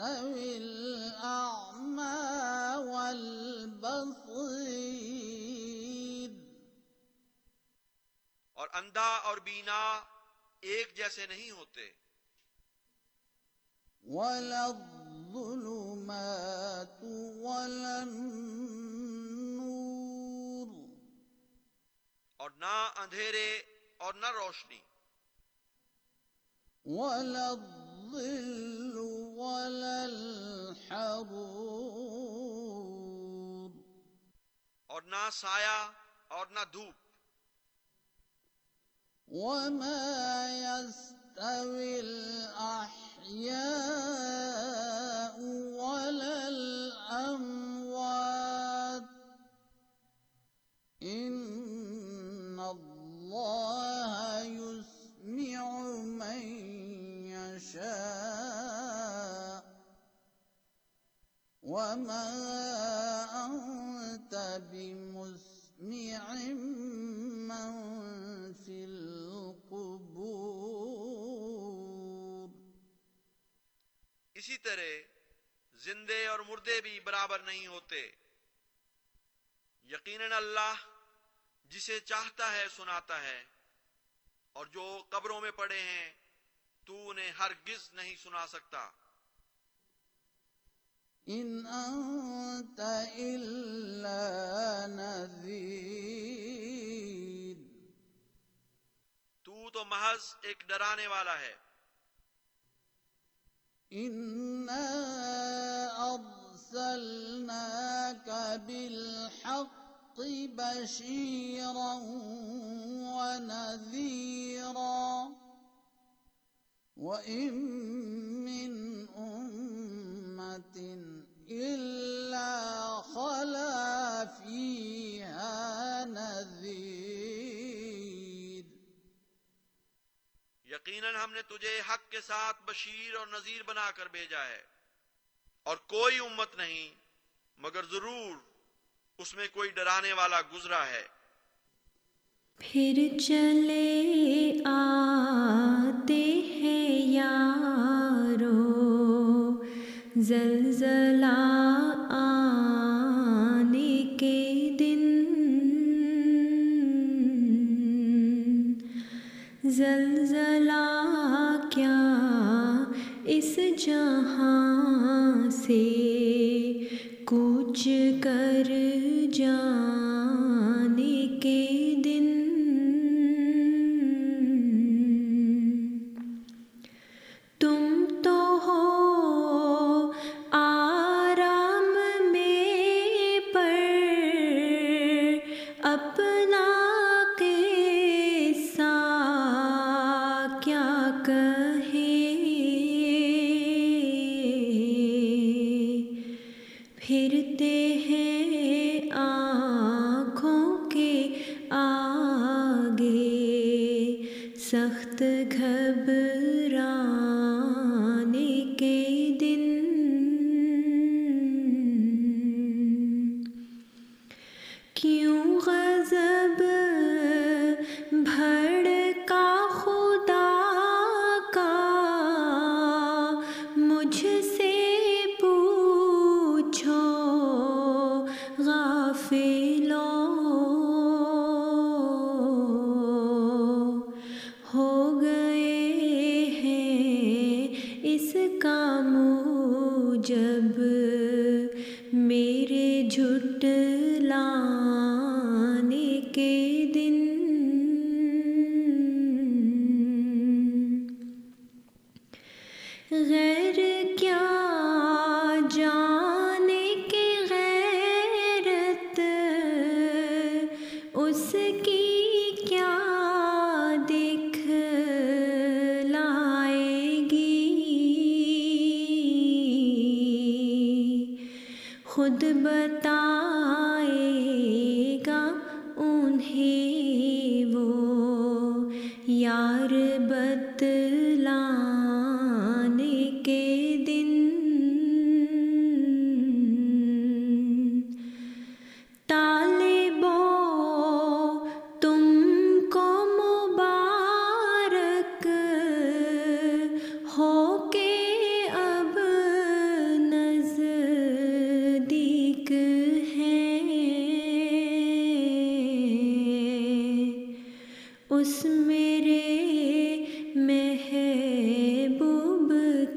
اور اندھا اور بینا ایک جیسے نہیں ہوتے۔ ولا الظلمات ولا النور۔ اور نہ اندھیرے اور نہ روشنی۔ ولا الظل ولا الحرور اور نہ سایہ اور نہ دھوپ. وما يستوي الأحياء ولا الأموات. إن الله يسمع من يشاء. وما أنت بمسمع من في القبور اسی طرح زندے اور مردے بھی برابر نہیں ہوتے۔ یقیناً اللہ جسے چاہتا ہے سناتا ہے۔ اور جو قبروں میں پڑے ہیں، تو انہیں ہرگز نہیں سنا سکتا۔ إن أنت إلا نذير. تو تو محض ایک ڈرانے والا ہے۔ إنا أرسلناك بالحق بشيرا ونذيرا. وإن من أمة إلا خلا فيها نذير۔ یقیناً ہم نے تجھے حق کے ساتھ بشیر اور نذیر بنا کر بھیجا ہے اور کوئی امت نہیں مگر ضرور اس میں کوئی ڈرانے والا گزرا ہے۔ پھر چلے آتے ہیں یارو۔ زلزلہ آنے کے دن زلزلہ کیا اس جہاں سے کچھ کر جانے کے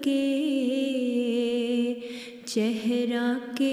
کے چہرہ کے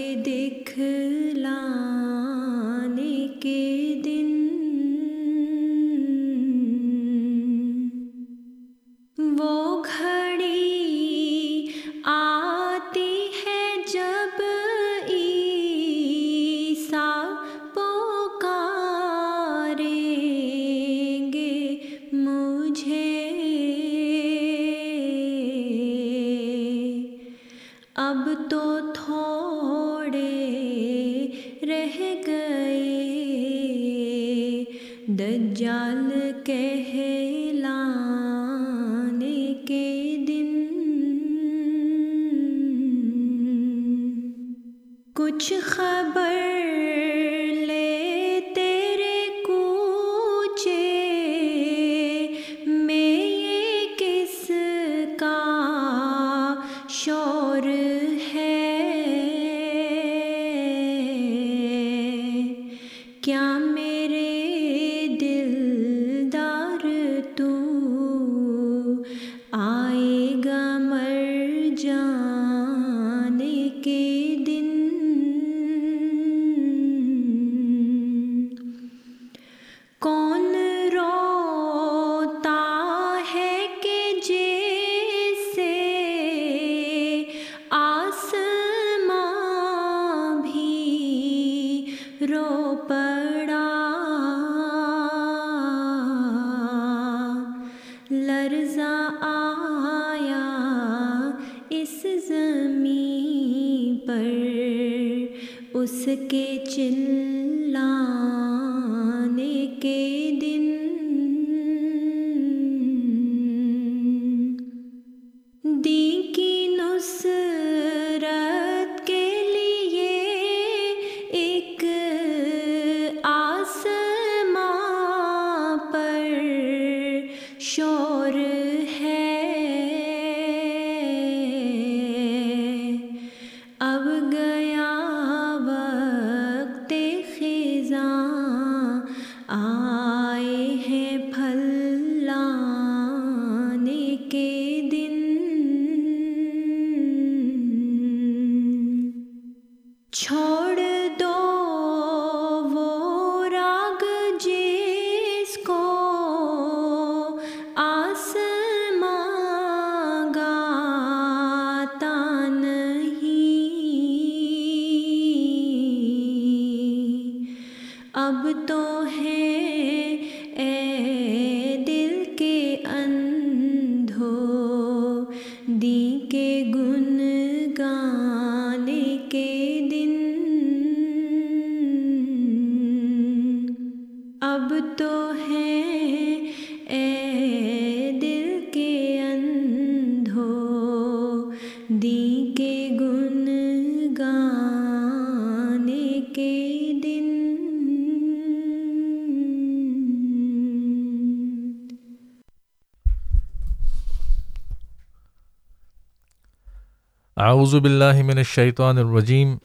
اعوذ باللہ من الشیطان الرجیم،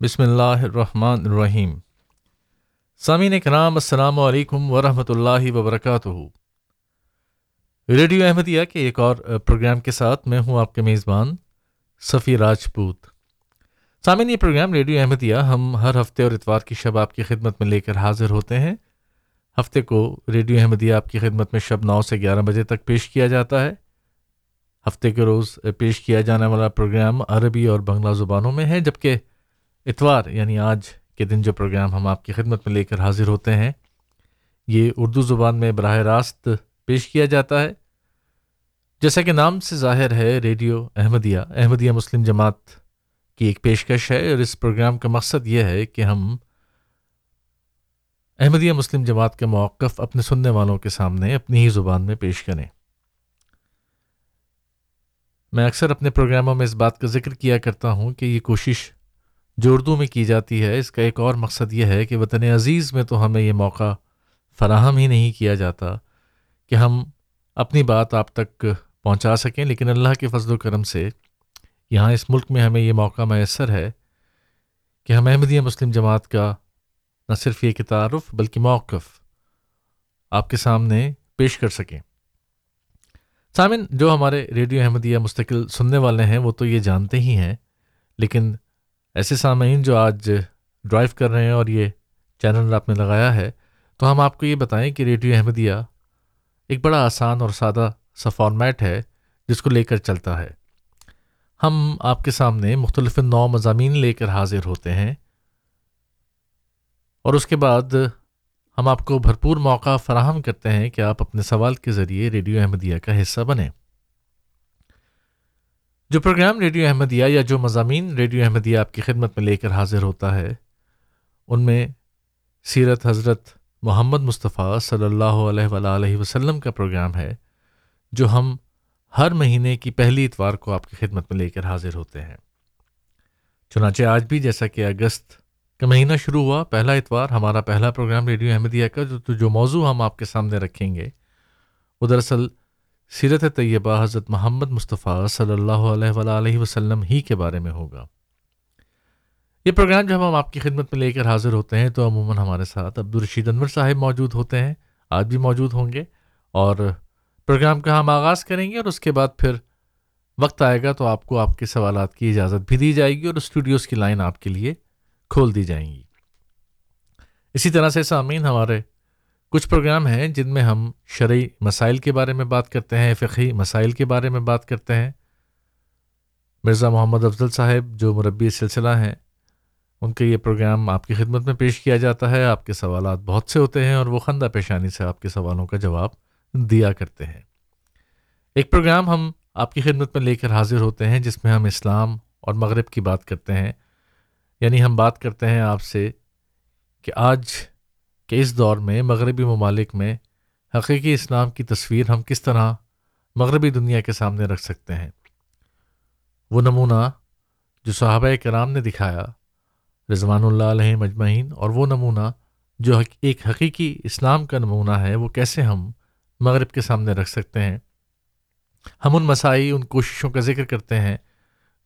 بسم اللہ الرحمن الرحیم۔ سامعین کرام، السلام علیکم ورحمۃ اللہ وبرکاتہ۔ ریڈیو احمدیہ کے ایک اور پروگرام کے ساتھ میں ہوں آپ کے میزبان صفی راجپوت۔ سامعین، یہ پروگرام ریڈیو احمدیہ ہم ہر ہفتے اور اتوار کی شب آپ کی خدمت میں لے کر حاضر ہوتے ہیں۔ ہفتے کو ریڈیو احمدیہ آپ کی خدمت میں شب نو سے گیارہ بجے تک پیش کیا جاتا ہے۔ ہفتے کے روز پیش کیا جانے والا پروگرام عربی اور بنگلہ زبانوں میں ہے، جبکہ اتوار یعنی آج کے دن جو پروگرام ہم آپ کی خدمت میں لے کر حاضر ہوتے ہیں، یہ اردو زبان میں براہ راست پیش کیا جاتا ہے۔ جیسا کہ نام سے ظاہر ہے، ریڈیو احمدیہ احمدیہ مسلم جماعت کی ایک پیشکش ہے اور اس پروگرام کا مقصد یہ ہے کہ ہم احمدیہ مسلم جماعت کے موقف اپنے سننے والوں کے سامنے اپنی ہی زبان میں پیش کریں۔ میں اکثر اپنے پروگراموں میں اس بات کا ذکر کیا کرتا ہوں کہ یہ کوشش جو اردو میں کی جاتی ہے، اس کا ایک اور مقصد یہ ہے کہ وطن عزیز میں تو ہمیں یہ موقع فراہم ہی نہیں کیا جاتا کہ ہم اپنی بات آپ تک پہنچا سکیں، لیکن اللہ کے فضل و کرم سے یہاں اس ملک میں ہمیں یہ موقع میسر ہے کہ ہم احمدیہ مسلم جماعت کا نہ صرف یہ تعارف بلکہ موقف آپ کے سامنے پیش کر سکیں۔ سامن، جو ہمارے ریڈیو احمدیہ مستقل سننے والے ہیں، وہ تو یہ جانتے ہی ہیں، لیکن ایسے سامعین جو آج ڈرائیو کر رہے ہیں اور یہ چینل آپ نے لگایا ہے، تو ہم آپ کو یہ بتائیں کہ ریڈیو احمدیہ ایک بڑا آسان اور سادہ سا فارمیٹ ہے، جس کو لے کر چلتا ہے۔ ہم آپ کے سامنے مختلف نو مضامین لے کر حاضر ہوتے ہیں اور اس کے بعد ہم آپ کو بھرپور موقع فراہم کرتے ہیں کہ آپ اپنے سوال کے ذریعے ریڈیو احمدیہ کا حصہ بنیں۔ جو پروگرام ریڈیو احمدیہ یا جو مضامین ریڈیو احمدیہ آپ کی خدمت میں لے کر حاضر ہوتا ہے، ان میں سیرت حضرت محمد مصطفیٰ صلی اللہ علیہ وآلہ وسلم کا پروگرام ہے، جو ہم ہر مہینے کی پہلی اتوار کو آپ کی خدمت میں لے کر حاضر ہوتے ہیں۔ چنانچہ آج بھی جیسا کہ اگست کا مہینہ شروع ہوا، پہلا اتوار، ہمارا پہلا پروگرام ریڈیو احمدیہ کا، جو جو موضوع ہم آپ کے سامنے رکھیں گے، وہ دراصل سیرت طیبہ حضرت محمد مصطفیٰ صلی اللہ علیہ وآلہ وسلم ہی کے بارے میں ہوگا۔ یہ پروگرام جب ہم آپ کی خدمت میں لے کر حاضر ہوتے ہیں، تو عموماً ہمارے ساتھ عبدالرشید انور صاحب موجود ہوتے ہیں، آج بھی موجود ہوں گے، اور پروگرام کا ہم آغاز کریں گے، اور اس کے بعد پھر وقت آئے گا تو آپ کو آپ کے سوالات کی اجازت بھی دی جائے گی، اور اسٹوڈیوز کی لائن آپ کے لیے کھول دی جائیں گی۔ اسی طرح سے سامعین ہمارے کچھ پروگرام ہیں جن میں ہم شرعی مسائل کے بارے میں بات کرتے ہیں فقی مسائل کے بارے میں بات کرتے ہیں۔ مرزا محمد افضل صاحب جو مربی سلسلہ ہیں، ان کا یہ پروگرام آپ کی خدمت میں پیش کیا جاتا ہے۔ آپ کے سوالات بہت سے ہوتے ہیں اور وہ خندہ پیشانی سے آپ کے سوالوں کا جواب دیا کرتے ہیں۔ ایک پروگرام ہم آپ کی خدمت میں لے کر حاضر ہوتے ہیں جس میں ہم اسلام اور مغرب کی بات کرتے ہیں۔ یعنی ہم بات کرتے ہیں آپ سے کہ آج کے اس دور میں مغربی ممالک میں حقیقی اسلام کی تصویر ہم کس طرح مغربی دنیا کے سامنے رکھ سکتے ہیں۔ وہ نمونہ جو صحابہ کرام نے دکھایا رضوان اللہ علیہ مجمعین اور وہ نمونہ جو ایک حقیقی اسلام کا نمونہ ہے، وہ کیسے ہم مغرب کے سامنے رکھ سکتے ہیں۔ ہم ان مسائی، ان کوششوں کا ذکر کرتے ہیں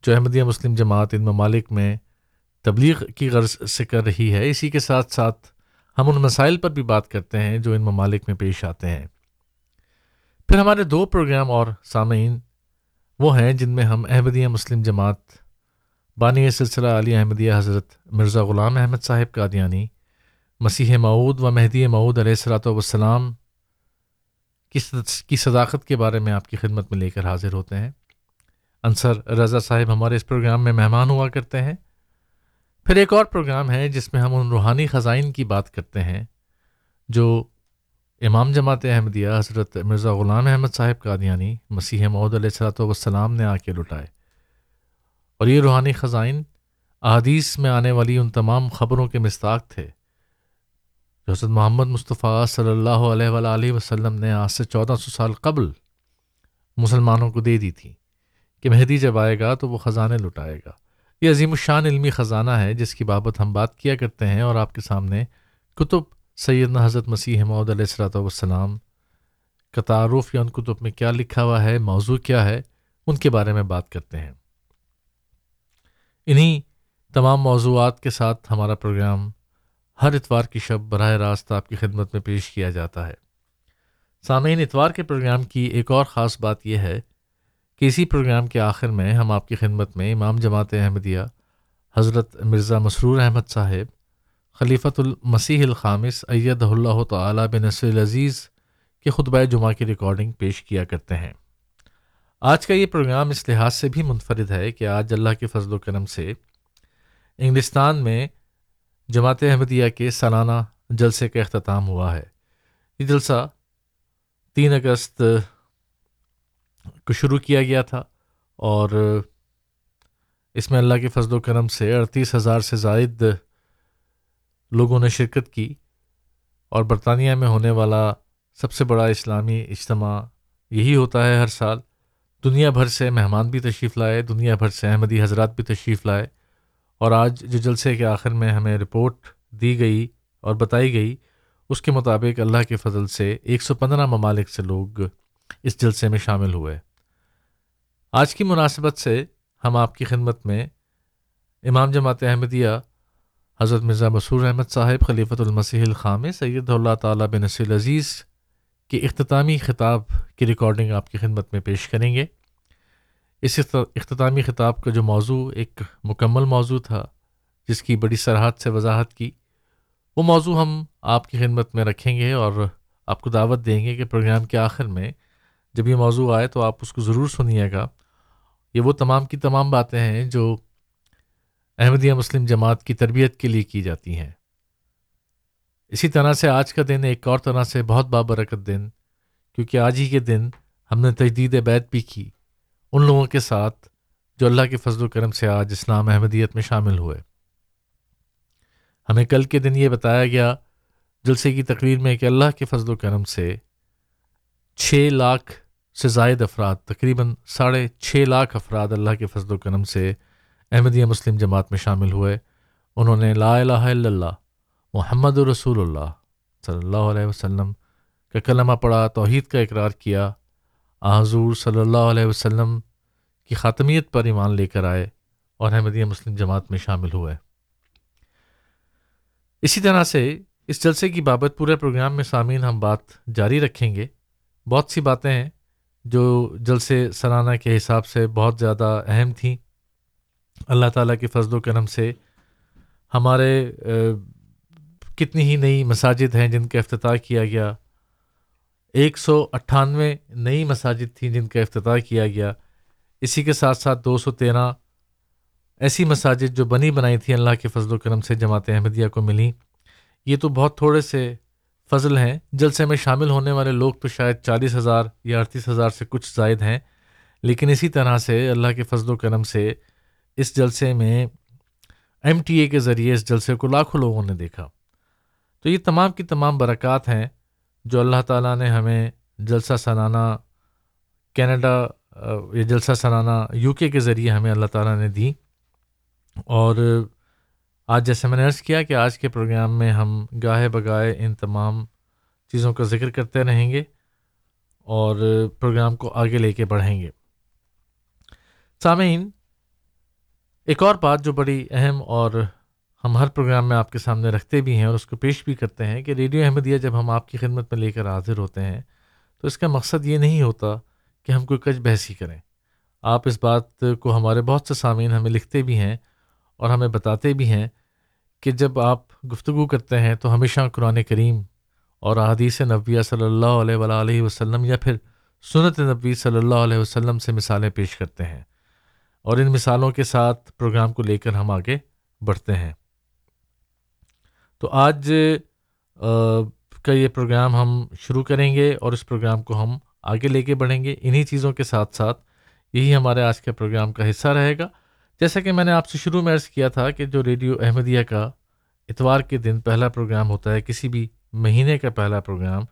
جو احمدیہ مسلم جماعت ان ممالک میں تبلیغ کی غرض سے کر رہی ہے۔ اسی کے ساتھ ساتھ ہم ان مسائل پر بھی بات کرتے ہیں جو ان ممالک میں پیش آتے ہیں۔ پھر ہمارے دو پروگرام اور سامعین وہ ہیں جن میں ہم احمدیہ مسلم جماعت، بانی سلسلہ علی احمدیہ حضرت مرزا غلام احمد صاحب قادیانی، مسیح معود و مہدی معود علیہ السلاۃ والسلام کی صداقت کے بارے میں آپ کی خدمت میں لے کر حاضر ہوتے ہیں۔ انصر رضا صاحب ہمارے اس پروگرام میں مہمان ہوا کرتے ہیں۔ پھر ایک اور پروگرام ہے جس میں ہم ان روحانی خزائن کی بات کرتے ہیں، جو امام جماعت احمدیہ حضرت مرزا غلام احمد صاحب قادیانی مسیح محدود علیہ صلاۃ والسلام نے آ کے لٹائے۔ اور یہ روحانی خزائن احادیث میں آنے والی ان تمام خبروں کے مستاق تھے، جو حضرت محمد مصطفیٰ صلی اللہ علیہ وآلہ وسلم نے آج سے چودہ سو سال قبل مسلمانوں کو دے دی تھی کہ مہدی جب آئے گا تو وہ خزانے لٹائے گا۔ یہ عظیم الشان علمی خزانہ ہے جس کی بابت ہم بات کیا کرتے ہیں اور آپ کے سامنے کتب سیدنا حضرت مسیح محدود علیہ السلاۃ والسلام کا تعارف یا ان کتب میں کیا لکھا ہوا ہے، موضوع کیا ہے، ان کے بارے میں بات کرتے ہیں۔ انہی تمام موضوعات کے ساتھ ہمارا پروگرام ہر اتوار کی شب براہ راست آپ کی خدمت میں پیش کیا جاتا ہے۔ سامعین، اتوار کے پروگرام کی ایک اور خاص بات یہ ہے اسی پروگرام کے آخر میں ہم آپ کی خدمت میں امام جماعت احمدیہ حضرت مرزا مسرور احمد صاحب، خلیفۃ المسیح الخامس اید اللہ تعالیٰ بن نصر العزیز کے خطبہ جمعہ کی ریکارڈنگ پیش کیا کرتے ہیں۔ آج کا یہ پروگرام اس لحاظ سے بھی منفرد ہے کہ آج اللہ کے فضل و کرم سے انگلستان میں جماعت احمدیہ کے سالانہ جلسے کا اختتام ہوا ہے۔ یہ جلسہ تین اگست کو شروع کیا گیا تھا اور اس میں اللہ کے فضل و کرم سے اڑتیس ہزار سے زائد لوگوں نے شرکت کی اور برطانیہ میں ہونے والا سب سے بڑا اسلامی اجتماع یہی ہوتا ہے ہر سال۔ دنیا بھر سے مہمان بھی تشریف لائے، دنیا بھر سے احمدی حضرات بھی تشریف لائے اور آج جو جلسے کے آخر میں ہمیں رپورٹ دی گئی اور بتائی گئی، اس کے مطابق اللہ کے فضل سے ایک سو پندرہ ممالک سے لوگ اس جلسے میں شامل ہوئے۔ آج کی مناسبت سے ہم آپ کی خدمت میں امام جماعت احمدیہ حضرت مرزا مسور احمد صاحب، خلیفۃ المسیح الخام سید اللہ تعالیٰ بن نصیر العزیز کے اختتامی خطاب کی ریکارڈنگ آپ کی خدمت میں پیش کریں گے۔ اس اختتامی خطاب کا جو موضوع، ایک مکمل موضوع تھا جس کی بڑی سرحد سے وضاحت کی، وہ موضوع ہم آپ کی خدمت میں رکھیں گے اور آپ کو دعوت دیں گے کہ پروگرام کے آخر میں جب یہ موضوع آئے تو آپ اس کو ضرور سنیے گا۔ یہ وہ تمام کی تمام باتیں ہیں جو احمدیہ مسلم جماعت کی تربیت کے لیے کی جاتی ہیں۔ اسی طرح سے آج کا دن ایک اور طرح سے بہت بابرکت دن، کیونکہ آج ہی کے دن ہم نے تجدید بیت بھی کی۔ ان لوگوں کے ساتھ جو اللہ کے فضل و کرم سے آج اسلام احمدیت میں شامل ہوئے۔ ہمیں کل کے دن یہ بتایا گیا جلسے کی تقریر میں کہ اللہ کے فضل و کرم سے چھ لاکھ سے زائد افراد، تقریباً ساڑھے چھ لاکھ افراد اللہ کے فضل و کرم سے احمدیہ مسلم جماعت میں شامل ہوئے۔ انہوں نے لا الہ الا اللہ، محمد رسول اللہ صلی اللہ علیہ وسلم کا کلمہ پڑھا، توحید کا اقرار کیا۔ حضور صلی اللہ علیہ وسلم کی خاتمیت پر ایمان لے کر آئے اور احمدیہ مسلم جماعت میں شامل ہوئے۔ اسی طرح سے اس جلسے کی بابت پورے پروگرام میں سامعین ہم بات جاری رکھیں گے۔ بہت سی باتیں ہیں۔ جو جلسے سالانہ کے حساب سے بہت زیادہ اہم تھیں۔ اللہ تعالیٰ کے فضل و کرم سے ہمارے کتنی ہی نئی مساجد ہیں جن کا افتتاح کیا گیا۔ ایک سو اٹھانوے نئی مساجد تھیں جن کا افتتاح کیا گیا۔ اسی کے ساتھ ساتھ دو سو تیرہ ایسی مساجد جو بنی بنائی تھیں اللہ کے فضل و کرم سے جماعت احمدیہ کو ملیں۔ یہ تو بہت تھوڑے سے فضل ہیں۔ جلسے میں شامل ہونے والے لوگ تو شاید چالیس ہزار یا اڑتیس ہزار سے کچھ زائد ہیں، لیکن اسی طرح سے اللہ کے فضل و کرم سے اس جلسے میں ایم ٹی اے کے ذریعے اس جلسے کو لاکھوں لوگوں نے دیکھا۔ تو یہ تمام کی تمام برکات ہیں جو اللہ تعالیٰ نے ہمیں جلسہ سالانہ کینیڈا یہ جلسہ سالانہ یو کے کے ذریعے ہمیں اللہ تعالیٰ نے دی۔ اور آج جیسے میں نے عرض کیا کہ آج کے پروگرام میں ہم گاہے بگائے ان تمام چیزوں کا ذکر کرتے رہیں گے اور پروگرام کو آگے لے کے بڑھیں گے۔ سامعین، ایک اور بات جو بڑی اہم اور ہم ہر پروگرام میں آپ کے سامنے رکھتے بھی ہیں اور اس کو پیش بھی کرتے ہیں کہ ریڈیو احمدیہ جب ہم آپ کی خدمت میں لے کر حاضر ہوتے ہیں تو اس کا مقصد یہ نہیں ہوتا کہ ہم کوئی کچ بحثی کریں۔ آپ اس بات کو ہمارے بہت سے سامعین ہمیں لکھتے بھی ہیں اور ہمیں بتاتے بھی ہیں کہ جب آپ گفتگو کرتے ہیں تو ہمیشہ قرآن کریم اور احادیث نبویہ صلی اللہ علیہ ولا علیہ وسلم یا پھر سنت نبی صلی اللہ علیہ وسلم سے مثالیں پیش کرتے ہیں اور ان مثالوں کے ساتھ پروگرام کو لے کر ہم آگے بڑھتے ہیں۔ تو آج کا یہ پروگرام ہم شروع کریں گے اور اس پروگرام کو ہم آگے لے کے بڑھیں گے۔ انہی چیزوں کے ساتھ ساتھ یہی ہمارے آج کے پروگرام کا حصہ رہے گا۔ جیسا کہ میں نے آپ سے شروع میں عرض کیا تھا کہ جو ریڈیو احمدیہ کا اتوار کے دن پہلا پروگرام ہوتا ہے، کسی بھی مہینے کا پہلا پروگرام،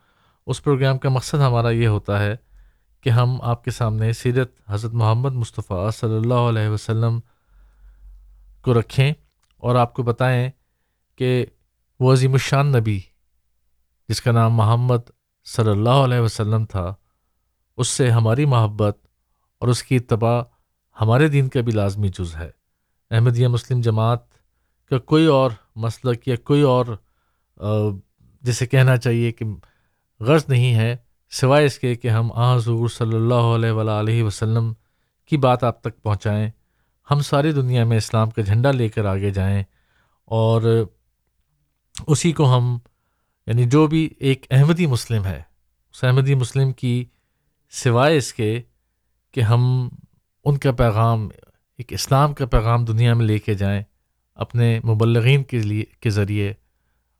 اس پروگرام کا مقصد ہمارا یہ ہوتا ہے کہ ہم آپ کے سامنے سیرت حضرت محمد مصطفیٰ صلی اللہ علیہ وسلم کو رکھیں اور آپ کو بتائیں کہ وہ عظیم الشان نبی، جس کا نام محمد صلی اللہ علیہ وسلم تھا، اس سے ہماری محبت اور اس کی اتباع ہمارے دین کا بھی لازمی جز ہے۔ احمدیہ مسلم جماعت کا کوئی اور مسلک یا کوئی اور جسے کہنا چاہیے کہ غرض نہیں ہے، سوائے اس کے کہ ہم آ حضور صلی اللہ علیہ ولا علیہ وسلم کی بات آپ تک پہنچائیں، ہم ساری دنیا میں اسلام کا جھنڈا لے کر آگے جائیں اور اسی کو ہم یعنی جو بھی ایک احمدی مسلم ہے، اس احمدی مسلم کی سوائے اس کے کہ ہم ان کا پیغام، ایک اسلام کا پیغام دنیا میں لے کے جائیں، اپنے مبلغین کے لیے، کے ذریعے،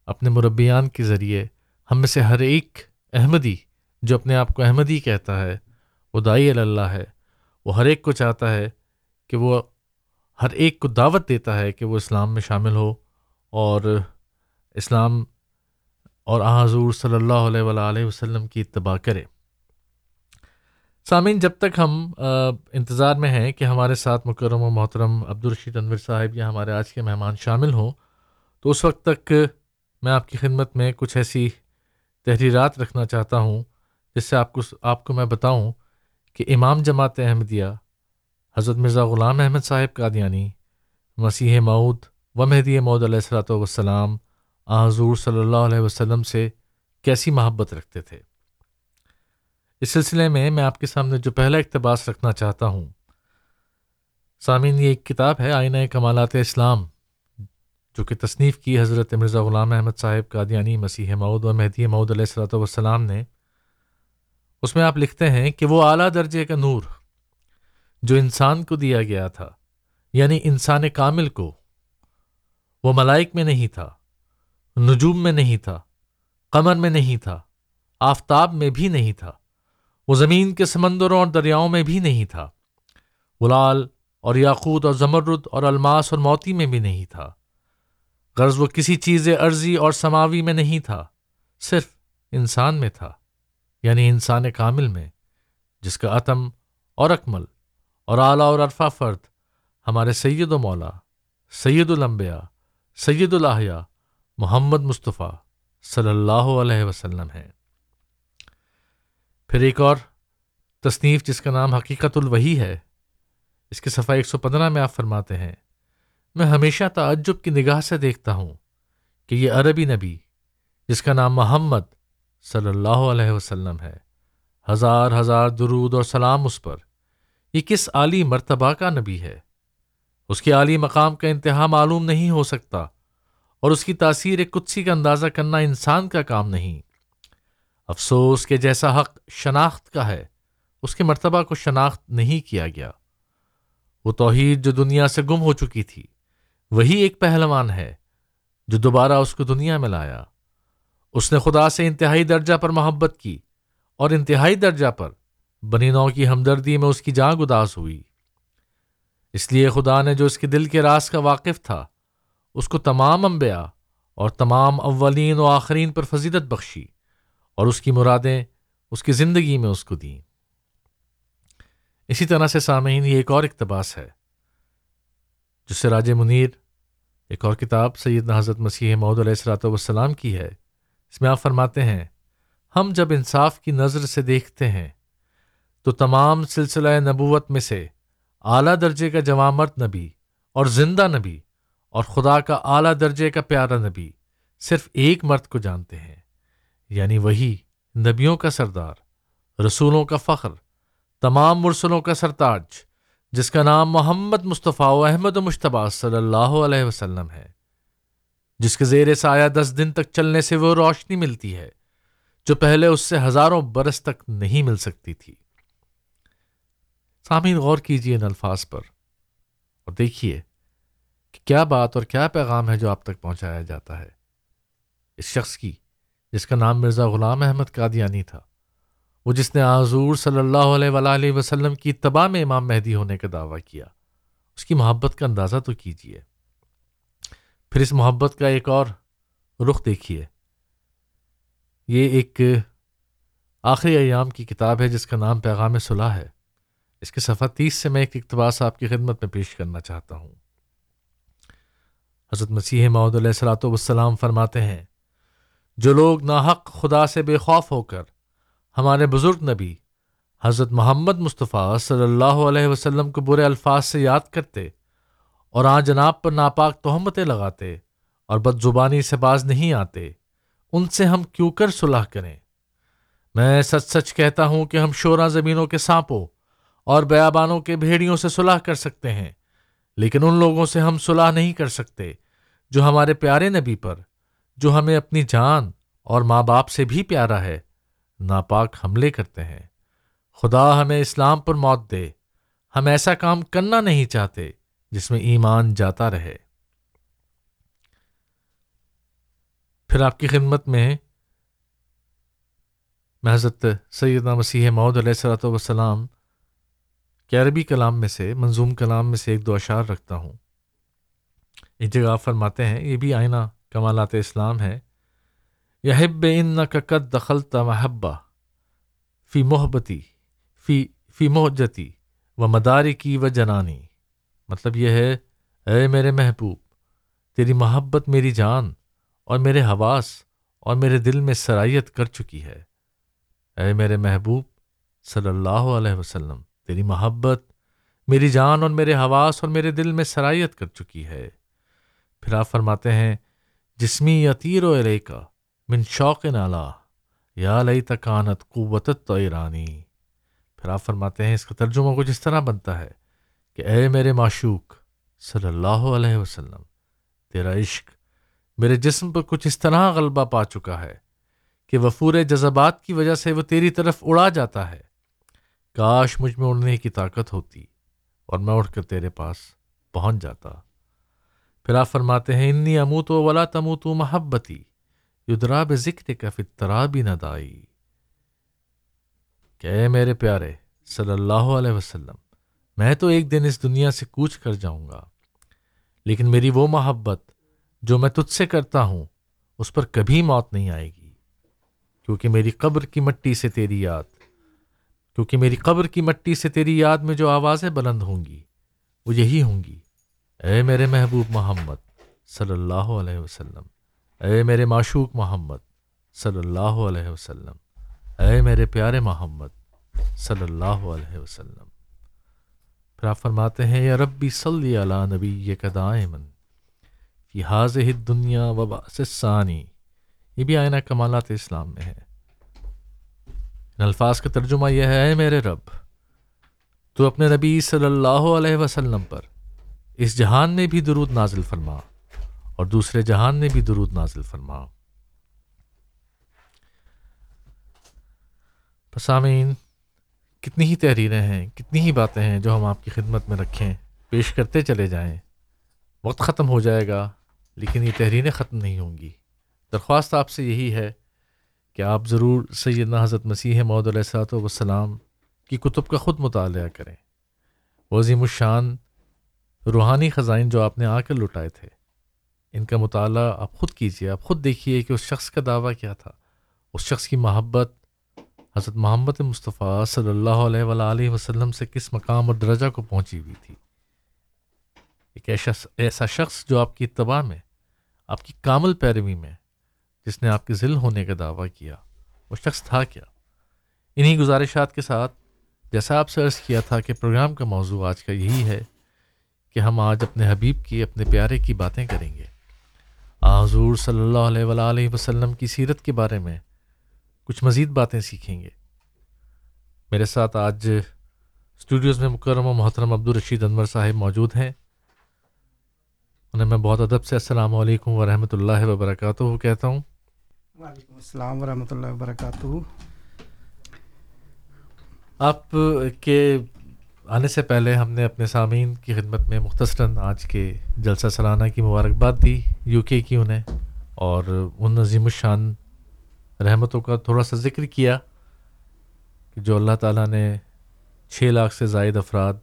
اپنے مربیان کے ذریعے، ہم میں سے ہر ایک احمدی جو اپنے آپ کو احمدی کہتا ہے، وہ دائی اللہ ہے۔ وہ ہر ایک کو چاہتا ہے کہ وہ ہر ایک کو دعوت دیتا ہے کہ وہ اسلام میں شامل ہو اور اسلام اور حضور صلی اللہ علیہ وآلہ وسلم کی اتباع کرے۔ سامعین، جب تک ہم انتظار میں ہیں کہ ہمارے ساتھ مکرم و محترم عبدالرشید انور صاحب یا ہمارے آج کے مہمان شامل ہوں، تو اس وقت تک میں آپ کی خدمت میں کچھ ایسی تحریرات رکھنا چاہتا ہوں، جس سے آپ کو آپ کو میں بتاؤں کہ امام جماعت احمدیہ، حضرت مرزا غلام احمد صاحب قادیانی، مسیح معود و مہدی مود علیہ السلاۃ وسلام حضور صلی اللہ علیہ وسلم سے کیسی محبت رکھتے تھے؟ اس سلسلے میں میں آپ کے سامنے جو پہلا اقتباس رکھنا چاہتا ہوں۔ سامعین، یہ ایک کتاب ہے آئینہ کمالات اسلام، جو کہ تصنیف کی حضرت مرزا غلام احمد صاحب قادیانی مسیح مود و مہدی مود علیہ السلۃ والسلام نے۔ اس میں آپ لکھتے ہیں کہ وہ اعلیٰ درجے کا نور، جو انسان کو دیا گیا تھا یعنی انسان کامل کو، وہ ملائک میں نہیں تھا، نجوم میں نہیں تھا، قمر میں نہیں تھا، آفتاب میں بھی نہیں تھا۔ وہ زمین کے سمندروں اور دریاؤں میں بھی نہیں تھا۔ لال اور یاقوت اور زمرد اور الماس اور موتی میں بھی نہیں تھا۔ غرض وہ کسی چیز عرضی اور سماوی میں نہیں تھا، صرف انسان میں تھا یعنی انسان کامل میں، جس کا عتم اور اکمل اور اعلیٰ اور عرفہ فرد ہمارے سید و مولا، سید الانبیاء، سید الاحیاء محمد مصطفیٰ صلی اللہ علیہ وسلم ہیں۔ پھر ایک اور تصنیف جس کا نام حقیقت الوحی ہے، اس کے صفحہ ایک سو پندرہ میں آپ فرماتے ہیں، میں ہمیشہ تعجب کی نگاہ سے دیکھتا ہوں کہ یہ عربی نبی، جس کا نام محمد صلی اللہ علیہ وسلم ہے، ہزار ہزار درود اور سلام اس پر، یہ کس عالی مرتبہ کا نبی ہے؟ اس کے عالی مقام کا انتہا معلوم نہیں ہو سکتا اور اس کی تاثیر ایک کتسی کا اندازہ کرنا انسان کا کام نہیں۔ افسوس کہ جیسا حق شناخت کا ہے، اس کے مرتبہ کو شناخت نہیں کیا گیا۔ وہ توحید جو دنیا سے گم ہو چکی تھی، وہی ایک پہلوان ہے جو دوبارہ اس کو دنیا میں لایا۔ اس نے خدا سے انتہائی درجہ پر محبت کی اور انتہائی درجہ پر بنی نو کی ہمدردی میں اس کی جانگ اداس ہوئی۔ اس لیے خدا نے جو اس کے دل کے راز کا واقف تھا، اس کو تمام انبیاء اور تمام اولین و آخرین پر فضیلت بخشی۔ اور اس کی مرادیں اس کی زندگی میں اس کو دیں۔ اسی طرح سے سامعین، یہ ایک اور اقتباس ہے، جس سے راج منیر ایک اور کتاب سید حضرت مسیح محدود علیہ السلاۃ والسلام کی ہے۔ اس میں آپ فرماتے ہیں، ہم جب انصاف کی نظر سے دیکھتے ہیں، تو تمام سلسلہ نبوت میں سے اعلیٰ درجے کا جوامرت نبی اور زندہ نبی اور خدا کا اعلیٰ درجے کا پیارا نبی صرف ایک مرد کو جانتے ہیں۔ یعنی وہی نبیوں کا سردار، رسولوں کا فخر، تمام مرسلوں کا سرتاج، جس کا نام محمد مصطفیٰ و احمد و مشتبہ صلی اللہ علیہ وسلم ہے، جس کے زیر سایہ دس دن تک چلنے سے وہ روشنی ملتی ہے، جو پہلے اس سے ہزاروں برس تک نہیں مل سکتی تھی۔ سامعین، غور کیجیے ان الفاظ پر۔ اور دیکھیے کہ کیا بات اور کیا پیغام ہے جو آپ تک پہنچایا جاتا ہے۔ اس شخص کی جس کا نام مرزا غلام احمد قادیانی تھا۔ وہ جس نے حضور صلی اللہ علیہ وآلہ وسلم کی اتباع میں امام مہدی ہونے کا دعویٰ کیا، اس کی محبت کا اندازہ تو کیجیے پھر اس محبت کا ایک اور رخ دیکھیے یہ ایک آخری ایام کی کتاب ہے جس کا نام پیغام صلاح ہے۔ اس کے صفحہ تیس سے میں ایک اقتباس آپ کی خدمت میں پیش کرنا چاہتا ہوں۔ حضرت مسیح معود علیہ السلاۃ والسلام فرماتے ہیں جو لوگ ناحق خدا سے بے خوف ہو کر ہمارے بزرگ نبی حضرت محمد مصطفیٰ صلی اللہ علیہ وسلم کو برے الفاظ سے یاد کرتے اور آ جناب پر ناپاک تہمتیں لگاتے اور بد زبانی سے باز نہیں آتے، ان سے ہم کیوں کر صلح کریں؟ میں سچ سچ کہتا ہوں کہ ہم شوراں زمینوں کے سانپوں اور بیابانوں کے بھیڑیوں سے صلح کر سکتے ہیں، لیکن ان لوگوں سے ہم صلح نہیں کر سکتے جو ہمارے پیارے نبی پر جو ہمیں اپنی جان اور ماں باپ سے بھی پیارا ہے، ناپاک حملے کرتے ہیں۔ خدا ہمیں اسلام پر موت دے۔ ہم ایسا کام کرنا نہیں چاہتے جس میں ایمان جاتا رہے۔ پھر آپ کی خدمت میں میں حضرت سیدنا مسیح معود علیہ صلاۃ وسلام کے عربی کلام میں سے، منظوم کلام میں سے ایک دو اشعار رکھتا ہوں۔ ایک جگہ آپ فرماتے ہیں، یہ بھی آئینہ کمالات اسلام ہے یحب ان کا قد دخلتا محبہ فی محبتی، فی فی محجتی و مداری کی و جنانی۔ مطلب یہ ہے، اے میرے محبوب، تیری محبت میری جان اور میرے حواس اور میرے دل میں سرائیت کر چکی ہے۔ اے میرے محبوب، صلی اللہ علیہ وسلم، تیری محبت میری جان اور میرے حواس اور میرے دل میں سرائیت کر چکی ہے۔ پھر آپ فرماتے ہیں جسمی یتیر و علیکا من شوق نالا، یا لئی تکانت قوت تو ایرانی پھر آپ فرماتے ہیں اس کا ترجمہ کچھ اس طرح بنتا ہے کہ اے میرے معشوق صلی اللہ علیہ وسلم، تیرا عشق میرے جسم پر کچھ اس طرح غلبہ پا چکا ہے کہ وفور جذبات کی وجہ سے وہ تیری طرف اڑا جاتا ہے۔ کاش مجھ میں اڑنے کی طاقت ہوتی اور میں اٹھ کر تیرے پاس پہنچ جاتا۔ پھر آپ فرماتے ہیں، انی اموت و ولا تموت محبتی۔ یدرا ذکر کا فطرا بھی نہ کہ اے میرے پیارے، صلی اللہ علیہ وسلم، میں تو ایک دن اس دنیا سے کوچ کر جاؤں گا، لیکن میری وہ محبت جو میں تجھ سے کرتا ہوں، اس پر کبھی موت نہیں آئے گی۔ کیونکہ میری قبر کی مٹی سے تیری یاد، کیونکہ میری قبر کی مٹی سے تیری یاد میں جو آوازیں بلند ہوں گی، وہ یہی ہوں گی۔ اے میرے محبوب محمد صلی اللہ علیہ وسلم، اے میرے معشوق محمد صلی اللہ علیہ وسلم، اے میرے پیارے محمد صلی اللہ علیہ وسلم۔ پھر آپ فرماتے ہیں، یا ربی صلی علی نبی یہ کدائے من فی حاض دنیا وبا ثانی یہ بھی آئینہ کمالات اسلام میں ہے۔ ان الفاظ کا ترجمہ یہ ہے، اے میرے رب، تو اپنے نبی صلی اللہ علیہ وسلم پر اس جہان میں بھی درود نازل فرما اور دوسرے جہان میں بھی درود نازل فرما۔ پسامین کتنی ہی تحریریں ہیں، کتنی ہی باتیں ہیں جو ہم آپ کی خدمت میں رکھیں، پیش کرتے چلے جائیں، وقت ختم ہو جائے گا، لیکن یہ تحریریں ختم نہیں ہوں گی۔ درخواست آپ سے یہی ہے کہ آپ ضرور سیدنا حضرت مسیح محدود علیہ صلاحت وسلام کی کتب کا خود مطالعہ کریں۔ وہ عظیم الشان روحانی خزائن جو آپ نے آ کر لٹائے تھے، ان کا مطالعہ آپ خود کیجیے آپ خود دیکھیے کہ اس شخص کا دعویٰ کیا تھا۔ اس شخص کی محبت حضرت محمد مصطفیٰ صلی اللہ علیہ وآلہ وسلم سے کس مقام اور درجہ کو پہنچی ہوئی تھی؟ ایک ایسا ایسا شخص جو آپ کی اتباع میں، آپ کی کامل پیروی میں، جس نے آپ کے ذل ہونے کا دعویٰ کیا، وہ شخص تھا کیا؟ انہی گزارشات کے ساتھ جیسا آپ سے عرض کیا تھا کہ پروگرام کا موضوع آج کا یہی ہے۔ کہ ہم آج اپنے حبیب کی اپنے پیارے کی باتیں کریں گے۔ حضور صلی اللہ علیہ وآلہ وسلم کی سیرت کے بارے میں کچھ مزید باتیں سیکھیں گے۔ میرے ساتھ آج اسٹوڈیوز میں مکرم و محترم عبدالرشید انور صاحب موجود ہیں۔ انہیں میں بہت ادب سے السلام علیکم ورحمۃ اللہ وبرکاتہ کہتا ہوں۔ وعلیکم السلام ورحمۃ اللہ وبرکاتہ۔ آپ کے آنے سے پہلے ہم نے اپنے سامعین کی خدمت میں مختصراً آج کے جلسہ سالانہ کی مبارکباد دی، یو کے کی انہیں، اور ان عظیم الشان رحمتوں کا تھوڑا سا ذکر کیا کہ جو اللہ تعالیٰ نے چھ لاکھ سے زائد افراد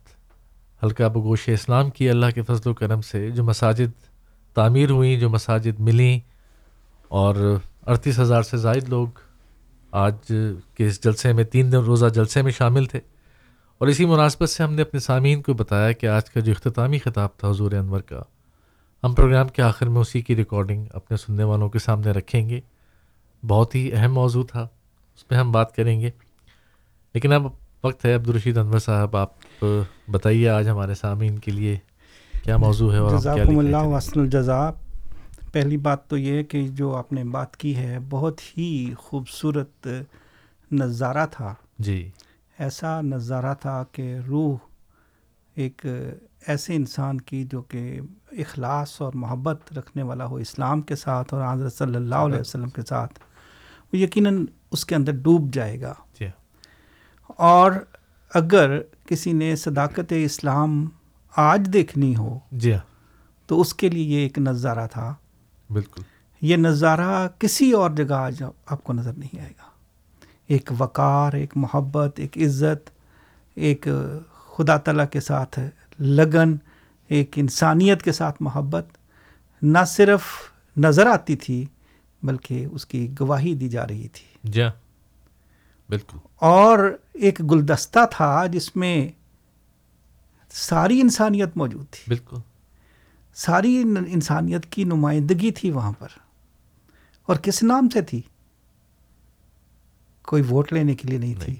حلقہ بگوش اسلام کی اللہ کے فضل و کرم سے جو مساجد تعمیر ہوئیں، جو مساجد ملیں، اور اڑتیس ہزار سے زائد لوگ آج کے اس جلسے میں، تین دن روزہ جلسے میں شامل تھے۔ اور اسی مناسبت سے ہم نے اپنے سامعین کو بتایا کہ آج کا جو اختتامی خطاب تھا حضور انور کا ہم پروگرام کے آخر میں اسی کی ریکارڈنگ اپنے سننے والوں کے سامنے رکھیں گے۔ بہت ہی اہم موضوع تھا اس پہ ہم بات کریں گے۔ لیکن اب وقت ہے عبدالرشید انور صاحب آپ بتائیے آج ہمارے سامعین کے لیے کیا موضوع ہے اور جزاکم اللہ حسن الجزا پہلی بات تو یہ کہ جو آپ نے بات کی ہے بہت ہی خوبصورت نظارہ تھا۔ جی۔ ایسا نظارہ تھا کہ روح ایک ایسے انسان کی جو کہ اخلاص اور محبت رکھنے والا ہو اسلام کے ساتھ اور حضرت صلی اللہ علیہ وسلم کے ساتھ وہ یقیناً اس کے اندر ڈوب جائے گا۔ جی۔ اور اگر کسی نے صداقت اسلام آج دیکھنی ہو جی۔ تو اس کے لیے یہ ایک نظارہ تھا۔ بالکل۔ یہ نظارہ کسی اور جگہ آج آپ کو نظر نہیں آئے گا۔ ایک وقار ایک محبت ایک عزت ایک خدا تعالیٰ کے ساتھ لگن ایک انسانیت کے ساتھ محبت نہ صرف نظر آتی تھی بلکہ اس کی گواہی دی جا رہی تھی۔ جی بالکل۔ اور ایک گلدستہ تھا جس میں ساری انسانیت موجود تھی۔ بالکل۔ ساری انسانیت کی نمائندگی تھی وہاں پر۔ اور کس نام سے تھی؟ کوئی ووٹ لینے کے لیے نہیں تھی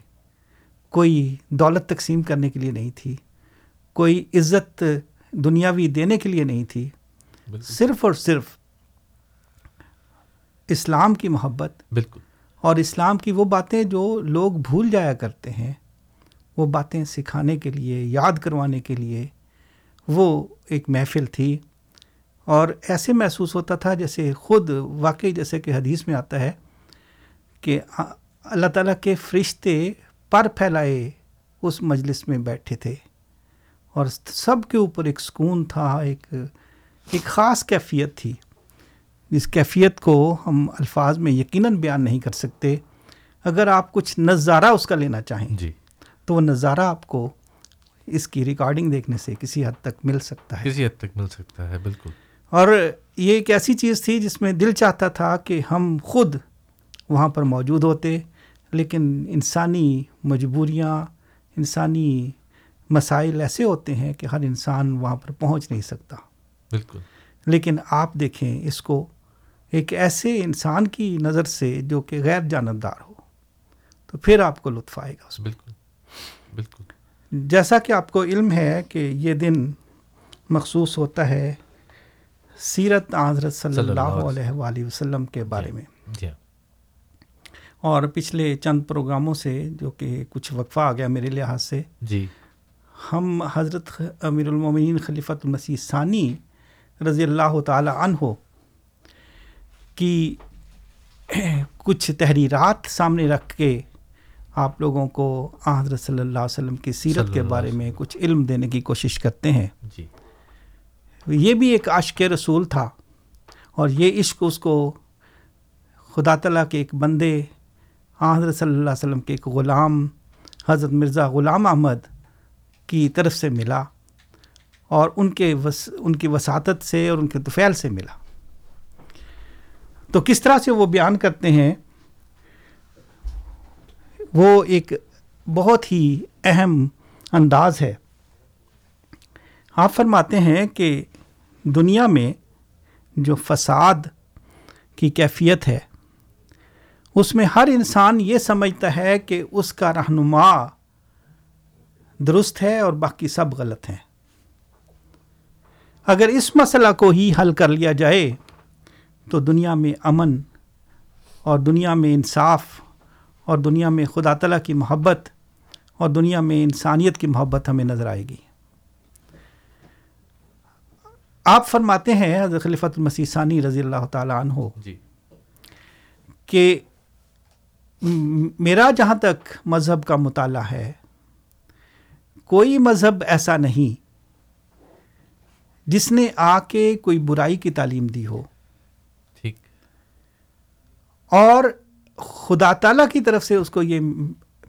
کوئی دولت تقسیم کرنے کے لیے نہیں تھی کوئی عزت دنیاوی دینے کے لیے نہیں تھی۔ صرف اور صرف اسلام کی محبت۔ بالکل۔ اور اسلام کی وہ باتیں جو لوگ بھول جایا کرتے ہیں وہ باتیں سکھانے کے لیے یاد کروانے کے لیے وہ ایک محفل تھی۔ اور ایسے محسوس ہوتا تھا جیسے خود واقعی جیسے کہ حدیث میں آتا ہے کہ اللہ تعالیٰ کے فرشتے پر پھیلائے اس مجلس میں بیٹھے تھے اور سب کے اوپر ایک سکون تھا ایک ایک خاص کیفیت تھی۔ جس کیفیت کو ہم الفاظ میں یقیناً بیان نہیں کر سکتے۔ اگر آپ کچھ نظارہ اس کا لینا چاہیں جی۔ تو وہ نظارہ آپ کو اس کی ریکارڈنگ دیکھنے سے کسی حد تک مل سکتا ہے۔ کسی حد تک مل سکتا ہے بالکل۔ اور یہ ایک ایسی چیز تھی جس میں دل چاہتا تھا کہ ہم خود وہاں پر موجود ہوتے۔ لیکن انسانی مجبوریاں انسانی مسائل ایسے ہوتے ہیں کہ ہر انسان وہاں پر پہنچ نہیں سکتا۔ بالکل۔ لیکن آپ دیکھیں اس کو ایک ایسے انسان کی نظر سے جو کہ غیر جانبدار ہو تو پھر آپ کو لطف آئے گا اس بالکل۔ بالکل۔ جیسا کہ آپ کو علم ہے کہ یہ دن مخصوص ہوتا ہے سیرت حضرت صلی اللہ علیہ وآلہ وسلم کے بارے میں۔ جی اور پچھلے چند پروگراموں سے جو کہ کچھ وقفہ آ گیا میرے لحاظ سے جی۔ ہم حضرت امیر المومنین خلیفۃ المسیح ثانی رضی اللہ تعالی عنہ کی کچھ تحریرات سامنے رکھ کے آپ لوگوں کو حضرت صلی اللہ علیہ وسلم کی سیرت کے بارے میں کچھ علم دینے کی کوشش کرتے ہیں۔ جی۔ یہ بھی ایک عشق رسول تھا اور یہ عشق اس کو خدا تعالیٰ کے ایک بندے حضرت صلی اللہ علیہ وسلم کے ایک غلام، حضرت مرزا غلام احمد کی طرف سے ملا اور ان کے وس، ان کی وساطت سے اور ان کے طفیل سے ملا۔ تو کس طرح سے وہ بیان کرتے ہیں؟ وہ ایک بہت ہی اہم انداز ہے۔ آپ فرماتے ہیں کہ دنیا میں جو فساد کی کیفیت ہے اس میں ہر انسان یہ سمجھتا ہے کہ اس کا رہنما درست ہے اور باقی سب غلط ہیں۔ اگر اس مسئلہ کو ہی حل کر لیا جائے تو دنیا میں امن اور دنیا میں انصاف اور دنیا میں خدا تعالیٰ کی محبت اور دنیا میں انسانیت کی محبت ہمیں نظر آئے گی۔ آپ فرماتے ہیں حضرت خلیفۃ المسیح ثانی رضی اللہ تعالیٰ عنہ جی۔ کہ میرا جہاں تک مذہب کا مطالعہ ہے کوئی مذہب ایسا نہیں جس نے آ کے کوئی برائی کی تعلیم دی ہو۔ ٹھیک۔ اور خدا تعالیٰ کی طرف سے اس کو یہ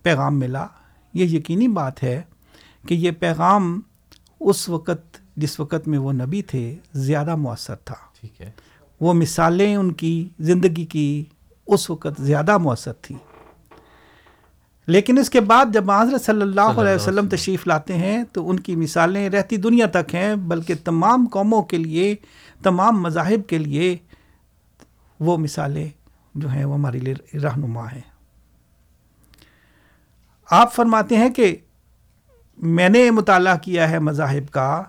پیغام ملا۔ یہ یقینی بات ہے کہ یہ پیغام اس وقت جس وقت میں وہ نبی تھے زیادہ مؤثر تھا۔ ٹھیک ہے۔ وہ مثالیں ان کی زندگی کی اس وقت زیادہ مؤثر تھیں لیکن اس کے بعد جب حضرت صلی اللہ علیہ وسلم۔ تشریف لاتے ہیں تو ان کی مثالیں رہتی دنیا تک ہیں بلکہ تمام قوموں کے لیے تمام مذاہب کے لیے وہ مثالیں جو ہیں وہ ہمارے لیے رہنما ہیں۔ آپ فرماتے ہیں کہ میں نے مطالعہ کیا ہے مذاہب کا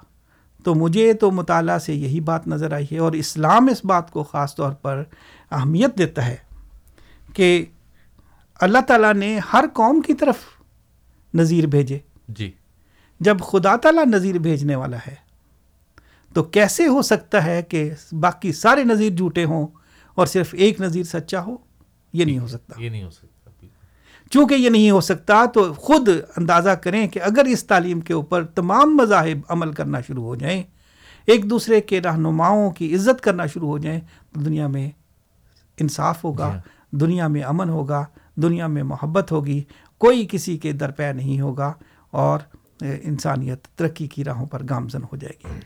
تو مجھے تو مطالعہ سے یہی بات نظر آئی ہے اور اسلام اس بات کو خاص طور پر اہمیت دیتا ہے۔ کہ اللہ تعالیٰ نے ہر قوم کی طرف نظیر بھیجے۔ جی۔ جب خدا تعالیٰ نظیر بھیجنے والا ہے تو کیسے ہو سکتا ہے کہ باقی سارے نظیر جھوٹے ہوں اور صرف ایک نظیر سچا ہو؟ یہ نہیں ہو سکتا۔ یہ نہیں ہو سکتا۔ چونکہ یہ نہیں ہو سکتا تو خود اندازہ کریں کہ اگر اس تعلیم کے اوپر تمام مذاہب عمل کرنا شروع ہو جائیں ایک دوسرے کے رہنماؤں کی عزت کرنا شروع ہو جائیں تو دنیا میں انصاف ہوگا۔ جی ہاں۔ دنیا میں امن ہوگا، دنیا میں محبت ہوگی، کوئی کسی کے درپے نہیں ہوگا اور انسانیت ترقی کی راہوں پر گامزن ہو جائے گی۔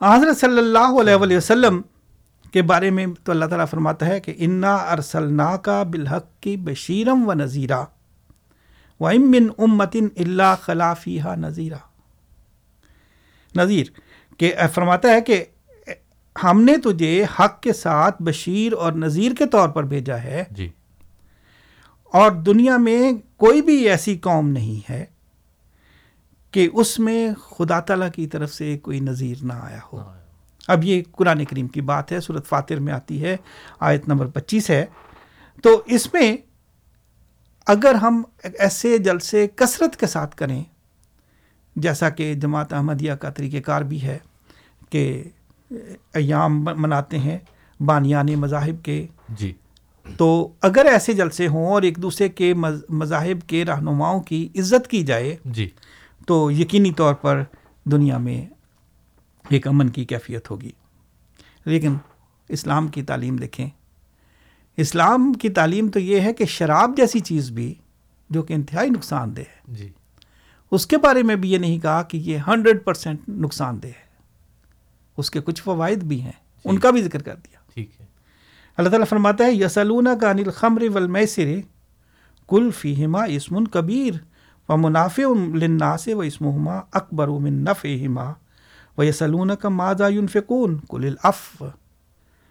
حضرت صلی اللہ علیہ وآلہ وسلم کے بارے میں تو اللہ تعالیٰ فرماتا ہے کہ انا ارسلنا کا بالحق کی بشیرم و نذیرہ و امن امتن اللہ خلافیہ نذیرہ نذیر کہ فرماتا ہے کہ ہم نے تجھے حق کے ساتھ بشیر اور نذیر کے طور پر بھیجا ہے۔ جی۔ اور دنیا میں کوئی بھی ایسی قوم نہیں ہے کہ اس میں خدا تعالیٰ کی طرف سے کوئی نذیر نہ آیا ہو۔ اب یہ قرآن کریم کی بات ہے صورت فاتر میں آتی ہے آیت نمبر پچیس ہے۔ تو اس میں اگر ہم ایسے جلسے کثرت کے ساتھ کریں جیسا کہ جماعت احمدیہ کا طریقہ کار بھی ہے کہ ایام مناتے ہیں بانیان مذاہب کے۔ جی۔ تو اگر ایسے جلسے ہوں اور ایک دوسرے کے مذ- مذاہب کے رہنماؤں کی عزت کی جائے جی۔ تو یقینی طور پر دنیا میں ایک امن کی کیفیت ہوگی۔ لیکن اسلام کی تعلیم دیکھیں۔ اسلام کی تعلیم تو یہ ہے کہ شراب جیسی چیز بھی جو کہ انتہائی نقصان دہ ہے۔ جی۔ اس کے بارے میں بھی یہ نہیں کہا کہ یہ ہنڈریڈ پرسینٹ نقصان دہ ہے۔ اس کے کچھ فوائد بھی ہیں۔ ان کا بھی ذکر کر دیا۔ ٹھیک ہے۔ اللہ تعالیٰ فرماتا ہے یسلون کا انل خمر والمیسر کل فیہما اسم کبیر و منافع للناس و اسمہما اکبر من نفعہما و یسلون کا ماذا ينفقون کل العف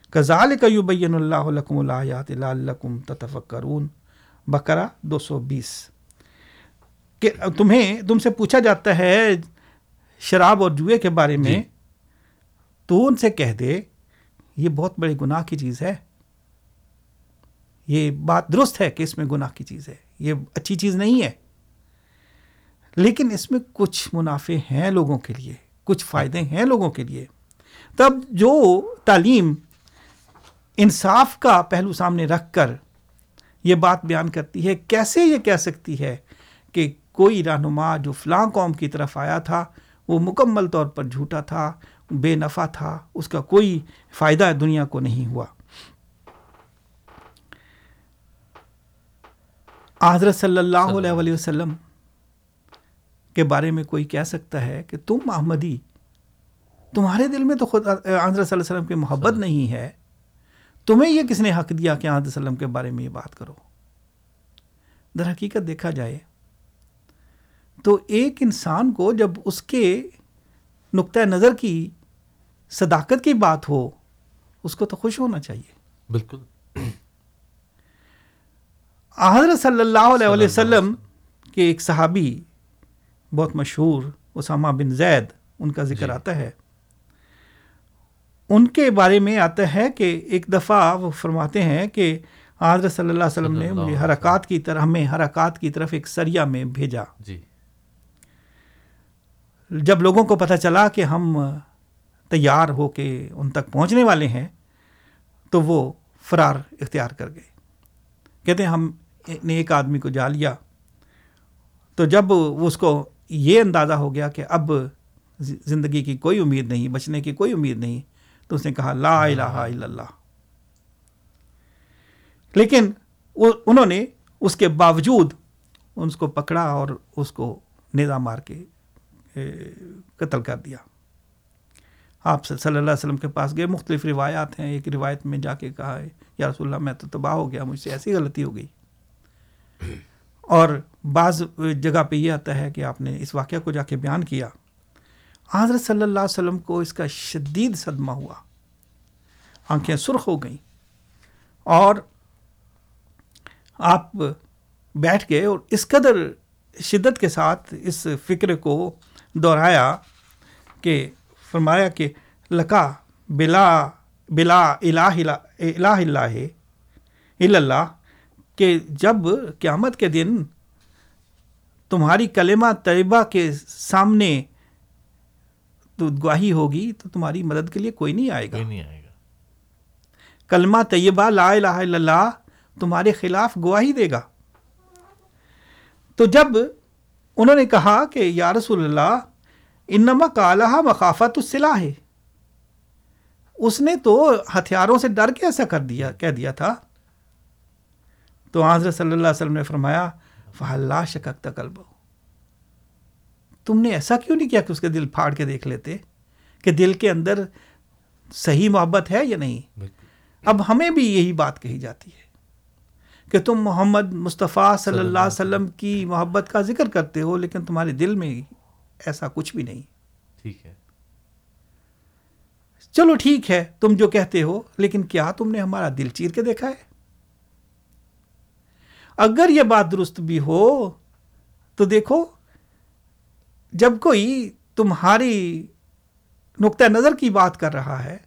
کذالک یبین اللہ لکم الآیات لعلکم تتفکرون۔ بقرہ دو سو بیس۔ کہ تمہیں تم سے پوچھا جاتا ہے شراب اور جوئے کے بارے میں۔ جی۔ تو ان سے کہہ دے، یہ بہت بڑے گناہ کی چیز ہے۔ یہ بات درست ہے کہ اس میں گناہ کی چیز ہے، یہ اچھی چیز نہیں ہے۔ لیکن اس میں کچھ منافع ہیں لوگوں کے لیے، کچھ فائدے ہیں لوگوں کے لیے۔ تب جو تعلیم انصاف کا پہلو سامنے رکھ کر یہ بات بیان کرتی ہے، کیسے یہ کہہ سکتی ہے کہ کوئی رہنما جو فلاں قوم کی طرف آیا تھا، وہ مکمل طور پر جھوٹا تھا بے نفع تھا اس کا کوئی فائدہ دنیا کو نہیں ہوا۔ حضرت صلی اللہ علیہ وآلہ وسلم کے بارے میں کوئی کہہ سکتا ہے کہ تم احمدی تمہارے دل میں تو خود حضرت صلی اللہ علیہ وسلم کی محبت نہیں ہے۔ تمہیں یہ کس نے حق دیا کہ حضرت وسلم کے بارے میں یہ بات کرو؟ در حقیقت دیکھا جائے تو ایک انسان کو جب اس کے نقطۂ نظر کی صداقت کی بات ہو اس کو تو خوش ہونا چاہیے۔ بالکل۔ حضرت صلی اللہ علیہ وسلم کے ایک صحابی بہت مشہور اسامہ بن زید ان کا ذکر جی۔ آتا ہے۔ ان کے بارے میں آتا ہے کہ ایک دفعہ وہ فرماتے ہیں کہ حضرت صلی اللہ علیہ وسلم نے مجھے حرکات کی طرف ہمیں حرکات کی طرف ایک سریا میں بھیجا۔ جی۔ جب لوگوں کو پتہ چلا کہ ہم تیار ہو کے ان تک پہنچنے والے ہیں، تو وہ فرار اختیار کر گئے۔ کہتے ہیں، ہم نے ایک آدمی کو جا لیا۔ تو جب اس کو یہ اندازہ ہو گیا کہ اب زندگی کی کوئی امید نہیں، بچنے کی کوئی امید نہیں، تو اس نے کہا، لا الہ الا اللہ۔ لیکن انہوں نے اس کے باوجود اس کو پکڑا اور اس کو نیزہ مار کے قتل کر دیا۔ آپ صلی اللہ علیہ وسلم کے پاس گئے، مختلف روایات ہیں، ایک روایت میں جا کے کہا ہے، یا رسول اللہ، میں تو تباہ ہو گیا، مجھ سے ایسی غلطی ہو گئی۔ اور بعض جگہ پہ یہ آتا ہے کہ آپ نے اس واقعہ کو جا کے بیان کیا۔ حضرت صلی اللہ علیہ وسلم کو اس کا شدید صدمہ ہوا۔ آنکھیں سرخ ہو گئیں۔ اور آپ بیٹھ گئے اور اس قدر شدت کے ساتھ اس فکر کو دہرایا کہ فرمایا کہ لکا بلا بلا الہ الہ اللہ اللہ کہ جب قیامت کے دن تمہاری کلمہ طیبہ کے سامنے تو گواہی ہوگی تو تمہاری مدد کے لیے کوئی نہیں آئے گا۔ کوئی نہیں آئے گا۔ کلمہ طیبہ لا الہ الا اللہ تمہارے خلاف گواہی دے گا۔ تو جب انہوں نے کہا کہ یا رسول اللہ انما کالہ مخافت الصلاح ہے اس نے تو ہتھیاروں سے ڈر کے ایسا کر دیا کہہ دیا تھا۔ تو حضرت صلی اللہ علیہ وسلم نے فرمایا فہلا شکک تقلب تم نے ایسا کیوں نہیں کیا کہ اس کے دل پھاڑ کے دیکھ لیتے؟ کہ دل کے اندر صحیح محبت ہے یا نہیں؟ اب ہمیں بھی یہی بات کہی جاتی ہے کہ تم محمد مصطفیٰ صلی اللہ علیہ وسلم کی محبت کا ذکر کرتے ہو لیکن تمہارے دل میں ایسا کچھ بھی نہیں۔ ٹھیک ہے۔ چلو ٹھیک ہے تم جو کہتے ہو لیکن کیا تم نے ہمارا دل چیر کے دیکھا ہے؟ اگر یہ بات درست بھی ہو تو دیکھو جب کوئی تمہاری نقطۂ نظر کی بات کر رہا ہے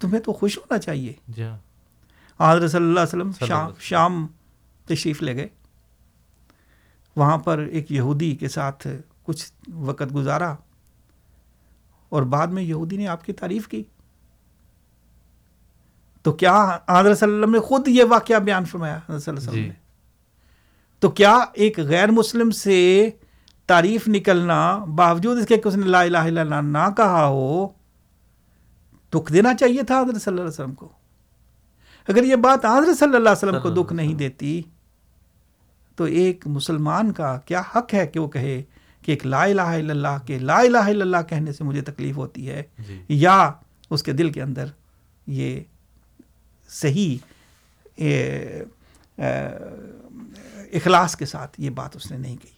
تمہیں تو خوش ہونا چاہیے۔ جی ہاں۔ حضرت صلی اللہ علیہ وسلم شام۔ شام تشریف لے گئے۔ وہاں پر ایک یہودی کے ساتھ کچھ وقت گزارا اور بعد میں یہودی نے آپ کی تعریف کی۔ تو کیا حضرت صلی اللہ علیہ وسلم نے خود یہ واقعہ بیان فرمایا حضرت صلی اللہ علیہ وسلم جی۔ نے؟ تو کیا ایک غیر مسلم سے تعریف نکلنا باوجود اس کے کہ اس نے لا الہ الا اللہ نہ کہا ہو دکھ دینا چاہیے تھا حضرت صلی اللہ علیہ وسلم کو؟ اگر یہ بات حضرت صلی اللہ علیہ وسلم کو دکھ نہیں دیتی تو ایک مسلمان کا کیا حق ہے کہ وہ کہے کہ ایک لا الہ الا اللہ کے لا الہ الا اللہ کہنے سے مجھے تکلیف ہوتی ہے جی۔ یا اس کے دل کے اندر یہ صحیح اے، اے، اخلاص کے ساتھ یہ بات اس نے نہیں کہی۔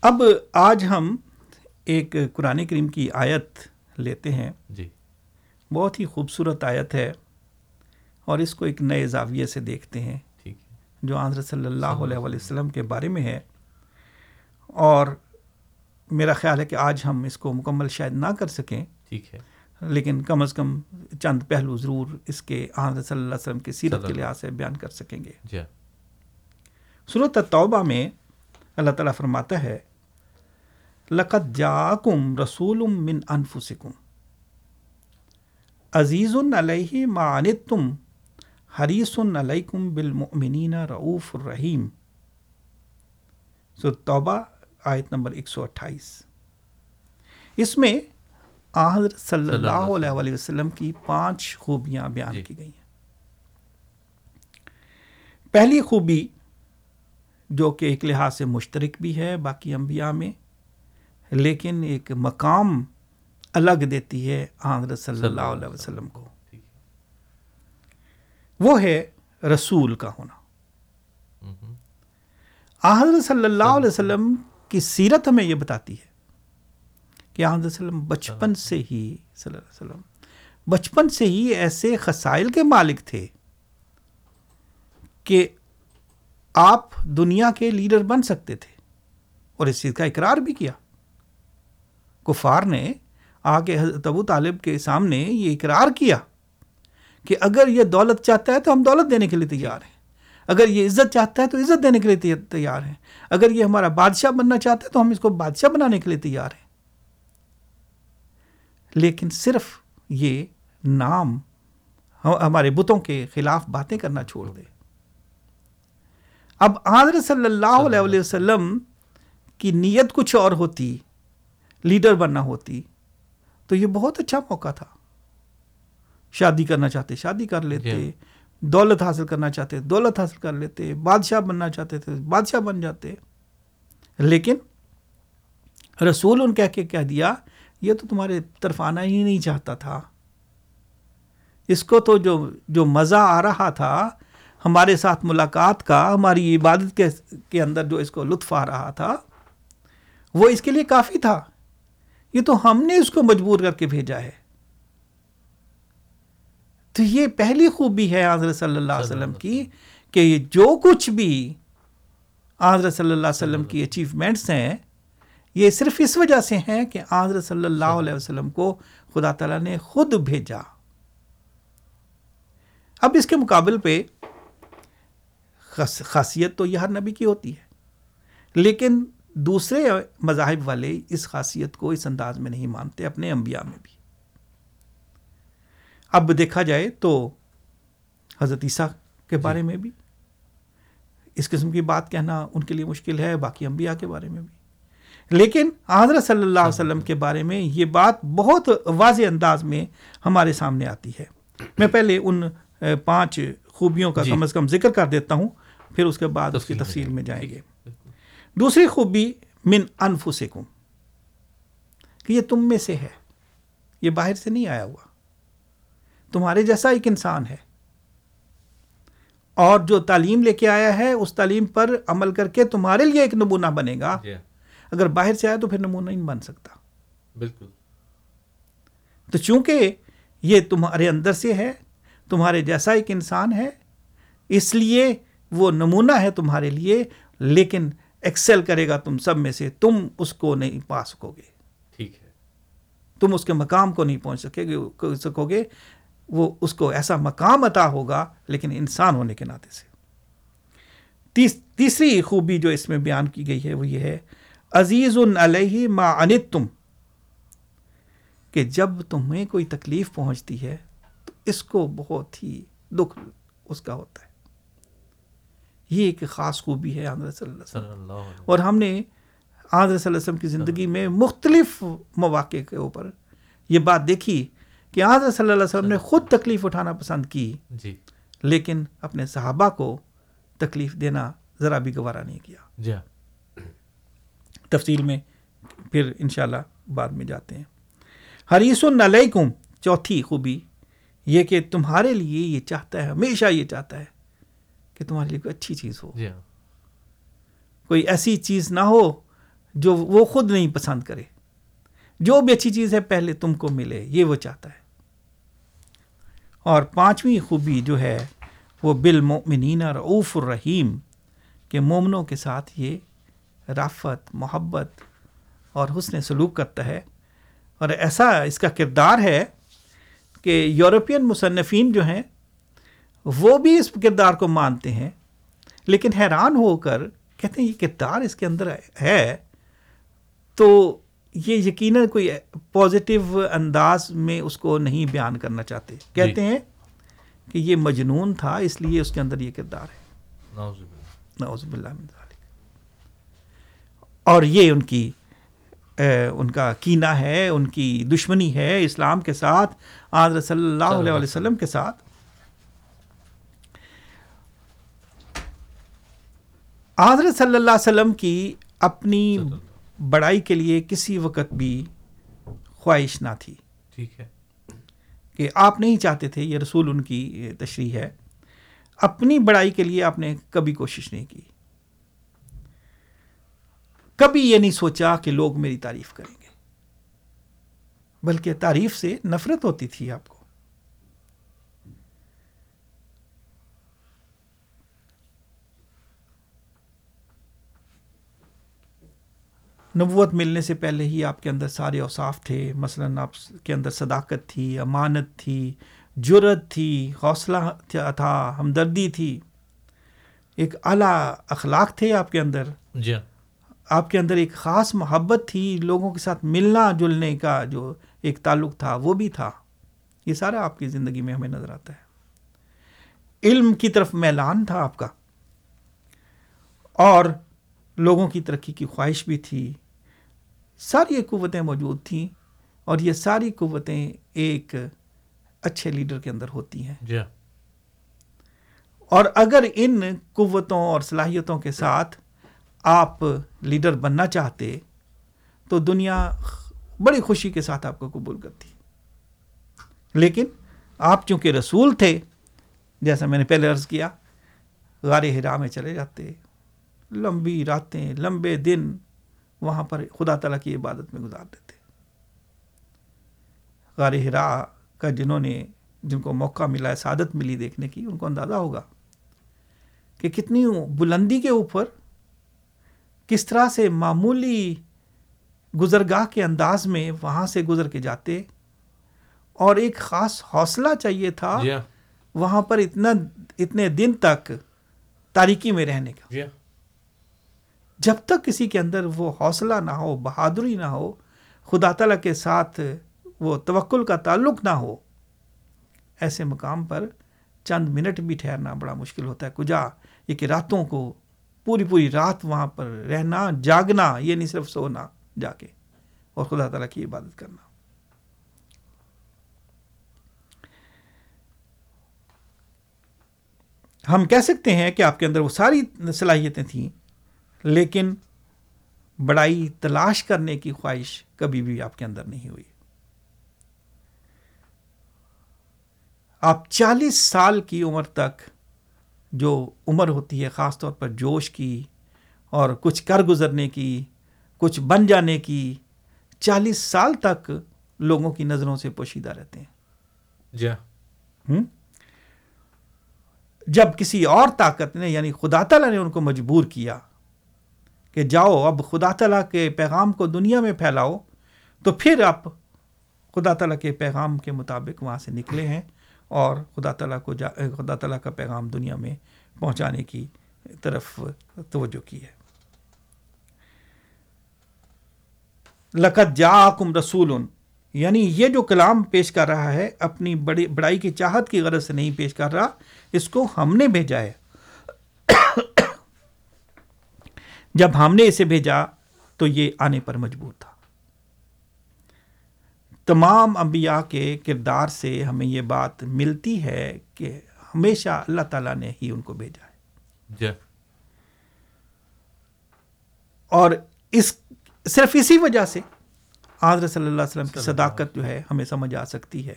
اب آج ہم ایک قرآن کریم کی آیت لیتے ہیں۔ جی۔ بہت ہی خوبصورت آیت ہے اور اس کو ایک نئے زاویے سے دیکھتے ہیں۔ جو حضرت صلی اللہ علیہ وسلم کے بارے میں ہے اور میرا خیال ہے کہ آج ہم اس کو مکمل شاید نہ کر سکیں۔ ٹھیک ہے۔ لیکن کم از کم چند پہلو ضرور اس کے حضرت صلی اللہ علیہ وسلم کی سیرت کے لحاظ سے بیان کر سکیں گے۔ جی۔ صورت توبہ میں اللہ تعالیٰ فرماتا ہے لقت جاکم رسول من انفسکم عزیز علیہ معانت تم حریص علیکم بالمؤمنین رعوف الرحیم۔ سورت توبہ آیت نمبر 128 اس میں حضرت صلی اللہ علیہ وآلہ وسلم کی پانچ خوبیاں بیان جی۔ کی گئی ہیں۔ پہلی خوبی جو کہ ایک لحاظ سے مشترک بھی ہے باقی انبیاء میں لیکن ایک مقام الگ دیتی ہے حضرت صلی اللہ علیہ وسلم کو۔ وہ ہے رسول کا ہونا۔ حضرت صلی اللہ علیہ وسلم کی سیرت ہمیں یہ بتاتی ہے کہ حضرت وسلم بچپن سے ہی صلی اللہ علیہ وسلم، بچپن سے ہی ایسے خسائل کے مالک تھے کہ آپ دنیا کے لیڈر بن سکتے تھے اور اس چیز کا اقرار بھی کیا۔ کفار نے آ کے حضرت ابو طالب کے سامنے یہ اقرار کیا۔ کہ اگر یہ دولت چاہتا ہے تو ہم دولت دینے کے لیے تیار ہیں۔ اگر یہ عزت چاہتا ہے تو عزت دینے کے لیے تیار- ہیں۔ اگر یہ ہمارا بادشاہ بننا چاہتا ہے تو ہم اس کو بادشاہ بنانے کے لیے تیار ہیں۔ لیکن صرف یہ نام ہمارے بتوں کے خلاف باتیں کرنا چھوڑ دے اب حضرت صلی اللہ علیہ وسلم کی نیت کچھ اور ہوتی، لیڈر بننا ہوتی، تو یہ بہت اچھا موقع تھا۔ شادی کرنا چاہتے شادی کر لیتے جی۔ دولت حاصل کرنا چاہتے دولت حاصل کر لیتے بادشاہ بننا چاہتے تھے بادشاہ بن جاتے۔ لیکن رسول ان کہہ کے کہہ دیا یہ تو تمہارے طرف آنا ہی نہیں چاہتا تھا۔ اس کو تو جو جو مزہ آ رہا تھا ہمارے ساتھ ملاقات کا ہماری عبادت کے کے اندر جو اس کو لطف آ رہا تھا وہ اس کے لیے کافی تھا۔ یہ تو ہم نے اس کو مجبور کر کے بھیجا ہے۔ تو یہ پہلی خوبی ہے حضرت صلی اللہ علیہ وسلم کی کہ یہ جو کچھ بھی حضرت صلی اللہ علیہ وسلم کی اچیومنٹس ہیں یہ صرف اس وجہ سے ہیں کہ حضرت صلی اللہ علیہ وسلم کو خدا تعالیٰ نے خود بھیجا۔ اب اس کے مقابل پہ خاص- خاصیت تو یہ ہر نبی کی ہوتی ہے لیکن دوسرے مذاہب والے اس خاصیت کو اس انداز میں نہیں مانتے اپنے انبیاء میں بھی۔ اب دیکھا جائے تو حضرت عیسیٰ کے بارے میں بھی اس قسم کی بات کہنا ان کے لیے مشکل ہے باقی انبیاء کے بارے میں بھی۔ لیکن حضرت صلی اللہ علیہ وسلم کے بارے میں یہ بات بہت واضح انداز میں ہمارے سامنے آتی ہے۔ میں پہلے ان پانچ خوبیوں کا جی۔ کم از کم ذکر کر دیتا ہوں پھر اس کے بعد اس کی تفصیل میں جائیں۔ گے۔ دوسری خوبی من انفسکم کہ یہ تم میں سے ہے۔ یہ باہر سے نہیں آیا ہوا۔ تمہارے جیسا ایک انسان ہے۔ اور جو تعلیم لے کے آیا ہے اس تعلیم پر عمل کر کے تمہارے لیے ایک نمونہ بنے گا۔ جی۔ اگر باہر سے آیا تو پھر نمونہ نہیں بن سکتا۔ بالکل۔ تو چونکہ یہ تمہارے اندر سے ہے تمہارے جیسا ایک انسان ہے اس لیے وہ نمونہ ہے تمہارے لیے لیکن ایکسل کرے گا تم سب میں سے تم اس کو نہیں پا سکو گے۔ ٹھیک ہے۔ تم اس کے مقام کو نہیں پہنچ سکے سکو گے۔ وہ اس کو ایسا مقام عطا ہوگا لیکن انسان ہونے کے ناطے سے۔ تیس تیسری خوبی جو اس میں بیان کی گئی ہے وہ یہ ہے عزیز علیہ ما انت تم کہ جب تمہیں کوئی تکلیف پہنچتی ہے تو اس کو بہت ہی دکھ اس کا ہوتا ہے۔ یہ ایک خاص خوبی ہے حضرت صلی اللہ علیہ وسلم۔ صلی اللہ علیہ اور ہم نے حضرت صلی اللہ علیہ وسلم کی زندگی میں مختلف مواقع کے اوپر یہ بات دیکھی کہ حضرت صلی اللہ علیہ وسلم نے خود تکلیف اٹھانا پسند کی جی. لیکن اپنے صحابہ کو تکلیف دینا ذرا بھی گوارا نہیں کیا۔ جی. ہاں تفصیل میں پھر انشاءاللہ بعد میں جاتے ہیں۔ حریص علیکم چوتھی خوبی یہ کہ تمہارے لیے یہ چاہتا ہے ہمیشہ یہ چاہتا ہے کہ تمہارے لیے کوئی اچھی چیز ہو۔ جی. ہاں کوئی ایسی چیز نہ ہو جو وہ خود نہیں پسند کرے۔ جو بھی اچھی چیز ہے پہلے تم کو ملے یہ وہ چاہتا ہے۔ اور پانچویں خوبی جو ہے وہ بالمؤمنین رعوف الرحیم کہ مومنوں کے ساتھ یہ رافت، محبت اور حسن سلوک کرتا ہے۔ اور ایسا اس کا کردار ہے کہ یورپین مصنفین جو ہیں وہ بھی اس کردار کو مانتے ہیں، لیکن حیران ہو کر کہتے ہیں یہ کردار اس کے اندر ہے۔ تو یہ یقیناً کوئی پازیٹیو انداز میں اس کو نہیں بیان کرنا چاہتے۔ کہتے ہیں کہ یہ مجنون تھا اس لیے اس کے اندر یہ کردار ہے۔ نعوذ باللہ۔ من ذالک۔ اور یہ ان کی ان کا کینہ ہے ان کی دشمنی ہے اسلام کے ساتھ حضرت صلی اللہ علیہ وسلم کے ساتھ۔ حضرت صلی اللہ علیہ وسلم کی اپنی بڑائی کے لیے کسی وقت بھی خواہش نہ تھی۔ ٹھیک ہے۔ کہ آپ نہیں چاہتے تھے یہ رسول ان کی تشریح ہے۔ اپنی بڑائی کے لیے آپ نے کبھی کوشش نہیں کی۔ کبھی یہ نہیں سوچا کہ لوگ میری تعریف کریں گے بلکہ تعریف سے نفرت ہوتی تھی آپ کو۔ نبوت ملنے سے پہلے ہی آپ کے اندر سارے اوصاف تھے۔ مثلا آپ کے اندر صداقت تھی امانت تھی جرت تھی حوصلہ تھا- ہمدردی تھی۔ ایک اعلیٰ اخلاق تھے آپ کے اندر۔ جی ہاں۔ آپ کے اندر ایک خاص محبت تھی لوگوں کے ساتھ ملنا جلنے کا جو ایک تعلق تھا وہ بھی تھا۔ یہ سارا آپ کی زندگی میں ہمیں نظر آتا ہے۔ علم کی طرف میلان تھا آپ کا۔ اور لوگوں کی ترقی کی خواہش بھی تھی۔ ساری قوتیں موجود تھیں اور یہ ساری قوتیں ایک اچھے لیڈر کے اندر ہوتی ہیں۔ جی ہاں۔ اور اگر ان قوتوں اور صلاحیتوں کے ساتھ آپ لیڈر بننا چاہتے تو دنیا بڑی خوشی کے ساتھ آپ کو قبول کرتی۔ لیکن آپ چونکہ رسول تھے جیسا میں نے پہلے عرض کیا غار ہرا میں چلے جاتے لمبی راتیں لمبے دن وہاں پر خدا تعالیٰ کی عبادت میں گزار دیتے۔ غار ہرا کا جنہوں نے جن کو موقع ملا ہے سعادت ملی دیکھنے کی ان کو اندازہ ہوگا کہ کتنی بلندی کے اوپر کس طرح سے معمولی گزرگاہ کے انداز میں وہاں سے گزر کے جاتے۔ اور ایک خاص حوصلہ چاہیے تھا ہاں وہاں پر اتنا اتنے دن تک تاریکی میں رہنے کا۔ ہاں جب تک کسی کے اندر وہ حوصلہ نہ ہو، بہادری نہ ہو، خدا تعالیٰ کے ساتھ وہ توکل کا تعلق نہ ہو، ایسے مقام پر چند منٹ بھی ٹھہرنا بڑا مشکل ہوتا ہے۔ کجا یہ کہ راتوں کو پوری پوری رات وہاں پر رہنا، جاگنا، یہ نہیں صرف سونا جا کے اور خدا تعالیٰ کی عبادت کرنا۔ ہم کہہ سکتے ہیں کہ آپ کے اندر وہ ساری صلاحیتیں تھیں۔ لیکن بڑائی تلاش کرنے کی خواہش کبھی بھی آپ کے اندر نہیں ہوئی۔ آپ چالیس سال کی عمر تک جو عمر ہوتی ہے خاص طور پر جوش کی اور کچھ کر گزرنے کی کچھ بن جانے کی چالیس سال تک لوگوں کی نظروں سے پوشیدہ رہتے ہیں۔ جی ہاں؟ جب کسی اور طاقت نے یعنی خدا تعالیٰ نے ان کو مجبور کیا کہ جاؤ، اب خدا تعالیٰ کے پیغام کو دنیا میں پھیلاؤ، تو پھر آپ خدا تعالیٰ کے پیغام کے مطابق وہاں سے نکلے ہیں اور خدا تعالیٰ کو جا، خدا تعالیٰ کا پیغام دنیا میں پہنچانے کی طرف توجہ کی ہے۔ لقت جا کم رسول یعنی یہ جو کلام پیش کر رہا ہے، اپنی بڑی، بڑائی کی چاہت کی غرض سے نہیں پیش کر رہا، اس کو ہم نے بھیجا ہے۔ جب ہم نے اسے بھیجا تو یہ آنے پر مجبور تھا۔ تمام انبیاء کے کردار سے ہمیں یہ بات ملتی ہے کہ ہمیشہ اللہ تعالیٰ نے ہی ان کو بھیجا ہے۔ جی۔ اور اس صرف اسی وجہ سے حضرت صلی اللہ علیہ وسلم کی صداقت جو ہے ہمیں سمجھ آ سکتی ہے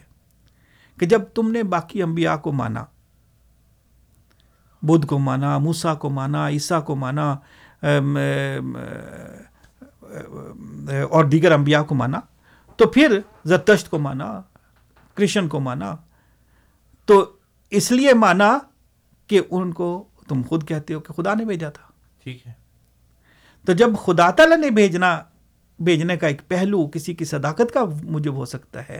کہ جب تم نے باقی انبیاء کو مانا بدھ کو مانا موسا کو مانا عیسیٰ کو مانا اور دیگر انبیاء کو مانا تو پھر زرتشت کو مانا کرشن کو مانا تو اس لیے مانا کہ ان کو تم خود کہتے ہو کہ خدا نے بھیجا تھا ٹھیک ہے تو جب خدا تعالیٰ نے بھیجنا بھیجنے کا ایک پہلو کسی کی صداقت کا موجب ہو سکتا ہے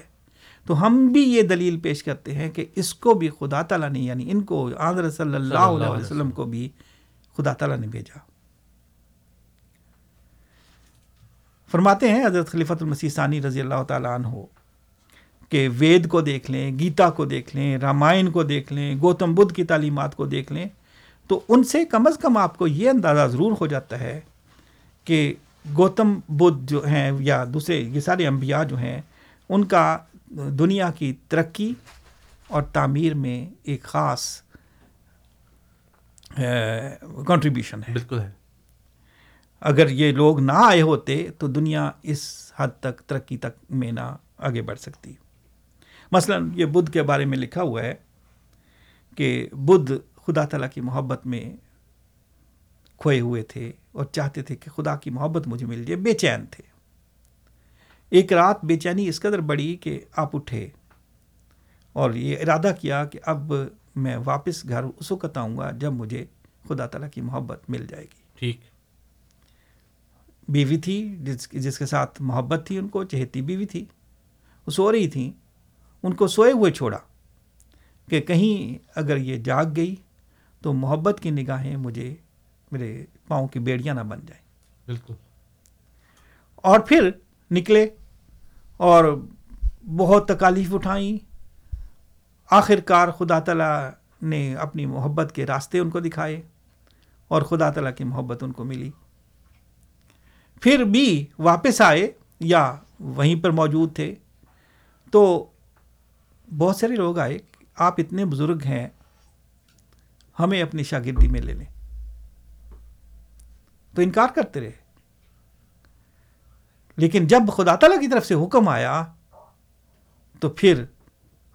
تو ہم بھی یہ دلیل پیش کرتے ہیں کہ اس کو بھی خدا تعالیٰ نے یعنی ان کو آضر صلی اللہ علیہ وسلم کو بھی خدا تعالیٰ نے بھیجا فرماتے ہیں حضرت خلیفۃ المسیح ثانی رضی اللہ تعالیٰ عنہ کہ وید کو دیکھ لیں، گیتا کو دیکھ لیں، رامائن کو دیکھ لیں، گوتم بدھ کی تعلیمات کو دیکھ لیں، تو ان سے کم از کم آپ کو یہ اندازہ ضرور ہو جاتا ہے کہ گوتم بدھ جو ہیں یا دوسرے یہ سارے انبیاء جو ہیں، ان کا دنیا کی ترقی اور تعمیر میں ایک خاص کنٹریبیوشن ہے۔ بالکل ہے۔ اگر یہ لوگ نہ آئے ہوتے تو دنیا اس حد تک ترقی تک میں نہ آگے بڑھ سکتی۔ مثلا یہ بدھ کے بارے میں لکھا ہوا ہے کہ بدھ خدا تعالیٰ کی محبت میں کھوئے ہوئے تھے اور چاہتے تھے کہ خدا کی محبت مجھے مل جائے، بے چین تھے۔ ایک رات بے چینی اس قدر بڑی کہ آپ اٹھے اور یہ ارادہ کیا کہ اب میں واپس گھر اس وقت آؤں گا جب مجھے خدا تعالیٰ کی محبت مل جائے گی۔ ٹھیک۔ بیوی تھی جس جس کے ساتھ محبت تھی ان کو چہتی بیوی تھی وہ سو رہی تھیں ان کو سوئے ہوئے چھوڑا کہ کہیں اگر یہ جاگ گئی تو محبت کی نگاہیں مجھے میرے پاؤں کی بیڑیاں نہ بن جائیں۔ بالکل۔ اور پھر نکلے اور بہت تکالیف اٹھائیں۔ آخر کار خدا تعالیٰ نے اپنی محبت کے راستے ان کو دکھائے اور خدا تعالیٰ کی محبت ان کو ملی۔ پھر بھی واپس آئے یا وہیں پر موجود تھے۔ تو بہت سارے لوگ آئے، آپ اتنے بزرگ ہیں، ہمیں اپنی شاگردی میں لے لیں۔ تو انکار کرتے رہے۔ لیکن جب خدا تعالیٰ کی طرف سے حکم آیا، تو پھر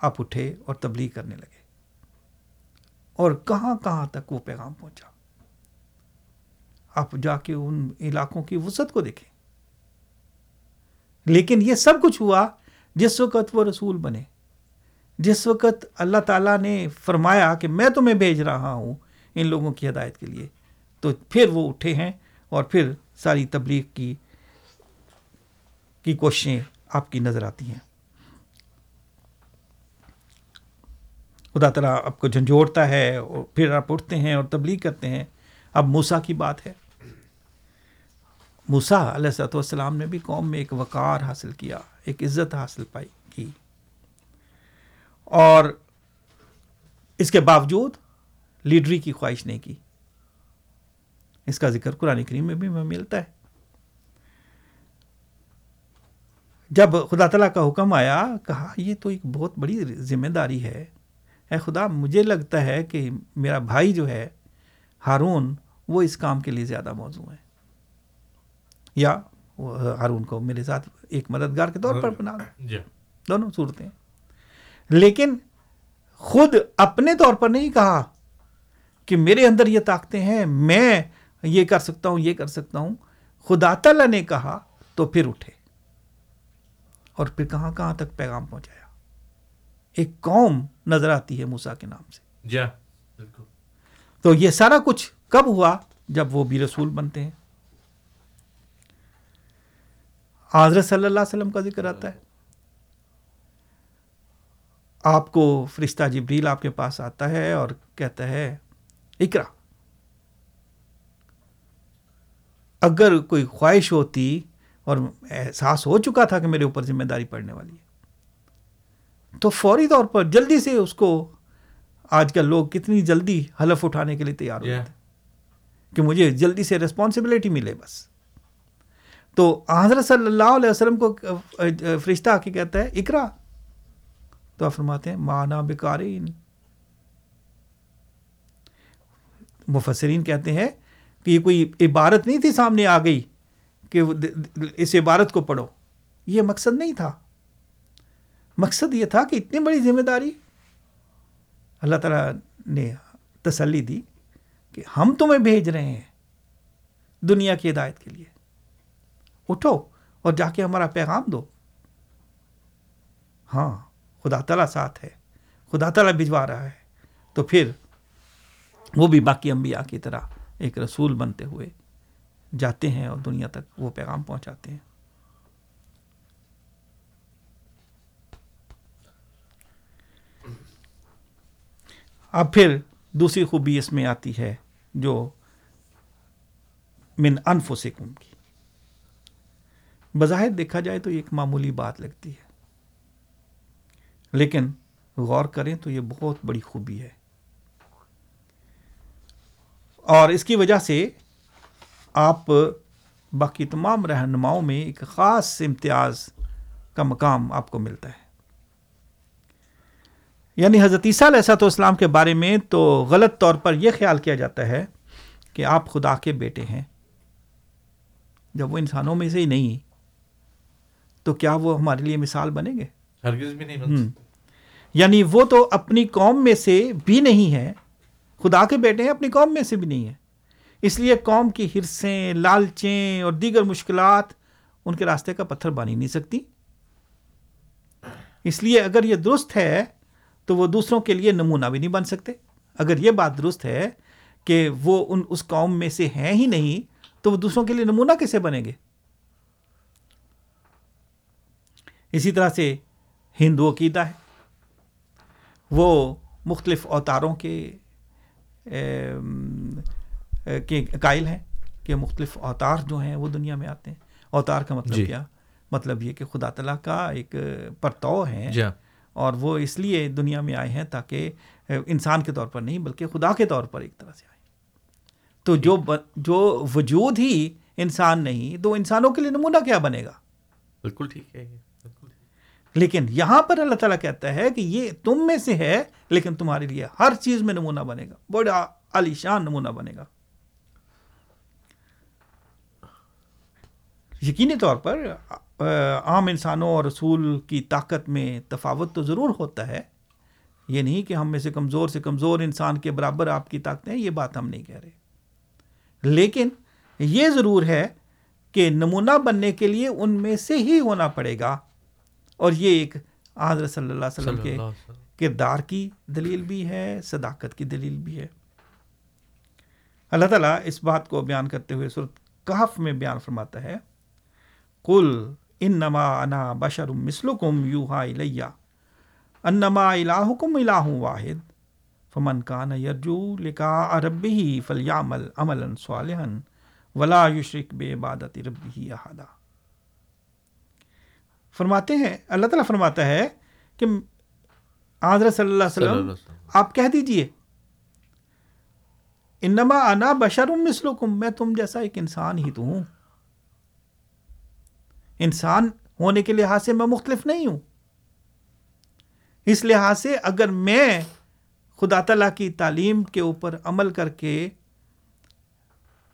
آپ اٹھے اور تبلیغ کرنے لگے۔ اور کہاں کہاں تک وہ پیغام پہنچا؟ آپ جا کے ان علاقوں کی وسعت کو دیکھیں۔ لیکن یہ سب کچھ ہوا جس وقت وہ رسول بنے۔ جس وقت اللہ تعالیٰ نے فرمایا کہ میں تمہیں بھیج رہا ہوں ان لوگوں کی ہدایت کے لیے۔ تو پھر وہ اٹھے ہیں اور پھر ساری تبلیغ کی کی کوششیں آپ کی نظر آتی ہیں۔ خدا تعالیٰ آپ کو جھنجھوڑتا ہے اور پھر آپ اٹھتے ہیں اور تبلیغ کرتے ہیں۔ اب موسا کی بات ہے۔ موسا علیہ صلاحت والسلام نے بھی قوم میں ایک وقار حاصل کیا، ایک عزت حاصل پائی کی۔ اور اس کے باوجود لیڈری کی خواہش نہیں کی۔ اس کا ذکر قرآن کریم میں بھی ہمیں ملتا ہے۔ جب خدا تعالیٰ کا حکم آیا، کہا، یہ تو ایک بہت بڑی ذمہ داری ہے۔ اے خدا، مجھے لگتا ہے کہ میرا بھائی جو ہے، ہارون وہ اس کام کے لیے زیادہ موضوع ہے یا ہارون کو میرے ساتھ ایک مددگار کے طور پر بنا جی۔ دونوں صورتیں۔ لیکن خود اپنے طور پر نہیں کہا کہ میرے اندر یہ طاقتیں ہیں میں یہ کر سکتا ہوں یہ کر سکتا ہوں۔ خدا تعالیٰ نے کہا تو پھر اٹھے۔ اور پھر کہاں کہاں تک پیغام پہنچایا؟ ایک قوم نظر آتی ہے موسا کے نام سے۔ جی بالکل۔ تو یہ سارا کچھ کب ہوا جب وہ بھی رسول بنتے ہیں؟ حضرت صلی اللہ علیہ وسلم کا ذکر آتا ہے۔ آپ کو فرشتہ جبریل آپ کے پاس آتا ہے اور کہتا ہے اکرا اگر کوئی خواہش ہوتی اور احساس ہو چکا تھا کہ میرے اوپر ذمہ داری پڑنے والی ہے تو فوری طور پر جلدی سے اس کو آج کل لوگ کتنی جلدی حلف اٹھانے کے لیے تیار ہوتے ہیں۔ کہ مجھے جلدی سے ریسپانسبلٹی ملے بس۔ تو حضرت صلی اللہ علیہ وسلم کو فرشتہ آ کے کہتا ہے اکرا تو آپ فرماتے ہیں مانا بکارین۔ مفسرین کہتے ہیں کہ یہ کوئی عبارت نہیں تھی سامنے آ گئی کہ اس عبارت کو پڑھو۔ یہ مقصد نہیں تھا۔ مقصد یہ تھا کہ اتنی بڑی ذمہ داری۔ اللہ تعالیٰ نے تسلی دی۔ کہ ہم تمہیں بھیج رہے ہیں دنیا کی ہدایت کے لیے۔ اٹھو اور جا کے ہمارا پیغام دو۔ ہاں خدا تعالیٰ ساتھ ہے، خدا تعالیٰ بھجوا رہا ہے۔ تو پھر وہ بھی باقی انبیاء کی طرح ایک رسول بنتے ہوئے جاتے ہیں اور دنیا تک وہ پیغام پہنچاتے ہیں۔ اب پھر دوسری خوبی اس میں آتی ہے جو من انفسکم کی۔ بظاہر دیکھا جائے تو یہ ایک معمولی بات لگتی ہے۔ لیکن غور کریں تو یہ بہت بڑی خوبی ہے۔ اور اس کی وجہ سے آپ باقی تمام رہنماؤں میں ایک خاص امتیاز کا مقام آپ کو ملتا ہے۔ یعنی حضرت عیسیٰ علیہ سات اسلام کے بارے میں تو غلط طور پر یہ خیال کیا جاتا ہے کہ آپ خدا کے بیٹے ہیں۔ جب وہ انسانوں میں سے ہی نہیں تو کیا وہ ہمارے لیے مثال بنیں گے؟ ہرگز بھی نہیں بن یعنی وہ تو اپنی قوم میں سے بھی نہیں ہے خدا کے بیٹے ہیں اپنی قوم میں سے بھی نہیں ہے۔ اس لیے قوم کی ہرسیں لالچیں اور دیگر مشکلات ان کے راستے کا پتھر بن ہی نہیں سکتی۔ اس لیے اگر یہ درست ہے تو وہ دوسروں کے لیے نمونہ بھی نہیں بن سکتے۔ اگر یہ بات درست ہے کہ وہ ان اس قوم میں سے ہیں ہی نہیں تو وہ دوسروں کے لیے نمونہ کیسے بنیں گے؟ اسی طرح سے ہندو عقیدہ ہے۔ وہ مختلف اوتاروں کے کے قائل ہیں کہ مختلف اوتار جو ہیں وہ دنیا میں آتے ہیں۔ اوتار کا مطلب جی۔ کیا؟ مطلب یہ کہ خدا تعالیٰ کا ایک پرتو ہے اور وہ اس لیے دنیا میں آئے ہیں تاکہ انسان کے طور پر نہیں بلکہ خدا کے طور پر ایک طرح سے آئے تو جو جو وجود ہی انسان نہیں تو انسانوں کے لیے نمونہ کیا بنے گا؟ بالکل ٹھیک ہے۔ لیکن یہاں پر اللہ تعالیٰ کہتا ہے کہ یہ تم میں سے ہے لیکن تمہارے لیے ہر چیز میں نمونہ بنے گا۔ بڑا عالیشان نمونہ بنے گا۔ یقینی طور پر عام انسانوں اور رسول کی طاقت میں تفاوت تو ضرور ہوتا ہے۔ یہ نہیں کہ ہم میں سے کمزور سے کمزور انسان کے برابر آپ کی طاقتیں یہ بات ہم نہیں کہہ رہے۔ لیکن یہ ضرور ہے کہ نمونہ بننے کے لیے ان میں سے ہی ہونا پڑے گا۔ اور یہ ایک حضرت صلی اللہ علیہ وسلم کے۔ کردار کی دلیل بھی ہے صداقت کی دلیل بھی ہے۔ اللہ تعالیٰ اس بات کو بیان کرتے ہوئے صورت کہف میں بیان فرماتا ہے۔ کل انما انا بشر مثلکم یوحا الیہ انما الہکم الہ واحد فمن کان یرجو لقاء ربہ فلیعمل عملا صالحا ولا یشرک بعبادت ربہ احدا فرماتے ہیں اللہ تعالیٰ فرماتا ہے کہ حضرت صلی اللہ علیہ وسلم۔ آپ کہہ دیجیے انما انا بشر مثلکم میں تم جیسا ایک انسان ہی تو ہوں انسان ہونے کے لحاظ سے میں مختلف نہیں ہوں۔ اس لحاظ سے اگر میں خدا تعالیٰ کی تعلیم کے اوپر عمل کر کے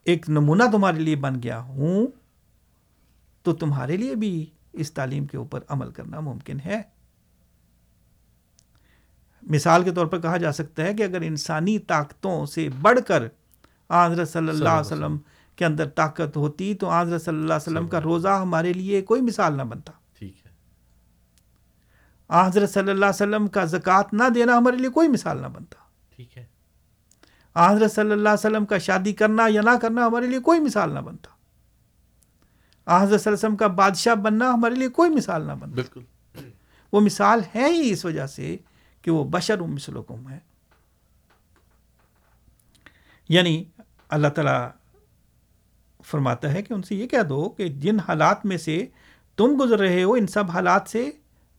ایک نمونہ تمہارے لیے بن گیا ہوں، تو تمہارے لیے بھی اس تعلیم کے اوپر عمل کرنا ممکن ہے۔ مثال کے طور پر کہا جا سکتا ہے کہ اگر انسانی طاقتوں سے بڑھ کر حضرت صلی اللہ علیہ وسلم۔ کے اندر طاقت ہوتی تو حضرت صلی اللہ علیہ وسلم کا روزہ ہمارے لیے کوئی مثال نہ بنتا۔ ٹھیک ہے۔ حضرت صلی اللہ علیہ وسلم کا زکوٰۃ نہ دینا ہمارے لیے کوئی مثال نہ بنتا۔ ٹھیک ہے۔ حضرت صلی اللہ علیہ وسلم کا شادی کرنا یا نہ کرنا ہمارے لیے کوئی مثال نہ بنتا۔ حضرت صلی اللہ علیہ وسلم کا بادشاہ بننا ہمارے لیے کوئی مثال نہ بنتا۔ بالکل۔ وہ مثال ہے ہی اس وجہ سے کہ وہ بشر مثلکم ہے یعنی اللہ تعالیٰ فرماتا ہے کہ ان سے یہ کہہ دو کہ جن حالات میں سے تم گزر رہے ہو ان سب حالات سے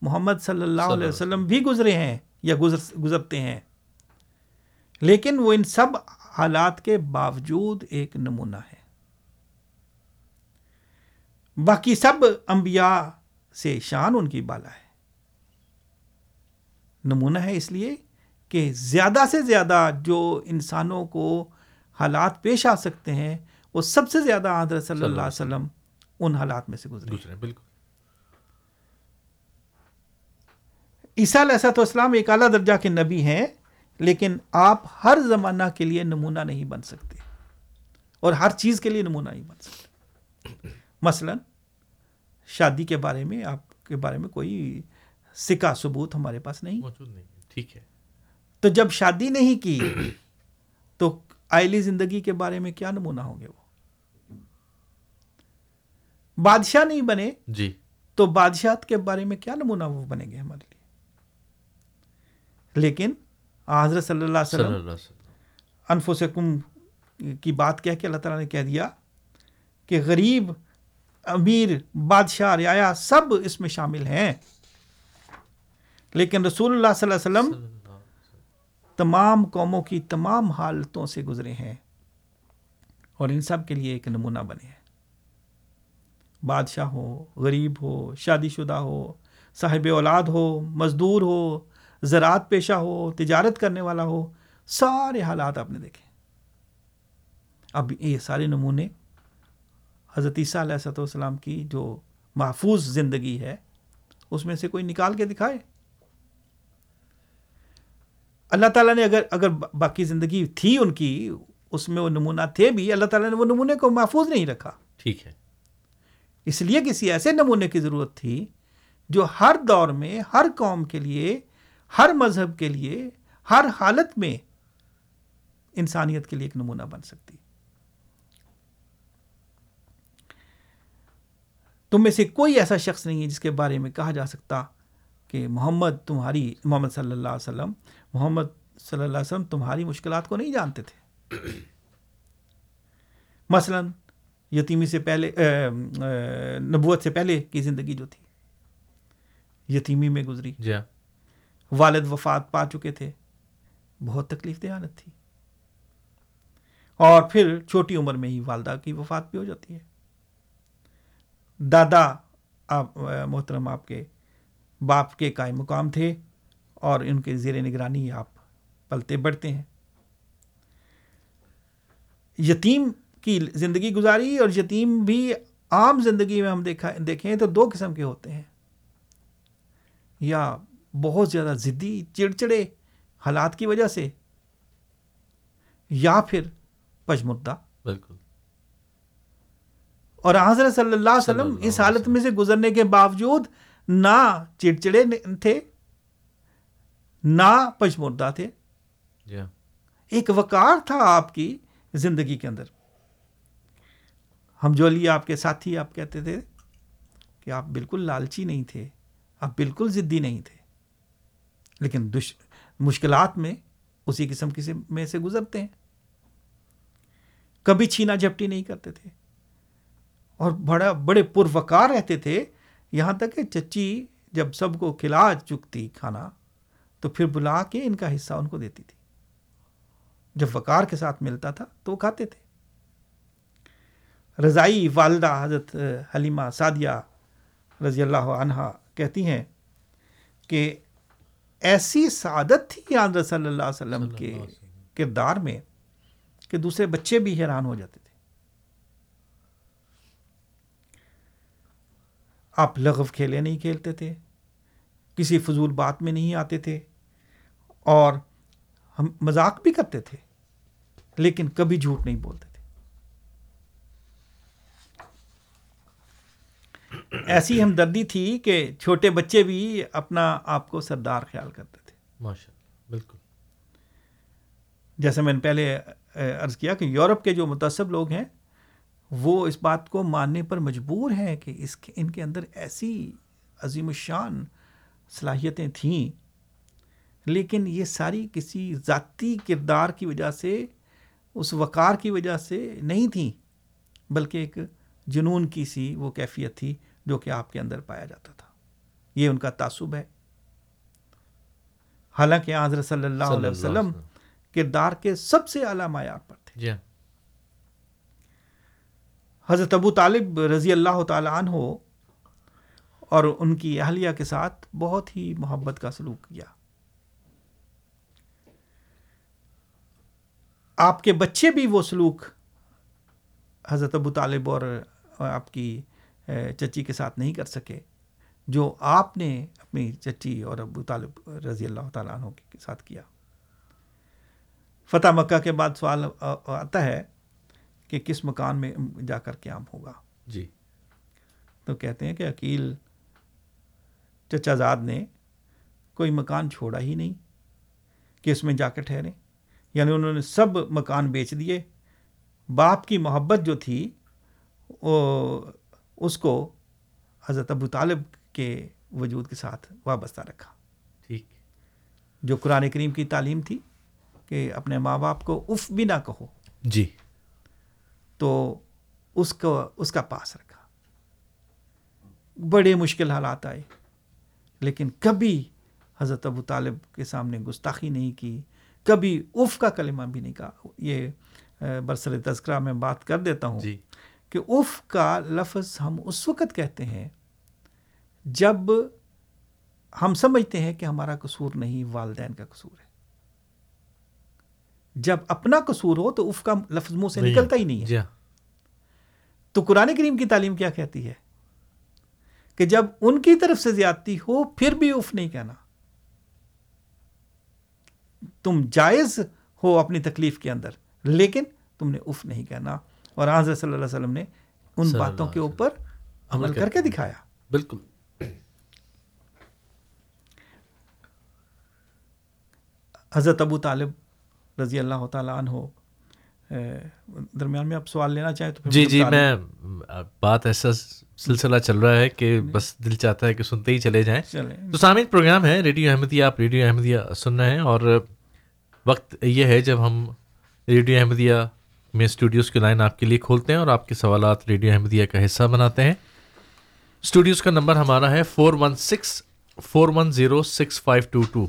محمد صلی اللہ علیہ وسلم بھی گزرے ہیں یا گزر گزرتے ہیں۔ لیکن وہ ان سب حالات کے باوجود ایک نمونہ ہے۔ باقی سب انبیاء سے شان ان کی بالا ہے۔ نمونہ ہے اس لیے کہ زیادہ سے زیادہ جو انسانوں کو حالات پیش آ سکتے ہیں وہ سب سے زیادہ حضرت صلی اللہ علیہ وسلم ان حالات میں سے گزرے۔ دوسرے بالکل۔ عیسیٰ علیہ السلاۃ والسلام ایک اعلیٰ درجہ کے نبی ہیں لیکن آپ ہر زمانہ کے لیے نمونہ نہیں بن سکتے۔ اور ہر چیز کے لیے نمونہ نہیں بن سکتے۔ مثلا شادی کے بارے میں آپ کے بارے میں کوئی سکا ثبوت ہمارے پاس نہیں۔ موجود نہیں ٹھیک ہے۔ تو جب شادی نہیں کی تو آئلی زندگی کے بارے میں کیا نمونہ ہوں گے وہ؟ بادشاہ نہیں بنے جی۔ تو بادشاہت کے بارے میں کیا نمونہ وہ بنیں گے ہمارے لیے؟ لیکن حضرت صلی اللہ علیہ وسلم انفسکم کی بات کہہ کے اللہ تعالیٰ نے کہہ دیا کہ غریب امیر بادشاہ رعایا سب اس میں شامل ہیں۔ لیکن رسول اللہ صلی اللہ علیہ وسلم۔ تمام قوموں کی تمام حالتوں سے گزرے ہیں اور ان سب کے لیے ایک نمونہ بنے ہیں۔ بادشاہ ہو، غریب ہو شادی شدہ ہو، صاحب اولاد ہو، مزدور ہو، زراعت پیشہ ہو، تجارت کرنے والا ہو، سارے حالات آپ نے دیکھے۔ اب یہ سارے نمونے حضرت عیسیٰ علیہ صلاح والسلام کی جو محفوظ زندگی ہے، اس میں سے کوئی نکال کے دکھائے؟ اللہ تعالیٰ نے اگر اگر باقی زندگی تھی ان کی، اس میں وہ نمونہ تھے بھی، اللہ تعالیٰ نے وہ نمونے کو محفوظ نہیں رکھا۔ ٹھیک ہے۔ اس لیے کسی ایسے نمونے کی ضرورت تھی جو ہر دور میں، ہر قوم کے لیے، ہر مذہب کے لیے، ہر حالت میں انسانیت کے لیے ایک نمونہ بن سکتی۔ تم میں سے کوئی ایسا شخص نہیں ہے جس کے بارے میں کہا جا سکتا کہ محمد تمہاری، محمد صلی اللہ علیہ وسلم، محمد صلی اللہ علیہ وسلم تمہاری مشکلات کو نہیں جانتے تھے۔ مثلا یتیمی سے پہلے نبوت سے پہلے کی زندگی جو تھی یتیمی میں گزری۔ جی ہاں۔ والد وفات پا چکے تھے۔ بہت تکلیف دہ حالت تھی۔ اور پھر چھوٹی عمر میں ہی والدہ کی وفات بھی ہو جاتی ہے۔ دادا آپ محترم آپ کے باپ کے قائم مقام تھے اور ان کے زیر نگرانی آپ پلتے بڑھتے ہیں۔ یتیم کی زندگی گزاری اور یتیم بھی عام زندگی میں ہم دیکھا دیکھیں تو دو قسم کے ہوتے ہیں۔ یا بہت زیادہ ضدی چڑچڑے حالات کی وجہ سے یا پھر پجمردہ بالکل۔ اور حضرت صلی اللہ علیہ وسلم اس حالت میں سے گزرنے کے باوجود نہ چڑچڑے تھے نہ پجمردہ تھے۔ جی ہاں۔ ایک وقار تھا آپ کی زندگی کے اندر۔ ہم جو علی آپ کے ساتھی آپ کہتے تھے کہ آپ بالکل لالچی نہیں تھے، آپ بالکل ضدی نہیں تھے۔ لیکن دش، مشکلات میں اسی قسم کی میں سے گزرتے ہیں۔ کبھی چھینا جھپٹی نہیں کرتے تھے۔ اور بڑا، بڑے پروکار رہتے تھے۔ یہاں تک کہ چچی جب سب کو کھلا چکتی کھانا تو پھر بلا کے ان کا حصہ ان کو دیتی تھی۔ جب وقار کے ساتھ ملتا تھا تو وہ کھاتے تھے۔ رضائی والدہ حضرت حلیمہ سعدیہ رضی اللہ عنہا کہتی ہیں کہ ایسی سعادت تھی حضرت صلی اللہ علیہ وسلم کے کردار میں کہ دوسرے بچے بھی حیران ہو جاتے تھے۔ آپ لغو کھیلے نہیں کھیلتے تھے کسی فضول بات میں نہیں آتے تھے اور ہم مذاق بھی کرتے تھے لیکن کبھی جھوٹ نہیں بولتے تھے ایسی ہمدردی تھی کہ چھوٹے بچے بھی اپنا آپ کو سردار خیال کرتے تھے۔ ماشاء بالکل۔ جیسے میں نے پہلے عرض کیا کہ یورپ کے جو متصب لوگ ہیں وہ اس بات کو ماننے پر مجبور ہیں کہ اس کے ان کے اندر ایسی عظیم الشان صلاحیتیں تھیں۔ لیکن یہ ساری کسی ذاتی کردار کی وجہ سے اس وقار کی وجہ سے نہیں تھیں بلکہ ایک جنون کی سی وہ کیفیت تھی۔ جو کہ آپ کے اندر پایا جاتا تھا۔ یہ ان کا تعصب ہے۔ حالانکہ حضرت صلی اللہ علیہ وسلم کردار کے سب سے اعلیٰ معیار پر تھے۔ جی حضرت ابو طالب رضی اللہ تعالیٰ عنہ اور ان کی اہلیہ کے ساتھ بہت ہی محبت کا سلوک کیا۔ آپ کے بچے بھی وہ سلوک حضرت ابو طالب اور آپ کی چچی کے ساتھ نہیں کر سکے جو آپ نے اپنی چچی اور ابو طالب رضی اللہ تعالیٰ عنہ کے ساتھ کیا۔ فتح مکہ کے بعد سوال آتا ہے کہ کس مکان میں جا کر قیام ہوگا؟ جی۔ تو کہتے ہیں کہ عقیل چچا زاد نے کوئی مکان چھوڑا ہی نہیں کہ اس میں جا کے ٹھہرے۔ یعنی انہوں نے سب مکان بیچ دیے باپ کی محبت جو تھی وہ اس کو حضرت ابو طالب کے وجود کے ساتھ وابستہ رکھا۔ ٹھیک۔ جو قرآن کریم کی تعلیم تھی کہ اپنے ماں باپ کو اف بھی نہ کہو۔ جی۔ تو اس کو اس کا پاس رکھا۔ بڑے مشکل حالات آئے لیکن کبھی حضرت ابو طالب کے سامنے گستاخی نہیں کی کبھی اف کا کلمہ بھی نہیں کہا۔ یہ برسر تذکرہ میں بات کر دیتا ہوں۔ جی۔ کہ اف کا لفظ ہم اس وقت کہتے ہیں جب ہم سمجھتے ہیں کہ ہمارا قصور نہیں والدین کا قصور ہے۔ جب اپنا قصور ہو تو اف کا لفظ منہ سے نکلتا ہی نہیں ہے۔ جی ہاں۔ تو قرآن کریم کی تعلیم کیا کہتی ہے؟ کہ جب ان کی طرف سے زیادتی ہو پھر بھی اف نہیں کہنا۔ تم جائز ہو اپنی تکلیف کے اندر لیکن تم نے اف نہیں کہنا۔ اور حضرت صلی اللہ علیہ وسلم نے ان باتوں کے اوپر عمل کر کے دکھایا۔ بالکل۔ حضرت ابو طالب رضی اللہ تعالیٰ عنہ درمیان میں آپ سوال لینا چاہیں تو جی جی میں بات ایسا سلسلہ چل رہا ہے کہ بس دل چاہتا ہے کہ سنتے ہی چلے جائیں۔ تو سامعین پروگرام ہے ریڈیو احمدیہ آپ ریڈیو احمدیہ سن رہے ہیں اور وقت یہ ہے جب ہم ریڈیو احمدیہ میں اسٹوڈیوز کی لائن آپ کے لیے کھولتے ہیں اور آپ کے سوالات ریڈیو احمدیہ کا حصہ بناتے ہیں۔ اسٹوڈیوز کا نمبر ہمارا ہے four one six four one zero six five two two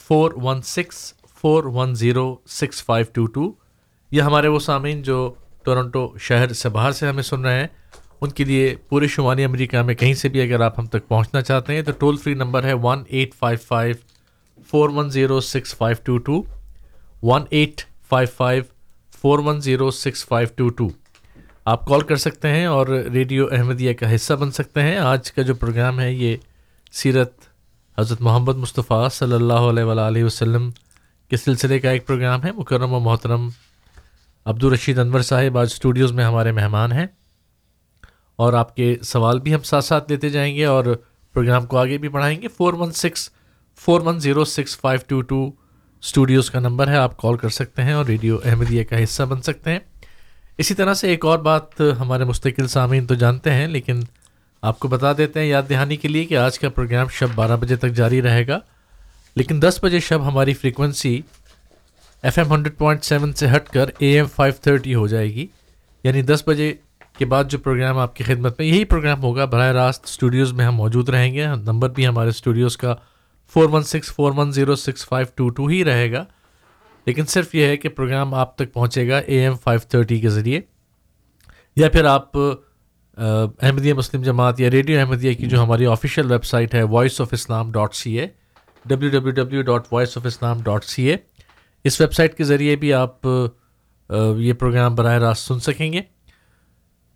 four one six four one zero six five two two یہ ہمارے وہ سامعین جو ٹورنٹو شہر سے باہر سے ہمیں سن رہے ہیں، ان کے لیے پورے شمالی امریکہ میں کہیں سے بھی اگر آپ ہم تک پہنچنا چاہتے ہیں، تو ٹول فری نمبر ہے one eight five five four one zero six five two two one eight five five four one zero six five two two آپ کال کر سکتے ہیں اور ریڈیو احمدیہ کا حصہ بن سکتے ہیں۔ آج کا جو پروگرام ہے، یہ سیرت حضرت محمد مصطفیٰ صلی اللہ علیہ وآلہ وسلم کے سلسلے کا ایک پروگرام ہے۔ مکرم و محترم عبدالرشید انور صاحب آج اسٹوڈیوز میں ہمارے مہمان ہیں اور آپ کے سوال بھی ہم ساتھ ساتھ لیتے جائیں گے اور پروگرام کو آگے بھی بڑھائیں گے۔ Four one six four one zero six five two two studios کا نمبر ہے، آپ کال کر سکتے ہیں اور ریڈیو احمدیہ کا حصہ بن سکتے ہیں۔ اسی طرح سے ایک اور بات ہمارے مستقل سامعین تو جانتے ہیں، لیکن آپ کو بتا دیتے ہیں یاد دہانی کے لیے کہ آج کا پروگرام شب بارہ بجے تک جاری رہے گا۔ لیکن دس بجے شب ہماری frequency F M hundred point seven سے ہٹ کر اے ایم فائیو تھرٹی ہو جائے گی۔ یعنی دس بجے کے بعد جو پروگرام آپ کی خدمت میں، یہی پروگرام ہوگا۔ براہ راست اسٹوڈیوز میں ہم موجود رہیں گے۔ نمبر بھی ہمارے اسٹوڈیوز کا four one six four one zero six five two two ہی رہے گا۔ لیکن صرف یہ ہے کہ پروگرام آپ تک پہنچے گا اے ایم فائیو تھرٹی کے ذریعے۔ یا پھر آپ احمدیہ مسلم جماعت یا ریڈیو احمدیہ کی جو ہماری آفیشیل ویب سائٹ ہے voice of Islam dot C A W W W dot voice of Islam dot C A us website کے ذریعے بھی آپ یہ پروگرام براہ راست سن سکیں گے۔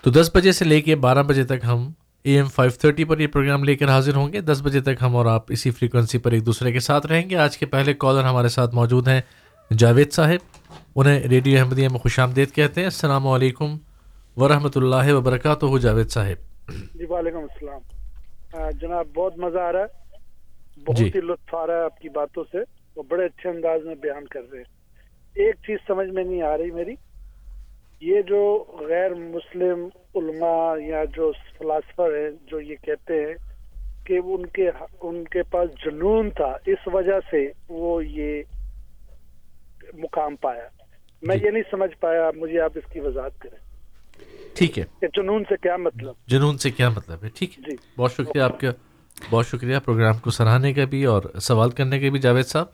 تو دس بجے سے لے کے بارہ بجے تک ہم اے ایم فائیو تھرٹی پر یہ پروگرام لے کر حاضر ہوں گے۔ دس بجے تک ہم اور آپ اسی فریکوینسی پر ایک دوسرے کے ساتھ رہیں گے۔ آج کے پہلے کالر ہمارے ساتھ موجود ہیں جاوید صاحب۔ انہیں ریڈیو احمدیہ میں خوش آمدید کہتے ہیں۔ السلام علیکم ورحمۃ اللہ وبرکاتہ جاوید صاحب۔ جی وعلیکم السلام۔ جناب بہت مزہ آ رہا ہے۔ بہت جی۔ ہی لطف آ رہا ہے آپ کی باتوں سے۔ وہ بڑے اچھے انداز میں بیان کر رہے ہیں۔ ایک چیز سمجھ میں نہیں آ رہی میری۔ یہ جو غیر مسلم علماء یا جو فلاسفر ہیں جو یہ کہتے ہیں کہ ان کے ان کے پاس جنون تھا اس وجہ سے وہ یہ مقام پایا۔ میں جی۔ یہ نہیں سمجھ پایا مجھے آپ اس کی وضاحت کریں۔ ٹھیک ہے۔ کہ جنون سے کیا مطلب؟ جنون سے کیا مطلب ہے؟ ٹھیک ہے۔ جی۔ بہت شکریہ آپ کا بہت شکریہ پروگرام کو سراہنے کا بھی اور سوال کرنے کے بھی جاوید صاحب۔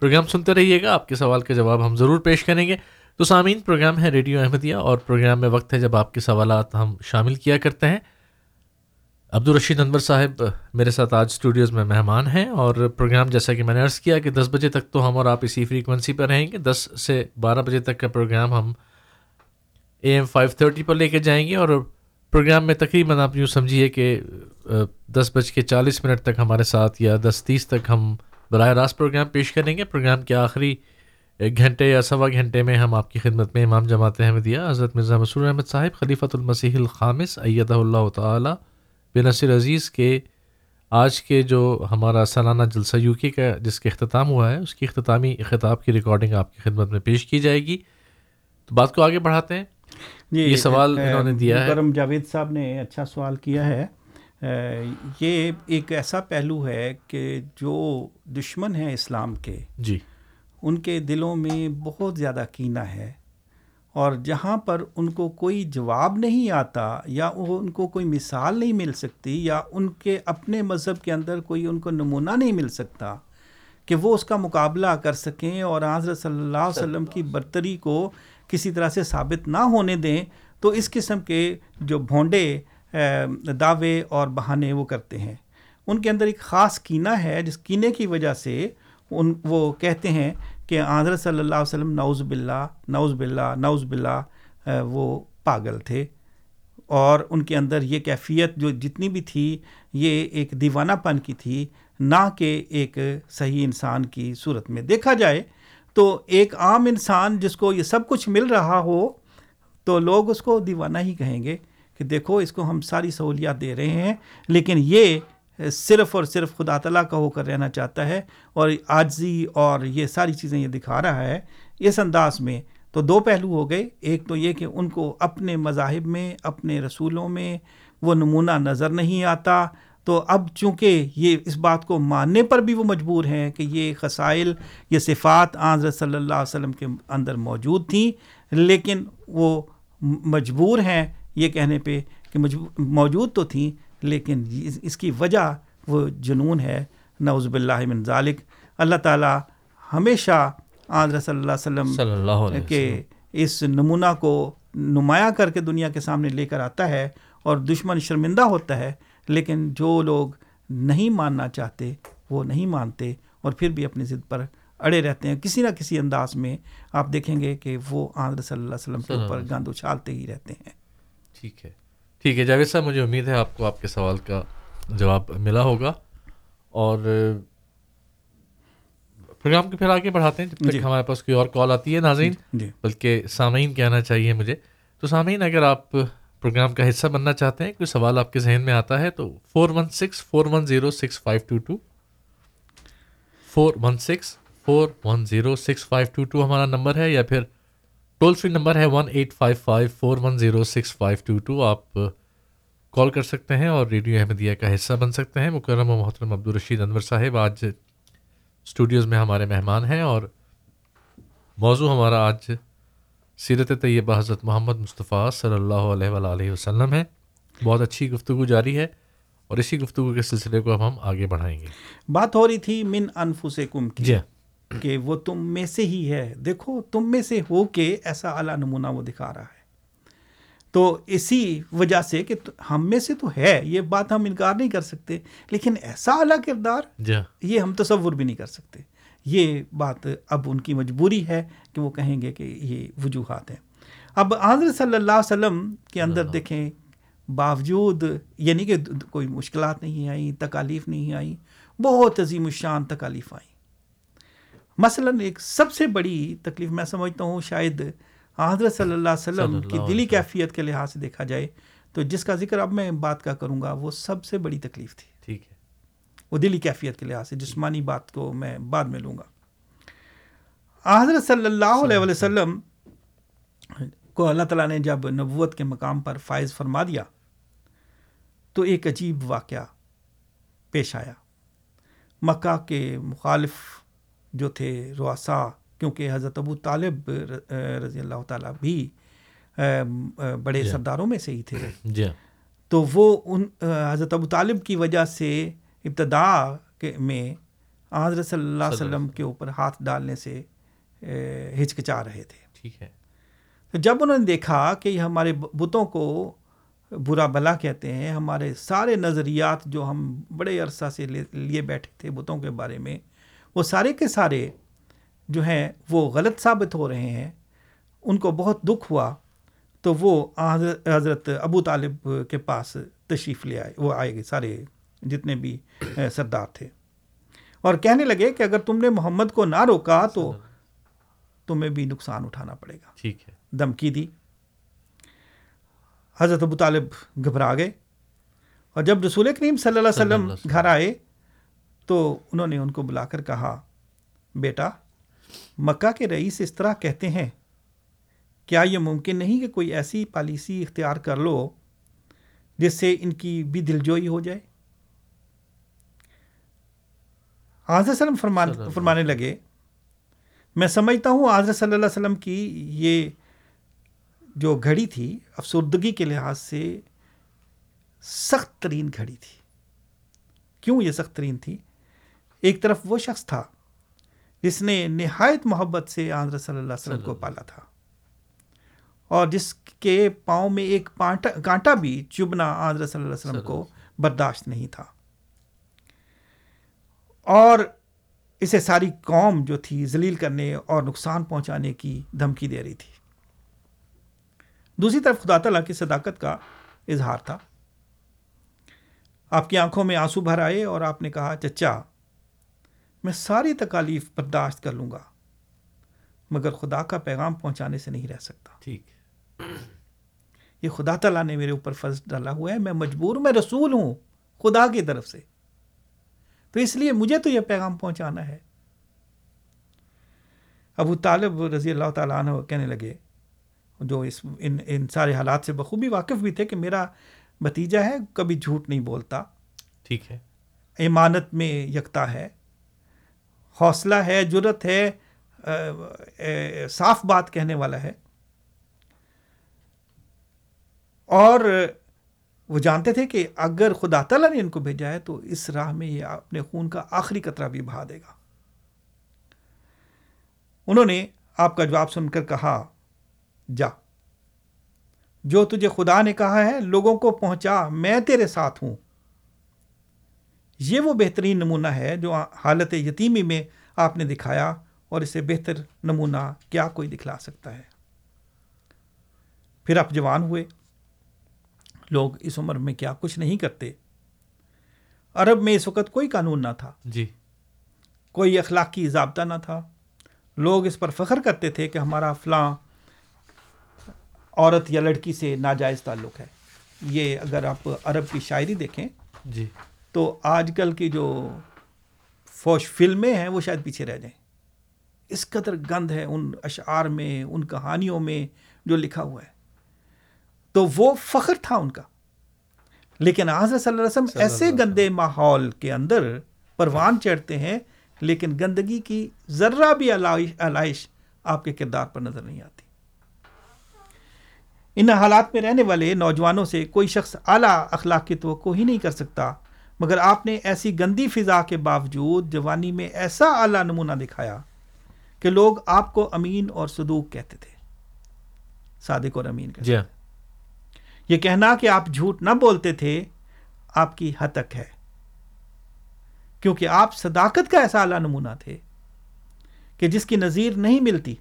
پروگرام سنتے رہیے گا آپ کے سوال کا جواب ہم ضرور پیش کریں گے۔ تو سامعین، پروگرام ہے ریڈیو احمدیہ اور پروگرام میں وقت ہے جب آپ کے سوالات ہم شامل کیا کرتے ہیں۔ عبدالرشید انور صاحب، میرے ساتھ آج اسٹوڈیوز میں مہمان ہیں اور پروگرام جیسا کہ میں نے عرض کیا کہ دس بجے تک تو ہم اور آپ اسی فریکوینسی پر رہیں گے۔ دس سے بارہ بجے تک کا پروگرام ہم اے ایم فائیو تھرٹی پر لے کے جائیں گے اور پروگرام میں تقریباً آپ یوں سمجھیے کہ دس بج کے چالیس منٹ تک ہمارے ساتھ یا دس تیس تک ہم براہ راست پروگرام پیش کریں گے۔ پروگرام کے آخری ایک گھنٹے یا سوا گھنٹے میں ہم آپ کی خدمت میں امام جماعت احمدیہ حضرت مرزا مسور احمد صاحب خلیفۃ المسیح الخامس ایدہ اللہ تعالیٰ بے نصر عزیز کے آج کے جو ہمارا سالانہ جلسہ یو کے کا جس کے اختتام ہوا ہے اس کی اختتامی خطاب کی ریکارڈنگ آپ کی خدمت میں پیش کی جائے گی۔ تو بات کو آگے بڑھاتے ہیں۔ جی یہ سوال انہوں نے دیا ہے۔ کرم جاوید صاحب نے اچھا سوال کیا ہے۔ یہ ایک ایسا پہلو ہے کہ جو دشمن ہیں اسلام کے۔ جی۔ ان کے دلوں میں بہت زیادہ کینہ ہے اور جہاں پر ان کو کوئی جواب نہیں آتا یا وہ ان کو کوئی مثال نہیں مل سکتی یا ان کے اپنے مذہب کے اندر کوئی ان کو نمونہ نہیں مل سکتا کہ وہ اس کا مقابلہ کر سکیں اور حضرت صلی اللہ علیہ وسلم کی برتری کو کسی طرح سے ثابت نہ ہونے دیں تو اس قسم کے جو بھونڈے دعوے اور بہانے وہ کرتے ہیں۔ ان کے اندر ایک خاص کینہ ہے جس کینے کی وجہ سے ان وہ کہتے ہیں کہ حضرت صلی اللہ علیہ وسلم نعوذ باللہ نعوذ باللہ نعوذ باللہ وہ پاگل تھے۔ اور ان کے اندر یہ کیفیت جو جتنی بھی تھی، یہ ایک دیوانہ پن کی تھی، نہ کہ ایک صحیح انسان کی صورت میں۔ دیکھا جائے تو ایک عام انسان جس کو یہ سب کچھ مل رہا ہو، تو لوگ اس کو دیوانہ ہی کہیں گے کہ دیکھو، اس کو ہم ساری سہولیات دے رہے ہیں۔ لیکن یہ صرف اور صرف خدا تعالیٰ کا ہو کر رہنا چاہتا ہے اور عاجزی اور یہ ساری چیزیں یہ دکھا رہا ہے اس انداز میں۔ تو دو پہلو ہو گئے۔ ایک تو یہ کہ ان کو اپنے مذاہب میں، اپنے رسولوں میں وہ نمونہ نظر نہیں آتا۔ تو اب چونکہ یہ اس بات کو ماننے پر بھی وہ مجبور ہیں کہ یہ خسائل یہ صفات حضرت صلی اللہ علیہ وسلم کے اندر موجود تھیں، لیکن وہ مجبور ہیں یہ کہنے پہ کہ موجود تو تھیں لیکن اس کی وجہ وہ جنون ہے نعوذ باللہ من ذالک۔ اللہ تعالیٰ ہمیشہ حضرت صلی اللہ علیہ وسلم صلی اللہ علیہ کہ اس نمونہ کو نمایاں کر کے دنیا کے سامنے لے کر آتا ہے اور دشمن شرمندہ ہوتا ہے لیکن جو لوگ نہیں ماننا چاہتے وہ نہیں مانتے اور پھر بھی اپنی ضد پر اڑے رہتے ہیں۔ کسی نہ کسی انداز میں آپ دیکھیں گے کہ وہ آندر صلی اللہ علیہ وسلم کے اوپر گاند اچھالتے ہی رہتے ہیں۔ ٹھیک ہے۔ ٹھیک ہے جاوید صاحب مجھے امید ہے آپ کو آپ کے سوال کا جواب ملا ہوگا۔ اور پروگرام کو پھر آگے بڑھاتے ہیں جب تک جی۔ ہمارے پاس کوئی اور کال آتی ہے ناظرین۔ جی بلکہ سامعین کہنا چاہیے مجھے۔ تو سامعین اگر آپ پروگرام کا حصہ بننا چاہتے ہیں کوئی سوال آپ کے ذہن میں آتا ہے تو four one six four one zero six five two two four one six four one zero six five two two ہمارا نمبر ہے یا پھر ٹول فری نمبر ہے one eight five five four one zero six five two two آپ call کر سکتے ہیں اور ریڈیو احمدیہ کا حصہ بن سکتے ہیں. مکرم و محترم عبدالرشید انور صاحب آج اسٹوڈیوز میں ہمارے مہمان ہیں اور موضوع ہمارا آج سیرت طیبہ حضرت محمد مصطفیٰ صلی اللہ علیہ وآلہ وسلم ہے. بہت اچھی گفتگو جاری ہے اور اسی گفتگو کے سلسلے کو اب ہم آگے بڑھائیں گے. بات ہو رہی تھی من انفسکم کی. جی. کہ وہ تم میں سے ہی ہے۔ دیکھو تم میں سے ہو کے ایسا اعلیٰ نمونہ وہ دکھا رہا ہے۔ تو اسی وجہ سے کہ ہم میں سے تو ہے یہ بات ہم انکار نہیں کر سکتے۔ لیکن ایسا اعلیٰ کردار جی۔ یہ ہم تصور بھی نہیں کر سکتے۔ یہ بات اب ان کی مجبوری ہے کہ وہ کہیں گے کہ یہ وجوہات ہیں۔ اب حضرت صلی اللہ علیہ وسلم کے اندر دیکھیں باوجود یعنی کہ کوئی مشکلات نہیں آئیں تکالیف نہیں آئیں بہت عظیم الشان تکالیف آئیں۔ مثلا ایک سب سے بڑی تکلیف میں سمجھتا ہوں شاید حضرت صلی اللہ علیہ وسلم کی دلی کیفیت کے لحاظ سے دیکھا جائے تو جس کا ذکر اب میں بات کا کروں گا وہ سب سے بڑی تکلیف تھی۔ ٹھیک ہے۔ وہ دلی کیفیت کے لحاظ سے جسمانی بات کو میں بعد میں لوں گا۔ حضرت صلی اللہ علیہ وسلم کو اللہ تعالیٰ نے جب نبوت کے مقام پر فائز فرما دیا تو ایک عجیب واقعہ پیش آیا۔ مکہ کے مخالف جو تھے رواسا کیونکہ حضرت ابو طالب رضی اللہ تعالیٰ بھی بڑے جی۔ سرداروں میں سے ہی تھے۔ جی۔ تو وہ ان حضرت ابو طالب کی وجہ سے ابتدا کے میں حضرت صلی اللہ علیہ وسلم کے اوپر ہاتھ ڈالنے سے ہچکچا رہے تھے۔ ٹھیک ہے۔ تو جب انہوں نے دیکھا کہ ہمارے بتوں کو برا بلا کہتے ہیں ہمارے سارے نظریات جو ہم بڑے عرصہ سے لیے بیٹھے تھے بتوں کے بارے میں وہ سارے کے سارے جو ہیں وہ غلط ثابت ہو رہے ہیں ان کو بہت دکھ ہوا تو وہ حضرت ابو طالب کے پاس تشریف لے آئے وہ آئے گے سارے جتنے بھی سردار تھے۔ اور کہنے لگے کہ اگر تم نے محمد کو نہ روکا تو تمہیں بھی نقصان اٹھانا پڑے گا۔ ٹھیک ہے۔ دمکی دی۔ حضرت ابو طالب گھبرا گئے اور جب رسول کریم صلی اللہ علیہ وسلم۔ گھر آئے تو انہوں نے ان کو بلا کر کہا بیٹا مکہ کے رئیس اس طرح کہتے ہیں کیا یہ ممکن نہیں کہ کوئی ایسی پالیسی اختیار کر لو جس سے ان کی بھی دل جوئی ہو جائے? حضرت وسلم فرمان فرمانے لگے میں سمجھتا ہوں حضرت صلی اللہ علیہ وسلم کی یہ جو گھڑی تھی افسردگی کے لحاظ سے سخت ترین گھڑی تھی. کیوں یہ سخت ترین تھی؟ ایک طرف وہ شخص تھا جس نے نہایت محبت سے حضرت صلی اللہ علیہ وسلم کو پالا تھا اور جس کے پاؤں میں ایک کانٹا بھی چبنا حضرت صلی اللہ علیہ وسلم کو برداشت نہیں تھا۔ اور اسے ساری قوم جو تھی ذلیل کرنے اور نقصان پہنچانے کی دھمکی دے رہی تھی۔ دوسری طرف خدا تعالیٰ کی صداقت کا اظہار تھا۔ آپ کی آنکھوں میں آنسو بھر آئے اور آپ نے کہا چچا میں ساری تکالیف برداشت کر لوں گا مگر خدا کا پیغام پہنچانے سے نہیں رہ سکتا۔ ٹھیک۔ یہ خدا تعالیٰ نے میرے اوپر فرض ڈالا ہوا ہے میں مجبور میں رسول ہوں خدا کی طرف سے۔ تو اس لیے مجھے تو یہ پیغام پہنچانا ہے۔ ابو طالب رضی اللہ تعالیٰ عنہ کہنے لگے جو اس ان ان سارے حالات سے بخوبی واقف بھی تھے کہ میرا بھتیجا ہے کبھی جھوٹ نہیں بولتا۔ ٹھیک ہے۔ ایمانت میں یکتا ہے۔ حوصلہ ہے جرت ہے آ، آ، صاف بات کہنے والا ہے۔ اور وہ جانتے تھے کہ اگر خدا تعالیٰ نے ان کو بھیجا ہے تو اس راہ میں یہ اپنے خون کا آخری قطرہ بھی بہا دے گا۔ انہوں نے آپ کا جواب سن کر کہا جا جو تجھے خدا نے کہا ہے لوگوں کو پہنچا میں تیرے ساتھ ہوں۔ یہ وہ بہترین نمونہ ہے جو حالت یتیمی میں آپ نے دکھایا اور اسے بہتر نمونہ کیا کوئی دکھلا سکتا ہے۔ پھر آپ جوان ہوئے۔ لوگ اس عمر میں کیا کچھ نہیں کرتے۔ عرب میں اس وقت کوئی قانون نہ تھا۔ جی۔ کوئی اخلاقی ضابطہ نہ تھا۔ لوگ اس پر فخر کرتے تھے کہ ہمارا فلاں عورت یا لڑکی سے ناجائز تعلق ہے۔ یہ اگر آپ عرب کی شاعری دیکھیں۔ جی۔ تو آج کل کی جو فوش فلمیں ہیں وہ شاید پیچھے رہ جائیں۔ اس قدر گند ہے ان اشعار میں ان کہانیوں میں جو لکھا ہوا ہے۔ تو وہ فخر تھا ان کا۔ لیکن حضرت صلی اللہ علیہ وسلم ایسے گندے ماحول کے اندر پروان چڑھتے ہیں لیکن گندگی کی ذرہ بھی علائش علائش آپ کے کردار پر نظر نہیں آتی۔ ان حالات میں رہنے والے نوجوانوں سے کوئی شخص اعلیٰ اخلاق کی توقع ہی نہیں کر سکتا۔ مگر آپ نے ایسی گندی فضا کے باوجود جوانی میں ایسا اعلیٰ نمونہ دکھایا کہ لوگ آپ کو امین اور صدوق کہتے تھے۔ صادق اور امین کہتے جی ہاں۔ یہ کہنا کہ آپ جھوٹ نہ بولتے تھے آپ کی ہتک ہے۔ کیونکہ آپ صداقت کا ایسا اعلیٰ نمونہ تھے کہ جس کی نظیر نہیں ملتی۔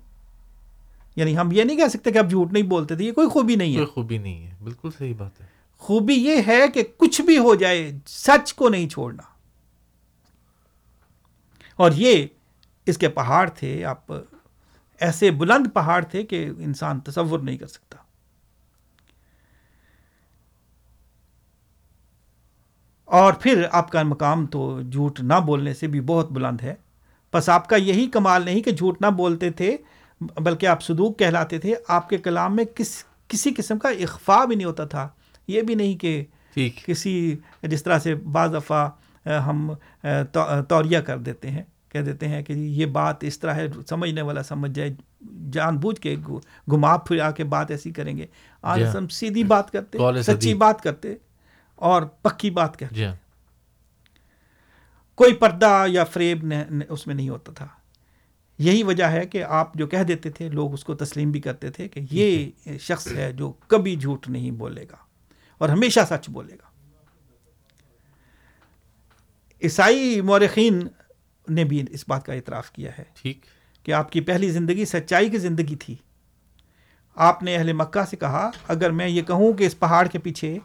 یعنی ہم یہ نہیں کہہ سکتے کہ آپ جھوٹ نہیں بولتے تھے یہ کوئی خوبی نہیں ہے۔ کوئی خوبی نہیں ہے۔ بالکل صحیح بات ہے۔ خوبی یہ ہے کہ کچھ بھی ہو جائے، سچ کو نہیں چھوڑنا۔ اور یہ اس کے پہاڑ تھے، آپ ایسے بلند پہاڑ تھے کہ انسان تصور نہیں کر سکتا۔ اور پھر آپ کا مقام تو جھوٹ نہ بولنے سے بھی بہت بلند ہے۔ بس آپ کا یہی کمال نہیں کہ جھوٹ نہ بولتے تھے، بلکہ آپ صدوق کہلاتے تھے۔ آپ کے کلام میں کس، کسی قسم کا اخفا بھی نہیں ہوتا تھا۔ یہ بھی نہیں کہ ٹھیک۔ کسی جس طرح سے بعض دفعہ ہم توریہ کر دیتے ہیں۔ کہہ دیتے ہیں کہ یہ بات اس طرح ہے سمجھنے والا سمجھ جائے جان بوجھ کے گھما پھرا کے بات ایسی کریں گے۔ آج جی ہاں۔ ہم سیدھی بات کرتے سچی۔ بات کرتے اور پکی بات کرتے۔ جی ہاں۔ کوئی پردہ یا فریب اس میں نہیں ہوتا تھا۔ یہی وجہ ہے کہ آپ جو کہہ دیتے تھے لوگ اس کو تسلیم بھی کرتے تھے کہ یہ شخص ہے جو کبھی جھوٹ نہیں بولے گا۔ اور ہمیشہ سچ بولے گا۔ عیسائی مورخین نے بھی اس بات کا اعتراف کیا ہے ٹھیک۔ کہ آپ کی پہلی زندگی سچائی کی زندگی تھی۔ آپ نے اہل مکہ سے کہا اگر میں یہ کہوں کہ اس پہاڑ کے پیچھے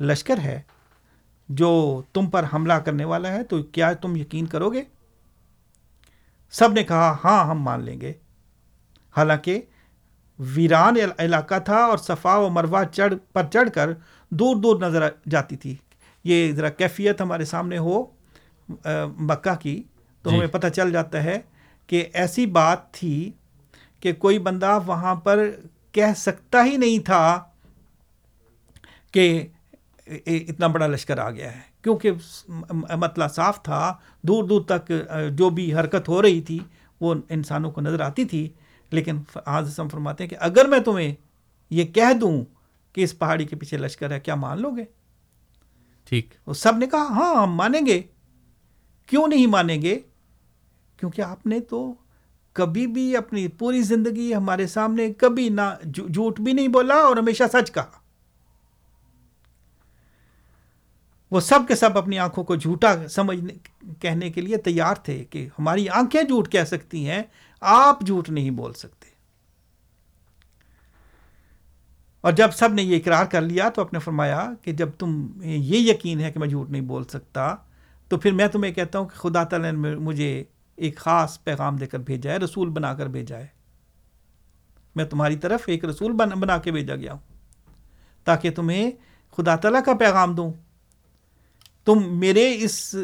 لشکر ہے جو تم پر حملہ کرنے والا ہے تو کیا تم یقین کرو گے؟ سب نے کہا ہاں ہم مان لیں گے۔ حالانکہ ویران عل- علاقہ تھا اور صفا و مروہ چڑھ پر چڑھ کر دور دور نظر جاتی تھی۔ یہ ذرا کیفیت ہمارے سامنے ہو مکہ کی تو جی۔ ہمیں پتہ چل جاتا ہے کہ ایسی بات تھی کہ کوئی بندہ وہاں پر کہہ سکتا ہی نہیں تھا کہ اتنا بڑا لشکر آ گیا ہے۔ کیونکہ م- مطلع صاف تھا دور دور تک جو بھی حرکت ہو رہی تھی وہ انسانوں کو نظر آتی تھی۔ لیکن حضرت فرماتے ہیں کہ اگر میں تمہیں یہ کہہ دوں کہ اس پہاڑی کے پیچھے لشکر ہے کیا مان لو گے؟ ٹھیک۔ وہ سب نے کہا ہاں ہم مانیں گے۔ کیوں نہیں مانیں گے؟ کیونکہ آپ نے تو کبھی بھی اپنی پوری زندگی ہمارے سامنے کبھی نہ جھو- جھوٹ بھی نہیں بولا اور ہمیشہ سچ کہا۔ وہ سب کے سب اپنی آنکھوں کو جھوٹا سمجھنے کہنے کے لیے تیار تھے کہ ہماری آنکھیں جھوٹ کہہ سکتی ہیں آپ جھوٹ نہیں بول سکتے۔ اور جب سب نے یہ اقرار کر لیا تو آپ نے فرمایا کہ جب تم یہ یقین ہے کہ میں جھوٹ نہیں بول سکتا، تو پھر میں تمہیں کہتا ہوں کہ خدا تعالیٰ نے مجھے ایک خاص پیغام دے کر بھیجا ہے، رسول بنا کر بھیجا ہے۔ میں تمہاری طرف ایک رسول بن، بنا کے بھیجا گیا ہوں۔ تاکہ تمہیں خدا تعالیٰ کا پیغام دوں۔ تم میرے اس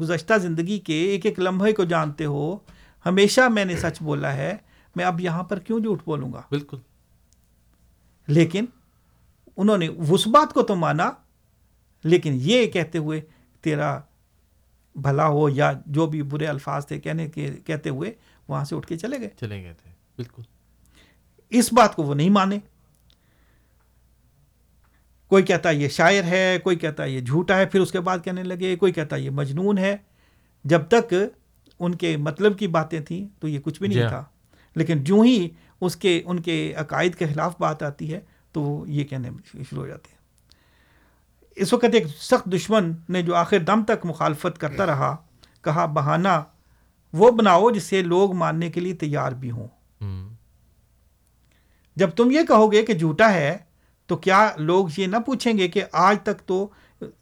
گزشتہ زندگی کے ایک ایک لمحے کو جانتے ہو۔ ہمیشہ میں نے سچ بولا ہے، میں اب یہاں پر کیوں جھوٹ بولوں گا؟ بالکل۔ لیکن انہوں نے اس بات کو تو مانا لیکن یہ کہتے ہوئے تیرا بھلا ہو یا جو بھی برے الفاظ تھے کہنے کے کہتے ہوئے وہاں سے اٹھ کے چلے گئے۔ چلے گئے تھے بالکل۔ اس بات کو وہ نہیں مانے۔ کوئی کہتا ہے یہ شاعر ہے کوئی کہتا ہے یہ جھوٹا ہے پھر اس کے بعد کہنے لگے کوئی کہتا ہے یہ مجنون ہے۔ جب تک ان کے مطلب کی باتیں تھیں تو یہ کچھ بھی جی نہیں ہاں۔ تھا۔ لیکن جو ہی اس کے ان کے عقائد کے خلاف بات آتی ہے تو وہ یہ کہنے شروع ہو جاتے ہیں۔ اس وقت ایک سخت دشمن نے جو آخر دم تک مخالفت کرتا رہا کہا بہانہ وہ بناؤ جسے لوگ ماننے کے لیے تیار بھی ہوں۔ جب تم یہ کہو گے کہ جھوٹا ہے تو کیا لوگ یہ نہ پوچھیں گے کہ آج تک تو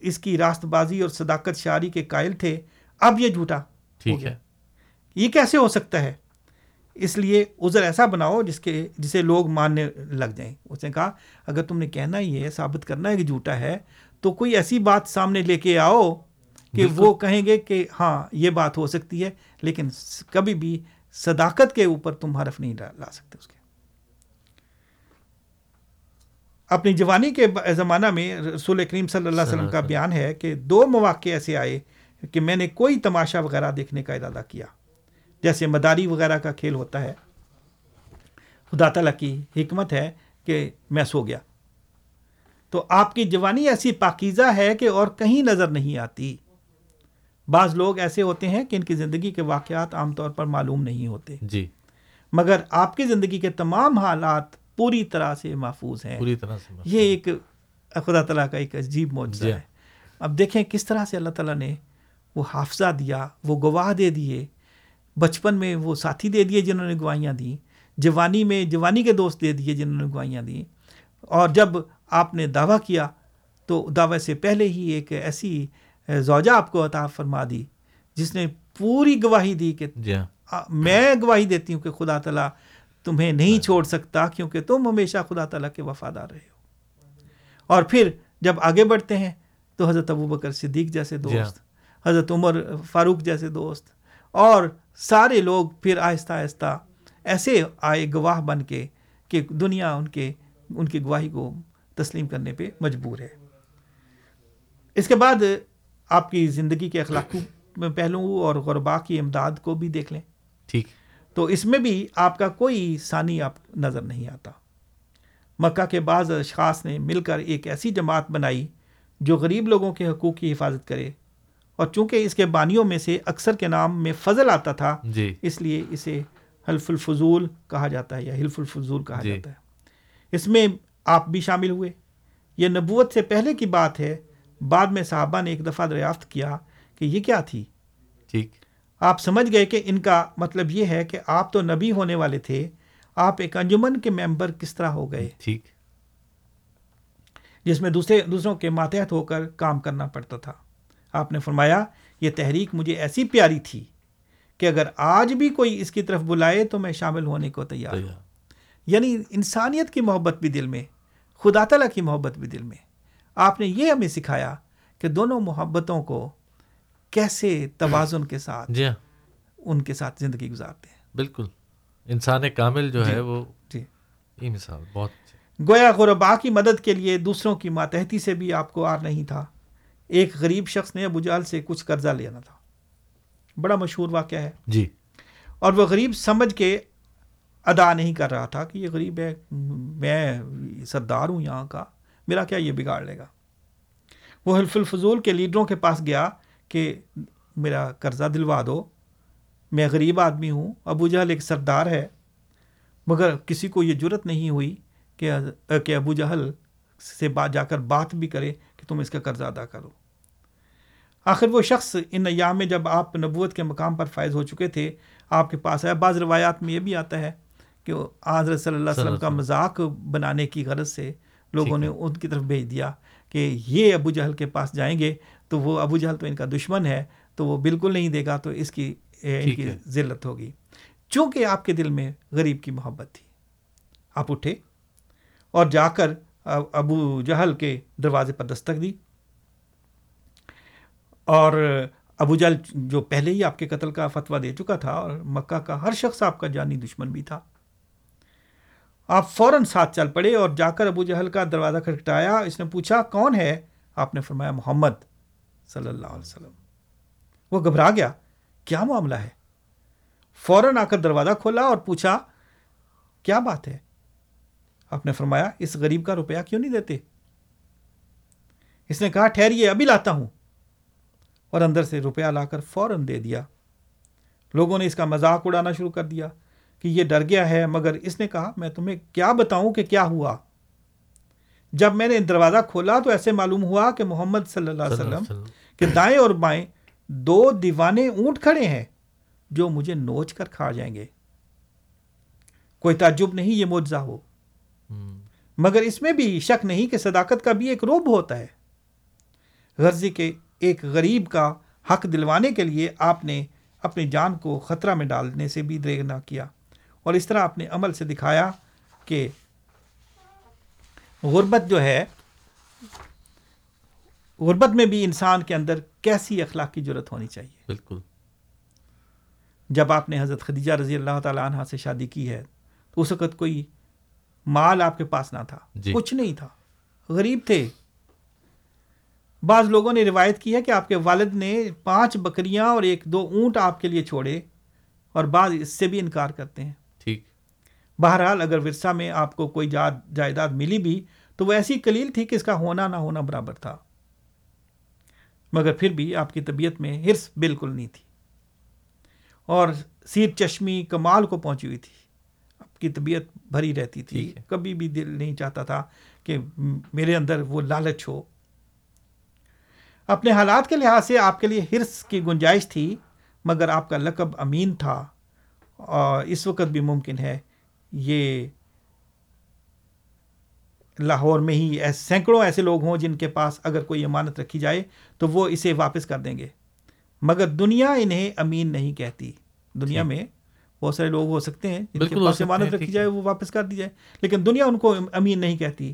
اس کی راست بازی اور صداقت شاری کے قائل تھے اب یہ جھوٹا ٹھیک ہے۔ یہ کیسے ہو سکتا ہے؟ اس لیے عذر ایسا بناؤ جس کے جسے لوگ ماننے لگ جائیں۔ اس نے کہا اگر تم نے کہنا ہی ہے ثابت کرنا ہے کہ جھوٹا ہے تو کوئی ایسی بات سامنے لے کے آؤ کہ۔ وہ کہیں گے کہ ہاں یہ بات ہو سکتی ہے لیکن کبھی بھی صداقت کے اوپر تم حرف نہیں لا سکتے اس کے۔ اپنی جوانی کے زمانہ میں رسول کریم صلی اللہ علیہ وسلم کا بیان ہے کہ دو مواقع ایسے آئے کہ میں نے کوئی تماشا وغیرہ دیکھنے کا ارادہ کیا۔ جیسے مداری وغیرہ کا کھیل ہوتا ہے۔ خدا تعالیٰ کی حکمت ہے کہ میں سو گیا۔ تو آپ کی جوانی ایسی پاکیزہ ہے کہ اور کہیں نظر نہیں آتی۔ بعض لوگ ایسے ہوتے ہیں کہ ان کی زندگی کے واقعات عام طور پر معلوم نہیں ہوتے۔ جی۔ مگر آپ کی زندگی کے تمام حالات پوری طرح سے محفوظ ہیں۔ پوری طرح سے یہ ایک خدا تعالیٰ کا ایک عجیب معجزہ جی۔ ہے۔ اب دیکھیں کس طرح سے اللہ تعالیٰ نے وہ حافظہ دیا وہ گواہ دے دیے۔ بچپن میں وہ ساتھی دے دیے جنہوں نے گواہیاں دیں جوانی میں جوانی کے دوست دے دیے جنہوں نے گواہیاں دیں۔ اور جب آپ نے دعویٰ کیا تو دعوے سے پہلے ہی ایک ایسی زوجہ آپ کو عطا فرما دی جس نے پوری گواہی دی کہ جی ہاں۔ میں گواہی دیتی ہوں کہ خدا تعالیٰ تمہیں نہیں چھوڑ سکتا کیونکہ تم ہمیشہ خدا تعالیٰ کے وفادار رہے ہو۔ اور پھر جب آگے بڑھتے ہیں تو حضرت ابو بکر صدیق جیسے جی ہاں۔ دوست حضرت عمر فاروق جیسے دوست اور سارے لوگ پھر آہستہ آہستہ ایسے آئے گواہ بن کے کہ دنیا ان کے ان کی گواہی کو تسلیم کرنے پہ مجبور ہے۔ اس کے بعد آپ کی زندگی کے اخلاقی پہلو اور غربا کی امداد کو بھی دیکھ لیں۔ ٹھیک۔ تو اس میں بھی آپ کا کوئی ثانی آپ نظر نہیں آتا۔ مکہ کے بعض اشخاص نے مل کر ایک ایسی جماعت بنائی جو غریب لوگوں کے حقوق کی حفاظت کرے۔ اور چونکہ اس کے بانیوں میں سے اکثر کے نام میں فضل آتا تھا جی۔ اس لیے اسے حلف الفضول کہا جاتا ہے یا حلف الفضول کہا جی۔ جاتا ہے۔ اس میں آپ بھی شامل ہوئے۔ یہ نبوت سے پہلے کی بات ہے۔ بعد میں صحابہ نے ایک دفعہ دریافت کیا کہ یہ کیا تھی۔ ٹھیک۔ آپ سمجھ گئے کہ ان کا مطلب یہ ہے کہ آپ تو نبی ہونے والے تھے۔ آپ ایک انجمن کے ممبر کس طرح ہو گئے؟ ٹھیک۔ جس میں دوسرے دوسروں کے ماتحت ہو کر کام کرنا پڑتا تھا۔ آپ نے فرمایا یہ تحریک مجھے ایسی پیاری تھی کہ اگر آج بھی کوئی اس کی طرف بلائے تو میں شامل ہونے کو تیار ہوں۔ یعنی انسانیت کی محبت بھی دل میں خدا تعالیٰ کی محبت بھی دل میں۔ آپ نے یہ ہمیں سکھایا کہ دونوں محبتوں کو کیسے توازن کے ساتھ جی ہاں۔ ان کے ساتھ زندگی گزارتے ہیں۔ بالکل۔ انسان کامل جو ہے وہ جی۔ یہ مثال بہت گویا غربا کی مدد کے لیے دوسروں کی ماتحتی سے بھی آپ کو آر نہیں تھا۔ ایک غریب شخص نے ابو جال سے کچھ قرضہ لینا تھا۔ بڑا مشہور واقعہ ہے۔ جی۔ اور وہ غریب سمجھ کے ادا نہیں کر رہا تھا کہ یہ غریب ہے میں سردار ہوں یہاں کا میرا کیا یہ بگاڑ لے گا؟ وہ حلف الفضول کے لیڈروں کے پاس گیا کہ میرا قرضہ دلوا دو۔ میں غریب آدمی ہوں ابو جہل ایک سردار ہے مگر کسی کو یہ جرت نہیں ہوئی کہ کہ ابو جہل سے بات جا کر بات بھی کرے۔ کہ تم اس کا قرضہ ادا کرو آخر وہ شخص ان ایام میں جب آپ نبوت کے مقام پر فائز ہو چکے تھے آپ کے پاس آیا۔ بعض روایات میں یہ بھی آتا ہے کہ حضرت صلی اللہ علیہ وسلم کا مذاق بنانے کی غرض سے لوگوں نے ان کی طرف بھیج دیا کہ یہ ابو جہل کے پاس جائیں گے تو وہ ابو جہل تو ان کا دشمن ہے تو وہ بالکل نہیں دے گا تو اس کی ان کی۔ ذلت ہوگی۔ چونکہ آپ کے دل میں غریب کی محبت تھی۔ آپ اٹھے اور جا کر ابو جہل کے دروازے پر دستک دی۔ اور ابو جہل جو پہلے ہی آپ کے قتل کا فتویٰ دے چکا تھا اور مکہ کا ہر شخص آپ کا جانی دشمن بھی تھا۔ آپ فوراً ساتھ چل پڑے اور جا کر ابو جہل کا دروازہ کھٹکھٹایا۔ اس نے پوچھا، کون ہے؟ آپ نے فرمایا، محمد صلی اللہ علیہ وسلم۔ وہ گھبرا گیا۔ کیا معاملہ ہے؟ فوراً آ کر دروازہ کھولا اور پوچھا، کیا بات ہے؟ آپ نے فرمایا اس غریب کا روپیہ کیوں نہیں دیتے؟ اس نے کہا ٹھہریے ابھی لاتا ہوں۔ اور اندر سے روپیہ لا کر فوراً دے دیا۔ لوگوں نے اس کا مذاق اڑانا شروع کر دیا کہ یہ ڈر گیا ہے مگر اس نے کہا میں تمہیں کیا بتاؤں کہ کیا ہوا؟ جب میں نے دروازہ کھولا تو ایسے معلوم ہوا کہ محمد صلی اللہ علیہ وسلم کہ دائیں اور بائیں دو دیوانے اونٹ کھڑے ہیں جو مجھے نوچ کر کھا جائیں گے۔ کوئی تعجب نہیں یہ معجزہ ہو۔ مگر اس میں بھی شک نہیں کہ صداقت کا بھی ایک روب ہوتا ہے۔ غرضی کے ایک غریب کا حق دلوانے کے لیے آپ نے اپنی جان کو خطرہ میں ڈالنے سے بھی دریغ نہ کیا۔ اور اس طرح اپنے عمل سے دکھایا کہ غربت جو ہے غربت میں بھی انسان کے اندر کیسی اخلاقی ضرورت ہونی چاہیے۔ بالکل۔ جب آپ نے حضرت خدیجہ رضی اللہ تعالیٰ عنہ سے شادی کی ہے تو اس وقت کوئی مال آپ کے پاس نہ تھا۔ جی۔ کچھ نہیں تھا۔ غریب تھے۔ بعض لوگوں نے روایت کی ہے کہ آپ کے والد نے پانچ بکریاں اور ایک دو اونٹ آپ کے لیے چھوڑے اور بعض اس سے بھی انکار کرتے ہیں۔ ٹھیک۔ بہرحال اگر ورثہ میں آپ کو کوئی جائیداد ملی بھی تو وہ ایسی کلیل تھی کہ اس کا ہونا نہ ہونا برابر تھا۔ مگر پھر بھی آپ کی طبیعت میں ہرس بالکل نہیں تھی اور سیر چشمی کمال کو پہنچی ہوئی تھی۔ کی طبیعت بھری رہتی تھی۔ کبھی بھی دل نہیں چاہتا تھا کہ میرے اندر وہ لالچ ہو۔ اپنے حالات کے لحاظ سے آپ کے لیے ہرس کی گنجائش تھی مگر آپ کا لقب امین تھا۔ اور اس وقت بھی ممکن ہے۔ یہ لاہور میں ہی ایسے سینکڑوں ایسے لوگ ہوں جن کے پاس اگر کوئی امانت رکھی جائے تو وہ اسے واپس کر دیں گے۔ مگر دنیا انہیں امین نہیں کہتی۔ دنیا میں بہت سارے لوگ ہو سکتے ہیں جن کے پاس امانت رکھی جائے وہ واپس کر دی جائے۔ لیکن دنیا ان کو امین نہیں کہتی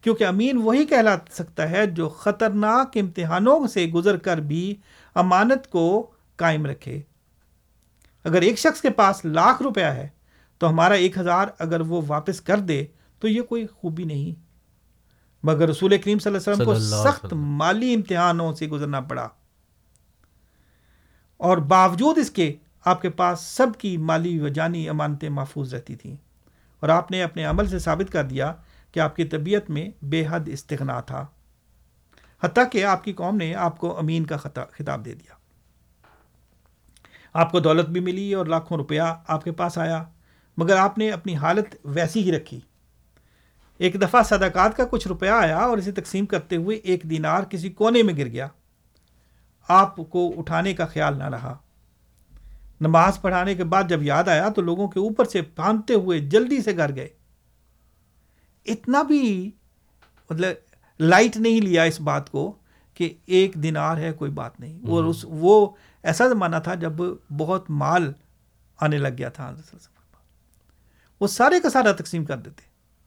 کیونکہ امین وہی کہلا سکتا ہے جو خطرناک امتحانوں سے گزر کر بھی امانت کو قائم رکھے۔ اگر ایک شخص کے پاس لاکھ روپیہ ہے تو ہمارا ایک ہزار اگر وہ واپس کر دے تو یہ کوئی خوبی نہیں۔ مگر رسول کریم صلی اللہ علیہ وسلم کو سخت مالی امتحانوں سے گزرنا پڑا۔ اور باوجود اس کے آپ کے پاس سب کی مالی و جانی امانتیں محفوظ رہتی تھیں۔ اور آپ نے اپنے عمل سے ثابت کر دیا کہ آپ کی طبیعت میں بے حد استغنا تھا۔ حتیٰ کہ آپ کی قوم نے آپ کو امین کا خطاب دے دیا۔ آپ کو دولت بھی ملی اور لاکھوں روپیہ آپ کے پاس آیا، مگر آپ نے اپنی حالت ویسی ہی رکھی۔ ایک دفعہ صدقات کا کچھ روپیہ آیا اور اسے تقسیم کرتے ہوئے ایک دینار کسی کونے میں گر گیا۔ آپ کو اٹھانے کا خیال نہ رہا۔ نماز پڑھانے کے بعد جب یاد آیا تو لوگوں کے اوپر سے پھاندتے ہوئے جلدی سے گھر گئے۔ اتنا بھی مطلب لائٹ نہیں لیا اس بات کو کہ ایک دینار ہے کوئی بات نہیں۔ اور اس وہ ایسا زمانہ تھا جب بہت مال آنے لگ گیا تھا۔ وہ سارے کا سارا تقسیم کر دیتے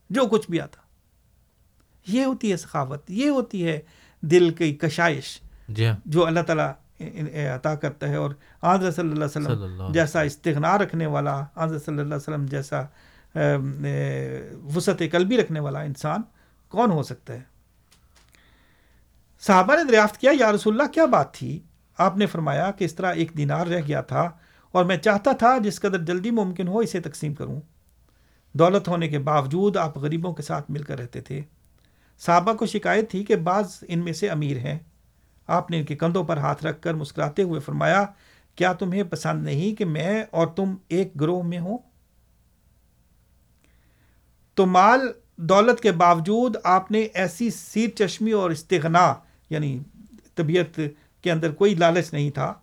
جو کچھ بھی آتا۔ یہ ہوتی ہے سخاوت یہ ہوتی ہے دل کی کشائش۔ جی ہاں۔ جو اللہ تعالیٰ عطا کرتا ہے اور آضر صلی اللہ علیہ وسلم جیسا استغنا رکھنے والا آضر صلی اللہ علیہ وسلم جیسا وسعت قلبی رکھنے والا انسان کون ہو سکتا ہے؟ صحابہ نے دریافت کیا یا رسول اللہ کیا بات تھی؟ آپ نے فرمایا کہ اس طرح ایک دینار رہ گیا تھا اور میں چاہتا تھا جس قدر جلدی ممکن ہو اسے تقسیم کروں۔ دولت ہونے کے باوجود آپ غریبوں کے ساتھ مل کر رہتے تھے۔ صحابہ کو شکایت تھی کہ بعض ان میں سے امیر ہیں۔ آپ نے ان کے کندھوں پر ہاتھ رکھ کر مسکراتے ہوئے فرمایا، کیا تمہیں پسند نہیں کہ میں اور تم ایک گروہ میں ہو تو مال دولت کے باوجود آپ نے ایسی سیر چشمی اور استغنا یعنی طبیعت کے اندر کوئی لالچ نہیں تھا۔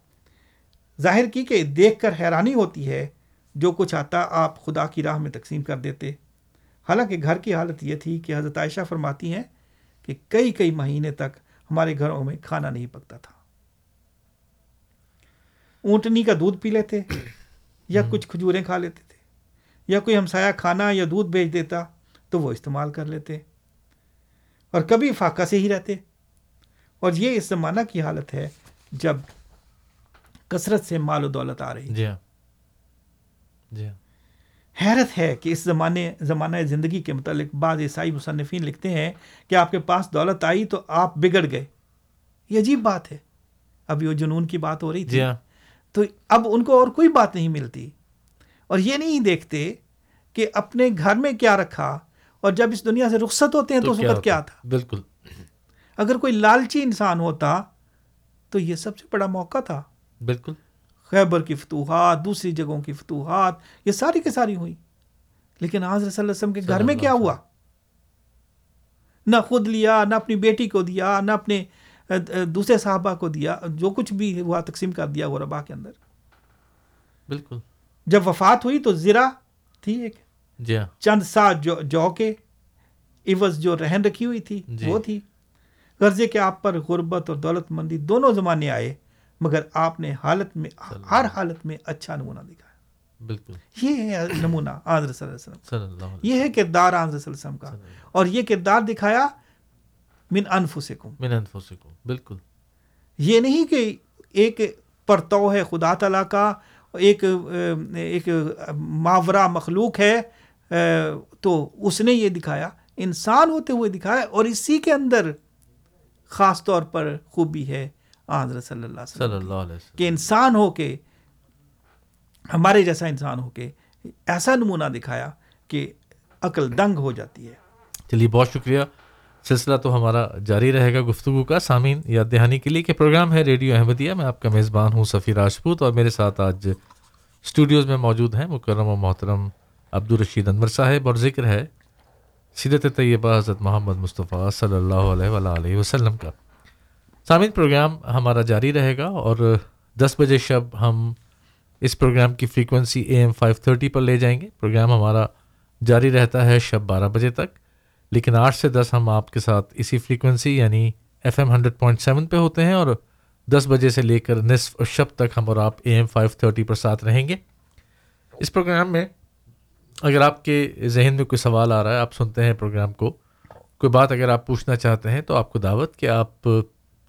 ظاہر کی کہ دیکھ کر حیرانی ہوتی ہے جو کچھ آتا آپ خدا کی راہ میں تقسیم کر دیتے۔ حالانکہ گھر کی حالت یہ تھی کہ حضرت عائشہ فرماتی ہیں کہ کئی کئی مہینے تک ہمارے گھروں میں کھانا نہیں پکتا تھا۔ اونٹنی کا دودھ پی لیتے یا کچھ کھجوریں کھا لیتے تھے یا کوئی ہمسایہ کھانا یا دودھ بھیج دیتا تو وہ استعمال کر لیتے۔ اور کبھی فاقہ سے ہی رہتے۔ اور یہ اس زمانہ کی حالت ہے جب کثرت سے مال و دولت آ رہی۔ جی ہاں۔ جی ہاں۔ حیرت ہے کہ اس زمانے زمانہ زندگی کے متعلق بعض عیسائی مصنفین لکھتے ہیں کہ آپ کے پاس دولت آئی تو آپ بگڑ گئے۔ یہ عجیب بات ہے۔ ابھی وہ جنون کی بات ہو رہی تھی۔ جی ہاں۔ تو اب ان کو اور کوئی بات نہیں ملتی۔ اور یہ نہیں دیکھتے کہ اپنے گھر میں کیا رکھا اور جب اس دنیا سے رخصت ہوتے ہیں تو اس وقت کیا تھا؟ بالکل۔ اگر کوئی لالچی انسان ہوتا تو یہ سب سے بڑا موقع تھا۔ بالکل۔ خیبر کی فتوحات دوسری جگہوں کی فتوحات یہ ساری کی ساری ہوئی۔ لیکن حضرت صلی اللہ علیہ وسلم کے گھر میں کیا ہوا؟ نہ خود لیا نہ اپنی بیٹی کو دیا نہ اپنے دوسرے صحابہ کو دیا جو کچھ بھی ہوا تقسیم کر دیا غربا کے اندر۔ بالکل۔ جب وفات ہوئی تو زرا تھی ایک۔ جی ہاں۔ چند سا جو جو کے عوض جو رہن رکھی ہوئی تھی جی۔ وہ تھی۔ غرضے کہ آپ پر غربت اور دولت مندی دونوں زمانے آئے۔ مگر آپ نے حالت میں ہر حالت میں اچھا نمونہ دکھایا۔ بالکل۔ یہ ہے نمونہ حضرت صلی اللہ علیہ وسلم۔ یہ ہے کردار حضرت صلی اللہ علیہ وسلم۔ کا اور یہ کردار دکھایا من انفسکم۔ من انفسکم بالکل۔ یہ نہیں کہ ایک پرتو ہے خدا تعالیٰ کا ایک ایک ماورا مخلوق ہے تو اس نے یہ دکھایا۔ انسان ہوتے ہوئے دکھایا اور اسی کے اندر خاص طور پر خوبی ہے۔ حضرت صلی اللہ علیہ صلی اللہ علیہ وسلم کہ انسان ہو کے ہمارے جیسا انسان ہو کے ایسا نمونہ دکھایا کہ عقل دنگ ہو جاتی ہے۔ چلیے بہت شکریہ۔ سلسلہ تو ہمارا جاری رہے گا گفتگو کا۔ سامعین یاد دہانی کے لیے کہ پروگرام ہے ریڈیو احمدیہ۔ میں آپ کا میزبان ہوں سفیر راجپوت اور میرے ساتھ آج اسٹوڈیوز میں موجود ہیں مکرم و محترم عبدالرشید انور صاحب اور ذکر ہے سیرت طیبہ حضرت محمد مصطفیٰ صلی اللہ علیہ وآلہ وسلم کا۔ سامعین، پروگرام ہمارا جاری رہے گا اور دس بجے شب ہم اس پروگرام کی frequency A M five thirty پر لے جائیں گے۔ پروگرام ہمارا جاری رہتا ہے شب بارہ بجے تک، لیکن آٹھ سے دس ہم آپ کے ساتھ اسی فریکوینسی یعنی F M hundred point seven پہ ہوتے ہیں اور دس بجے سے لے کر نصف شب تک ہم اور آپ اے ایم فائیو تھرٹی پر ساتھ رہیں گے۔ اس پروگرام میں اگر آپ کے ذہن میں کوئی سوال آ رہا ہے، آپ سنتے ہیں پروگرام کو، کوئی بات اگر آپ پوچھنا چاہتے ہیں تو آپ کو دعوت کہ آپ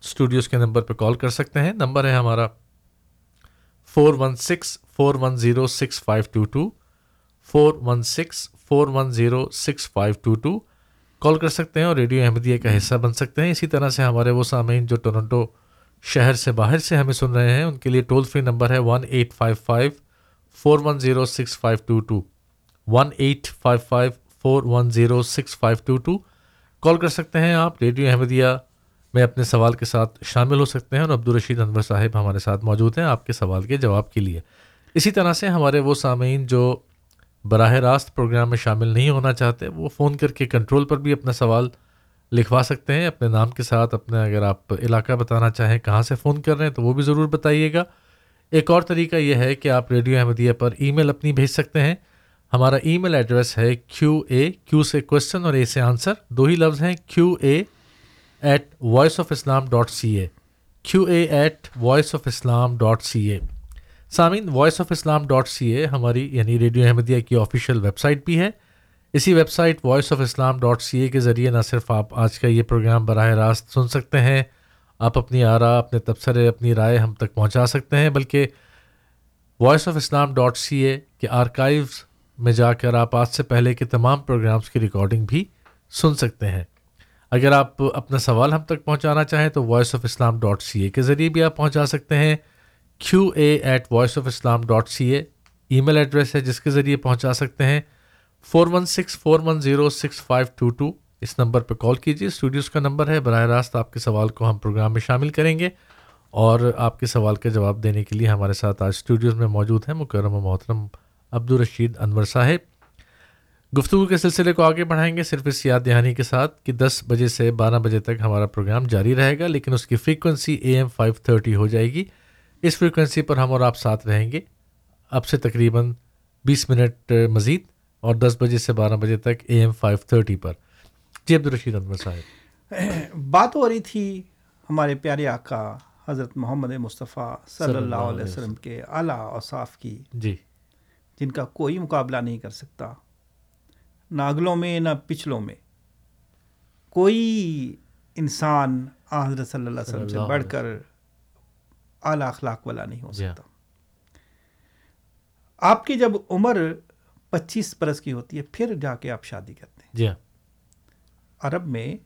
اسٹوڈیوز کے نمبر پہ کال کر سکتے ہیں۔ نمبر ہے ہمارا four one six four one zero six five two two four one six four one zero six five two two call کر سکتے ہیں اور ریڈیو احمدیہ کا حصہ بن سکتے ہیں۔ اسی طرح سے ہمارے وہ سامعین جو ٹورنٹو شہر سے باہر سے ہمیں سن رہے ہیں، ان کے لیے ٹول فری نمبر ہے one eight five five four one zero six five two two one eight five five four one zero six five two two call کر سکتے ہیں آپ ریڈیو احمدیہ میں اپنے سوال کے ساتھ شامل ہو سکتے ہیں اور عبدالرشید انور صاحب ہمارے ساتھ موجود ہیں آپ کے سوال کے جواب کے لیے۔ اسی طرح سے ہمارے وہ سامعین جو براہ راست پروگرام میں شامل نہیں ہونا چاہتے، وہ فون کر کے کنٹرول پر بھی اپنا سوال لکھوا سکتے ہیں۔ اپنے نام کے ساتھ اپنا اگر آپ علاقہ بتانا چاہیں کہاں سے فون کر رہے ہیں تو وہ بھی ضرور بتائیے گا۔ ایک اور طریقہ یہ ہے کہ آپ ریڈیو احمدیہ پر ای میل اپنی بھیج سکتے ہیں۔ ہمارا ای میل ایڈریس ہے کیو اے، کیو سے کوشچن اور اے سے آنسر، دو ہی لفظ ہیں، Q A at voice of Islam dot C A Q A at voice of Islam dot C A سامعین voice of Islam dot C A ہماری یعنی ریڈیو احمدیہ کی آفیشیل ویب سائٹ بھی ہے اسی website voice of Islam dot C A کے ذریعے نہ صرف آپ آج کا یہ پروگرام براہ راست سن سکتے ہیں آپ اپنی آرا اپنے تبصرے اپنی رائے ہم تک پہنچا سکتے ہیں بلکہ voice of Islam dot C A کے آرکائیوز میں جا کر آپ آج سے پہلے کے تمام پروگرامز کی ریکارڈنگ بھی سن سکتے ہیں اگر آپ اپنا سوال ہم تک پہنچانا چاہیں تو voice of Islam dot C A کے ذریعے بھی آپ پہنچا سکتے ہیں۔ Q A at voice of Islam dot C A email address ہے جس کے ذریعے پہنچا سکتے ہیں۔ Four one six four one zero six five two two اس نمبر پہ کال کیجیے اسٹوڈیوز کا نمبر ہے۔ براہ راست آپ کے سوال کو ہم پروگرام میں شامل کریں گے۔ اور آپ کے سوال کا جواب دینے کے لیے ہمارے ساتھ آج اسٹوڈیوز میں موجود ہیں۔ مکرم و محترم عبدالرشید انور صاحب۔ گفتگو کے سلسلے کو آگے بڑھائیں گے صرف اس یاد دہانی کے ساتھ کہ دس بجے سے بارہ بجے تک ہمارا پروگرام جاری رہے گا لیکن اس کی frequency A M five thirty ہو جائے گی۔ اس فریکوینسی پر ہم اور آپ ساتھ رہیں گے۔ اب سے تقریباً بیس منٹ مزید اور دس بجے سے بارہ بجے تک اے ایم فائیو تھرٹی پر۔ جی عبدالرشید انور صاحب۔ بات ہو رہی تھی ہمارے پیارے آقا حضرت محمد مصطفیٰ صلی اللہ علیہ وسلم۔ کے اعلیٰ اوصاف کی جی۔ جن کا کوئی مقابلہ نہیں کر سکتا۔ نہ اگلوں میں نہ پچھلوں میں۔ کوئی انسان حضرت صلی اللہ علیہ وسلم سے بڑھ کر اعلیٰ اخلاق والا نہیں ہو جی ہاں۔ سکتا آپ کی جب عمر پچیس برس کی ہوتی ہے پھر جا کے آپ شادی کرتے ہیں۔ جی ہاں۔ عرب میں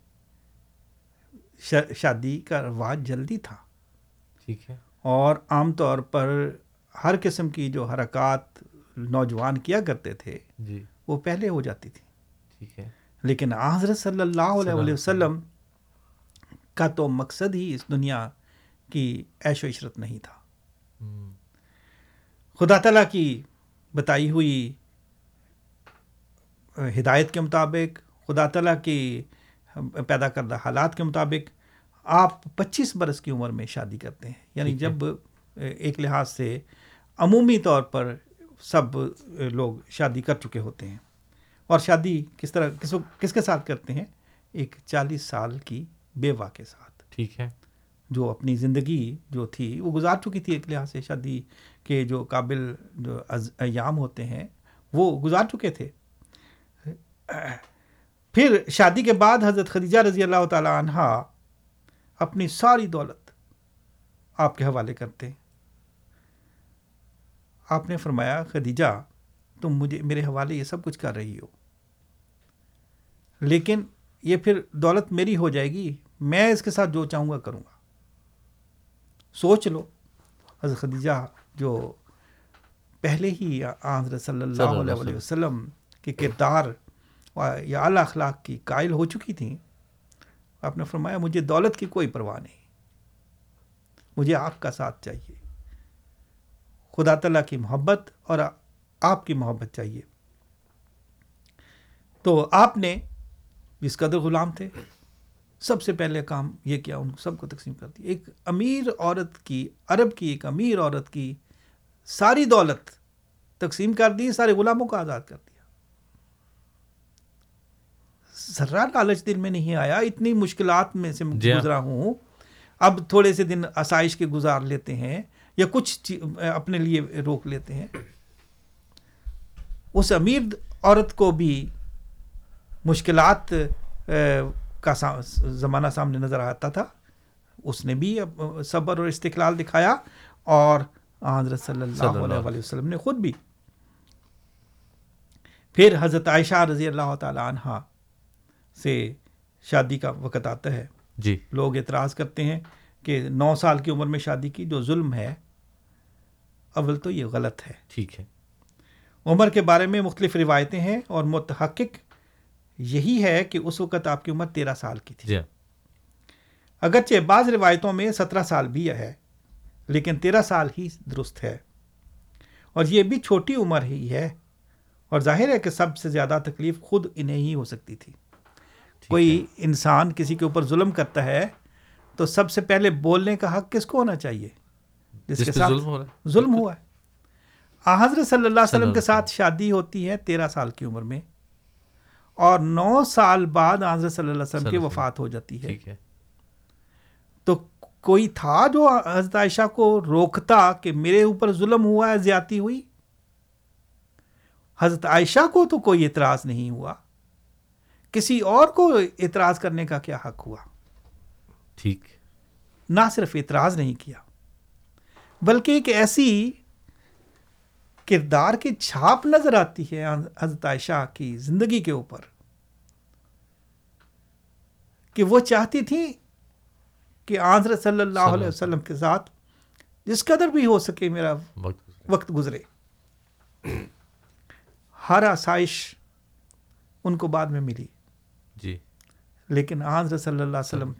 شا- شادی کا رواج جلدی تھا۔ ٹھیک ہے۔ اور عام طور پر ہر قسم کی جو حرکات نوجوان کیا کرتے تھے جی۔ وہ پہلے ہو جاتی تھی۔ ٹھیک ہے۔ لیکن حضرت صلی اللہ علیہ وسلم کا تو مقصد ہی اس دنیا کی عیش و عشرت نہیں تھا۔ خدا تعالیٰ کی بتائی ہوئی ہدایت کے مطابق خدا تعالیٰ کی پیدا کردہ حالات کے مطابق آپ پچیس برس کی عمر میں شادی کرتے ہیں۔ یعنی۔ جب ایک لحاظ سے عمومی طور پر سب لوگ شادی کر چکے ہوتے ہیں۔ اور شادی کس طرح کس کس کے ساتھ کرتے ہیں؟ ایک چالیس سال کی بیوہ کے ساتھ۔ ٹھیک ہے۔ جو اپنی زندگی جو تھی وہ گزار چکی تھی ایک لحاظ سے شادی کے جو قابل جو ایام ہوتے ہیں وہ گزار چکے تھے۔ پھر شادی کے بعد حضرت خدیجہ رضی اللہ تعالی عنہ اپنی ساری دولت آپ کے حوالے کرتے ہیں۔ آپ نے فرمایا، خدیجہ، تم مجھے، میرے حوالے یہ سب کچھ کر رہی ہو۔ لیکن یہ پھر دولت میری ہو جائے گی، میں اس کے ساتھ جو چاہوں گا کروں گا۔ سوچ لو۔ حضرت خدیجہ جو پہلے ہی حضرت صلی اللہ علیہ وسلم کے کردار یا اعلیٰ اخلاق کی قائل ہو چکی تھیں، آپ نے فرمایا، مجھے دولت کی کوئی پرواہ نہیں۔ مجھے آپ کا ساتھ چاہیے۔ خدا تعالیٰ کی محبت اور آپ کی محبت چاہیے۔ تو آپ نے جس قدر غلام تھے۔ سب سے پہلے کام یہ کیا ان سب کو تقسیم کر دیا۔ ایک امیر عورت کی عرب کی ایک امیر عورت کی ساری دولت تقسیم کر دی سارے غلاموں کو آزاد کر دیا۔ ذرا لالچ دل میں نہیں آیا اتنی مشکلات میں سے جی ہاں۔ گزرا ہوں۔ اب تھوڑے سے دن آسائش کے گزار لیتے ہیں۔ یا کچھ اپنے لیے روک لیتے ہیں۔ اس امیر عورت کو بھی مشکلات کا زمانہ سامنے نظر آتا تھا۔ اس نے بھی صبر اور استقلال دکھایا اور حضرت صلی صلی اللہ علیہ وسلم نے خود بھی۔ پھر حضرت عائشہ رضی اللہ تعالی عنہ سے شادی کا وقت آتا ہے۔ جی۔ لوگ اعتراض کرتے ہیں کہ نو سال کی عمر میں شادی کی جو ظلم ہے اول تو یہ غلط ہے۔ ٹھیک ہے۔ عمر کے بارے میں مختلف روایتیں ہیں اور متحقق یہی ہے کہ اس وقت آپ کی عمر تیرہ سال کی تھی۔ جی ہاں۔ اگرچہ بعض روایتوں میں سترہ سال بھی ہے لیکن تیرہ سال ہی درست ہے۔ اور یہ بھی چھوٹی عمر ہی ہے۔ اور ظاہر ہے کہ سب سے زیادہ تکلیف خود انہیں ہی ہو سکتی تھی۔ کوئی۔ انسان کسی کے اوپر ظلم کرتا ہے تو سب سے پہلے بولنے کا حق کس کو ہونا چاہیے؟ جس جس کے ساتھ ظلم ہو رہا ہے۔ ظلم ہوا ہے۔ حضرت صلی اللہ علیہ وسلم کے ساتھ شادی ہوتی ہے تیرہ سال کی عمر میں۔ اور نو سال بعد حضرت صلی اللہ علیہ وسلم کی وفات ہو جاتی ہے۔ تو کوئی تھا جو حضرت عائشہ کو روکتا کہ میرے اوپر ظلم ہوا ہے زیادتی ہوئی؟ حضرت عائشہ کو تو کوئی اعتراض نہیں ہوا۔ کسی اور کو اعتراض کرنے کا کیا حق ہوا؟ ٹھیک۔ نہ صرف اعتراض نہیں کیا۔ بلکہ ایک ایسی کردار کی چھاپ نظر آتی ہے حضرت عائشہ کی زندگی کے اوپر کہ وہ چاہتی تھی کہ حضرت صلی اللہ علیہ وسلم کے ساتھ جس قدر بھی ہو سکے میرا وقت گزرے۔ ہر آسائش ان کو بعد میں ملی۔ جی۔ لیکن حضرت صلی اللہ علیہ وسلم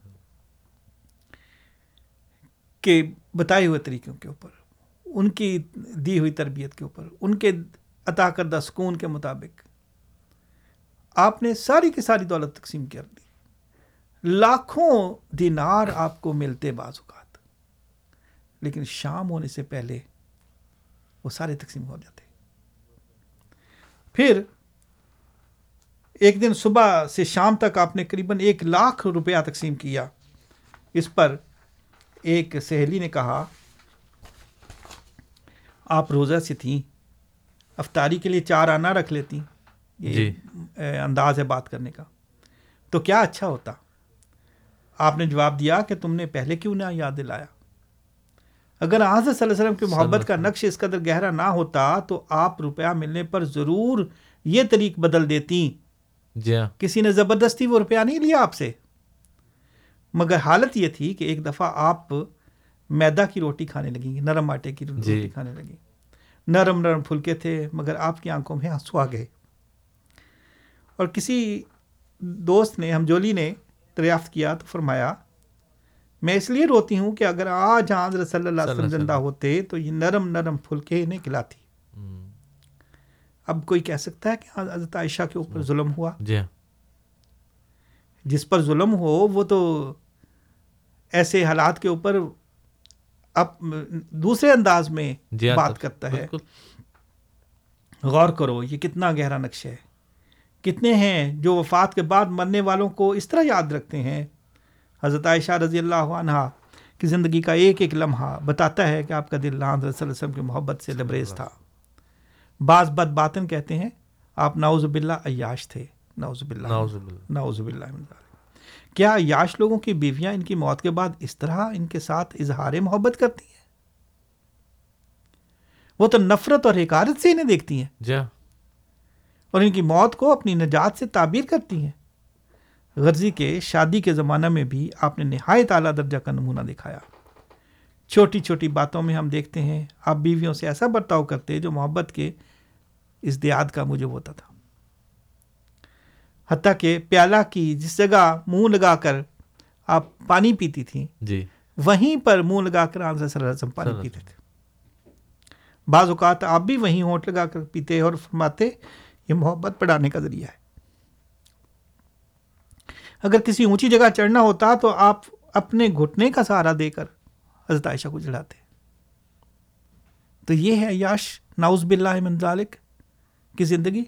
کے بتائے ہوئے طریقوں کے اوپر، ان کی دی ہوئی تربیت کے اوپر، ان کے عطا کردہ سکون کے مطابق آپ نے ساری کی ساری دولت تقسیم کر دی۔ لاکھوں دینار آپ کو ملتے بعض اوقات، لیکن شام ہونے سے پہلے وہ سارے تقسیم ہو جاتے۔ پھر ایک دن صبح سے شام تک آپ نے قریب ایک لاکھ روپیہ تقسیم کیا۔ اس پر ایک سہیلی نے کہا آپ روزہ سے تھیں افطاری کے لیے چار آنا رکھ لیتی یہ جی۔ انداز ہے بات کرنے کا۔ تو کیا اچھا ہوتا؟ آپ نے جواب دیا کہ تم نے پہلے کیوں نہ یاد دلایا۔ اگر حضرت صلی اللہ علیہ وسلم کی محبت کا نقش اس قدر گہرا نہ ہوتا تو آپ روپیہ ملنے پر ضرور یہ طریق بدل دیتی جی ہاں۔ کسی نے زبردستی وہ روپیہ نہیں لیا آپ سے؟ مگر حالت یہ تھی کہ ایک دفعہ آپ میدا کی روٹی کھانے لگیں نرم آٹے کی روٹی جی۔ کھانے لگیں نرم نرم پھلکے تھے مگر آپ کی آنکھوں میں آنسو آ گئے۔ اور کسی دوست نے ہمجولی نے دریافت کیا تو فرمایا میں اس لیے روتی ہوں کہ اگر آج حضرت صلی اللہ علیہ صلی اللہ وسلم۔ زندہ ہوتے تو یہ نرم نرم پھلکے انہیں کھلاتی۔ اب کوئی کہہ سکتا ہے کہ حضرت عائشہ کے اوپر ظلم ہوا؟ جی۔ جس پر ظلم ہو وہ تو ایسے حالات کے اوپر اب دوسرے انداز میں جی بات کرتا ہے۔ غور کرو یہ کتنا گہرا نقش ہے۔ کتنے ہیں جو وفات کے بعد مرنے والوں کو اس طرح یاد رکھتے ہیں؟ حضرت عائشہ رضی اللہ عنہ کی زندگی کا ایک ایک لمحہ بتاتا ہے کہ آپ کا دل حضرت صلی اللہ علیہ وسلم کی محبت سے لبریز تھا۔ بعض بد باطن کہتے ہیں آپ ناؤز باللہ عیاش تھے۔ ناؤز باللہ نعوذ باللہ۔ باللہ کیا یاش لوگوں کی بیویاں ان کی موت کے بعد اس طرح ان کے ساتھ اظہار محبت کرتی ہیں؟ وہ تو نفرت اور حکارت سے انہیں دیکھتی ہیں۔ جی ہاں۔ اور ان کی موت کو اپنی نجات سے تعبیر کرتی ہیں۔ غرضی کے شادی کے زمانہ میں بھی آپ نے نہایت اعلیٰ درجہ کا نمونہ دکھایا۔ چھوٹی چھوٹی باتوں میں ہم دیکھتے ہیں آپ بیویوں سے ایسا برتاؤ کرتے جو محبت کے ازدیاد کا مجھے ہوتا تھا۔ حتیٰ کہ پیالہ کی جس جگہ منہ لگا کر آپ پانی پیتی تھیں جی۔ وہیں پر منہ لگا کر آنسر صلی اللہ علیہ وسلم پانی پیتے تھے۔ بعض اوقات آپ بھی وہیں ہونٹ لگا کر پیتے اور فرماتے یہ محبت بڑھانے کا ذریعہ ہے۔ اگر کسی اونچی جگہ چڑھنا ہوتا تو آپ اپنے گھٹنے کا سہارا دے کر حضرت عائشہ کو چڑھاتے۔ تو یہ ہے یاش ناؤز باللہ من ذالک کی زندگی۔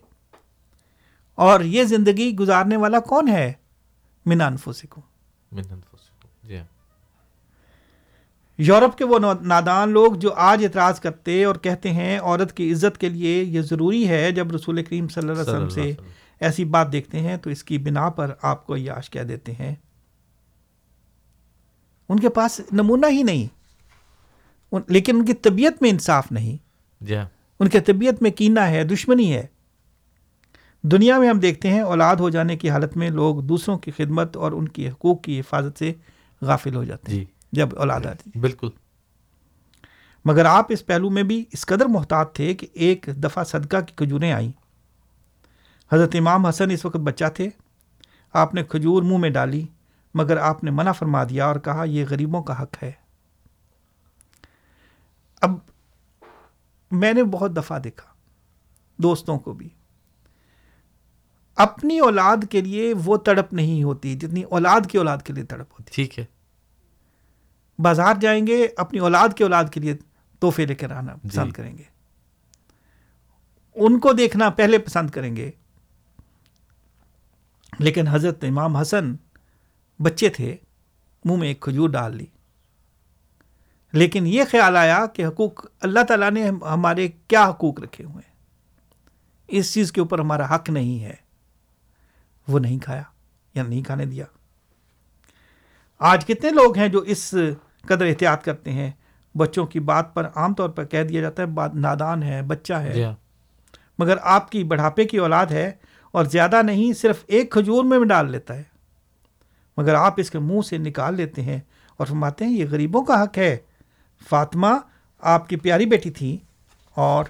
اور یہ زندگی گزارنے والا کون ہے؟ من انفسکم۔ من انفسکم جی ہاں۔ یورپ کے وہ نادان لوگ جو آج اعتراض کرتے اور کہتے ہیں عورت کی عزت کے لیے یہ ضروری ہے جب رسول کریم صلی اللہ علیہ وسلم سے۔ ایسی بات دیکھتے ہیں تو اس کی بنا پر آپ کو یاش کہہ دیتے ہیں۔ ان کے پاس نمونہ ہی نہیں۔ لیکن ان کی طبیعت میں انصاف نہیں۔ جی ہاں۔ ان کی طبیعت میں کینہ ہے دشمنی ہے۔ دنیا میں ہم دیکھتے ہیں اولاد ہو جانے کی حالت میں لوگ دوسروں کی خدمت اور ان کی حقوق کی حفاظت سے غافل ہو جاتے ہیں جی۔ جب اولاد آتی ہے۔ بالکل۔ مگر آپ اس پہلو میں بھی اس قدر محتاط تھے کہ ایک دفعہ صدقہ کی کھجوریں آئیں۔ حضرت امام حسن اس وقت بچہ تھے۔ آپ نے کھجور منہ میں ڈالی مگر آپ نے منع فرما دیا اور کہا یہ غریبوں کا حق ہے۔ اب میں نے بہت دفعہ دیکھا دوستوں کو بھی۔ اپنی اولاد کے لیے وہ تڑپ نہیں ہوتی جتنی اولاد کی اولاد کے لیے تڑپ ہوتی۔ ٹھیک ہے۔ بازار جائیں گے اپنی اولاد کے اولاد کے لیے تحفے لے کر آنا جی۔ پسند کریں گے۔ ان کو دیکھنا پہلے پسند کریں گے۔ لیکن حضرت امام حسن بچے تھے منہ میں ایک کھجور ڈال لی۔ لیکن یہ خیال آیا کہ حقوق اللہ تعالیٰ نے ہم- ہمارے کیا حقوق رکھے ہوئے ہیں؟ اس چیز کے اوپر ہمارا حق نہیں ہے۔ وہ نہیں کھایا یا نہیں کھانے دیا۔ آج کتنے لوگ ہیں جو اس قدر احتیاط کرتے ہیں؟ بچوں کی بات پر عام طور پر کہہ دیا جاتا ہے نادان ہے بچہ جی ہے ہاں۔ مگر آپ کی بڑھاپے کی اولاد ہے اور زیادہ نہیں صرف ایک کھجور میں ڈال لیتا ہے۔ مگر آپ اس کے منہ سے نکال لیتے ہیں اور فرماتے ہیں یہ غریبوں کا حق ہے۔ فاطمہ آپ کی پیاری بیٹی تھی اور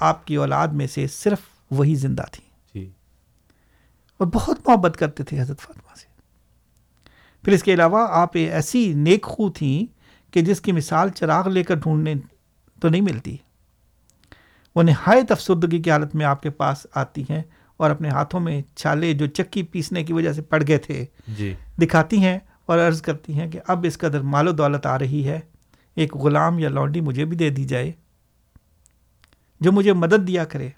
آپ کی اولاد میں سے صرف وہی زندہ تھی۔ جی اور بہت محبت کرتے تھے حضرت فاطمہ سے۔ پھر اس کے علاوہ آپ ایسی نیک خو تھیں کہ جس کی مثال چراغ لے کر ڈھونڈنے تو نہیں ملتی۔ وہ نہایت افسردگی کی حالت میں آپ کے پاس آتی ہیں اور اپنے ہاتھوں میں چھالے جو چکی پیسنے کی وجہ سے پڑ گئے تھے جی۔ دکھاتی ہیں اور عرض کرتی ہیں کہ اب اس قدر مال و دولت آ رہی ہے ایک غلام یا لونڈی مجھے بھی دے دی جائے جو مجھے مدد دیا کرے۔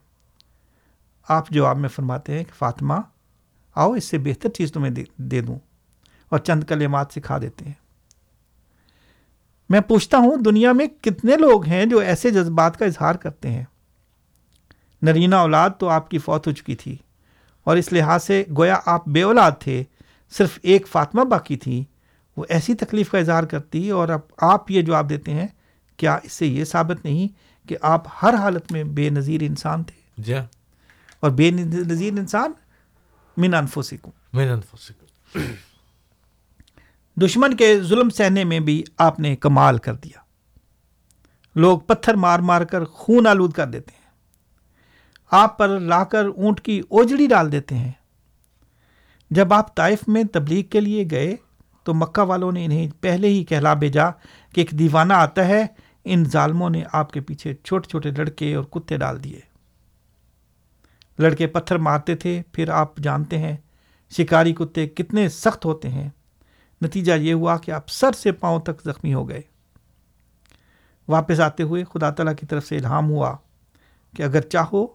آپ جواب میں فرماتے ہیں کہ فاطمہ آؤ اس سے بہتر چیز تمہیں دے دے دوں اور چند کلمات سکھا دیتے ہیں۔ میں پوچھتا ہوں دنیا میں کتنے لوگ ہیں جو ایسے جذبات کا اظہار کرتے ہیں؟ نرینہ اولاد تو آپ کی فوت ہو چکی تھی اور اس لحاظ سے گویا آپ بے اولاد تھے صرف ایک فاطمہ باقی تھی وہ ایسی تکلیف کا اظہار کرتی اور اب آپ یہ جواب دیتے ہیں کیا اس سے یہ ثابت نہیں کہ آپ ہر حالت میں بے نظیر انسان تھے؟ جی ہاں۔ اور بے نظیر انسان من انفسکم۔ من انفسکم۔ دشمن کے ظلم سہنے میں بھی آپ نے کمال کر دیا۔ لوگ پتھر مار مار کر خون آلود کر دیتے ہیں۔ آپ پر لا کر اونٹ کی اوجڑی ڈال دیتے ہیں۔ جب آپ طائف میں تبلیغ کے لیے گئے تو مکہ والوں نے انہیں پہلے ہی کہلا بھیجا کہ ایک دیوانہ آتا ہے۔ ان ظالموں نے آپ کے پیچھے چھوٹے چھوٹے لڑکے اور کتے ڈال دیے۔ لڑکے پتھر مارتے تھے، پھر آپ جانتے ہیں شکاری کتے کتنے سخت ہوتے ہیں۔ نتیجہ یہ ہوا کہ آپ سر سے پاؤں تک زخمی ہو گئے۔ واپس آتے ہوئے خدا تعالیٰ کی طرف سے الہام ہوا کہ اگر چاہو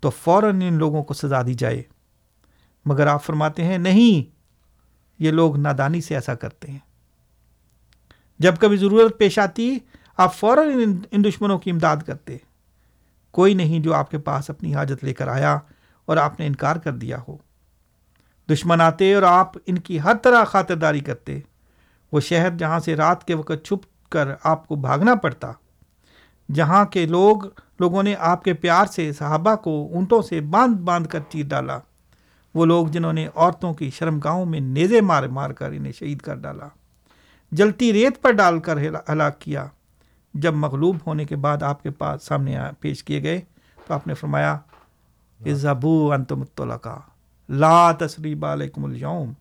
تو فوراً ان لوگوں کو سزا دی جائے۔ مگر آپ فرماتے ہیں، نہیں، یہ لوگ نادانی سے ایسا کرتے ہیں۔ جب کبھی ضرورت پیش آتی، آپ فوراً ان دشمنوں کی امداد کرتے۔ کوئی نہیں جو آپ کے پاس اپنی حاجت لے کر آیا اور آپ نے انکار کر دیا ہو۔ دشمن آتے اور آپ ان کی ہر طرح خاطرداری کرتے۔ وہ شہر جہاں سے رات کے وقت چھپ کر آپ کو بھاگنا پڑتا، جہاں کے لوگ، لوگوں نے آپ کے پیار سے صحابہ کو اونٹوں سے باندھ باندھ کر چیر ڈالا۔ وہ لوگ جنہوں نے عورتوں کی شرم گاہوں میں نیزے مار مار کر انہیں شہید کر ڈالا۔ جلتی ریت پر ڈال کر ہلاک کیا۔ جب مغلوب ہونے کے بعد آپ کے پاس سامنے پیش کیے گئے تو آپ نے فرمایا ضبو انتم کا لا تصریب علیکم اليوم.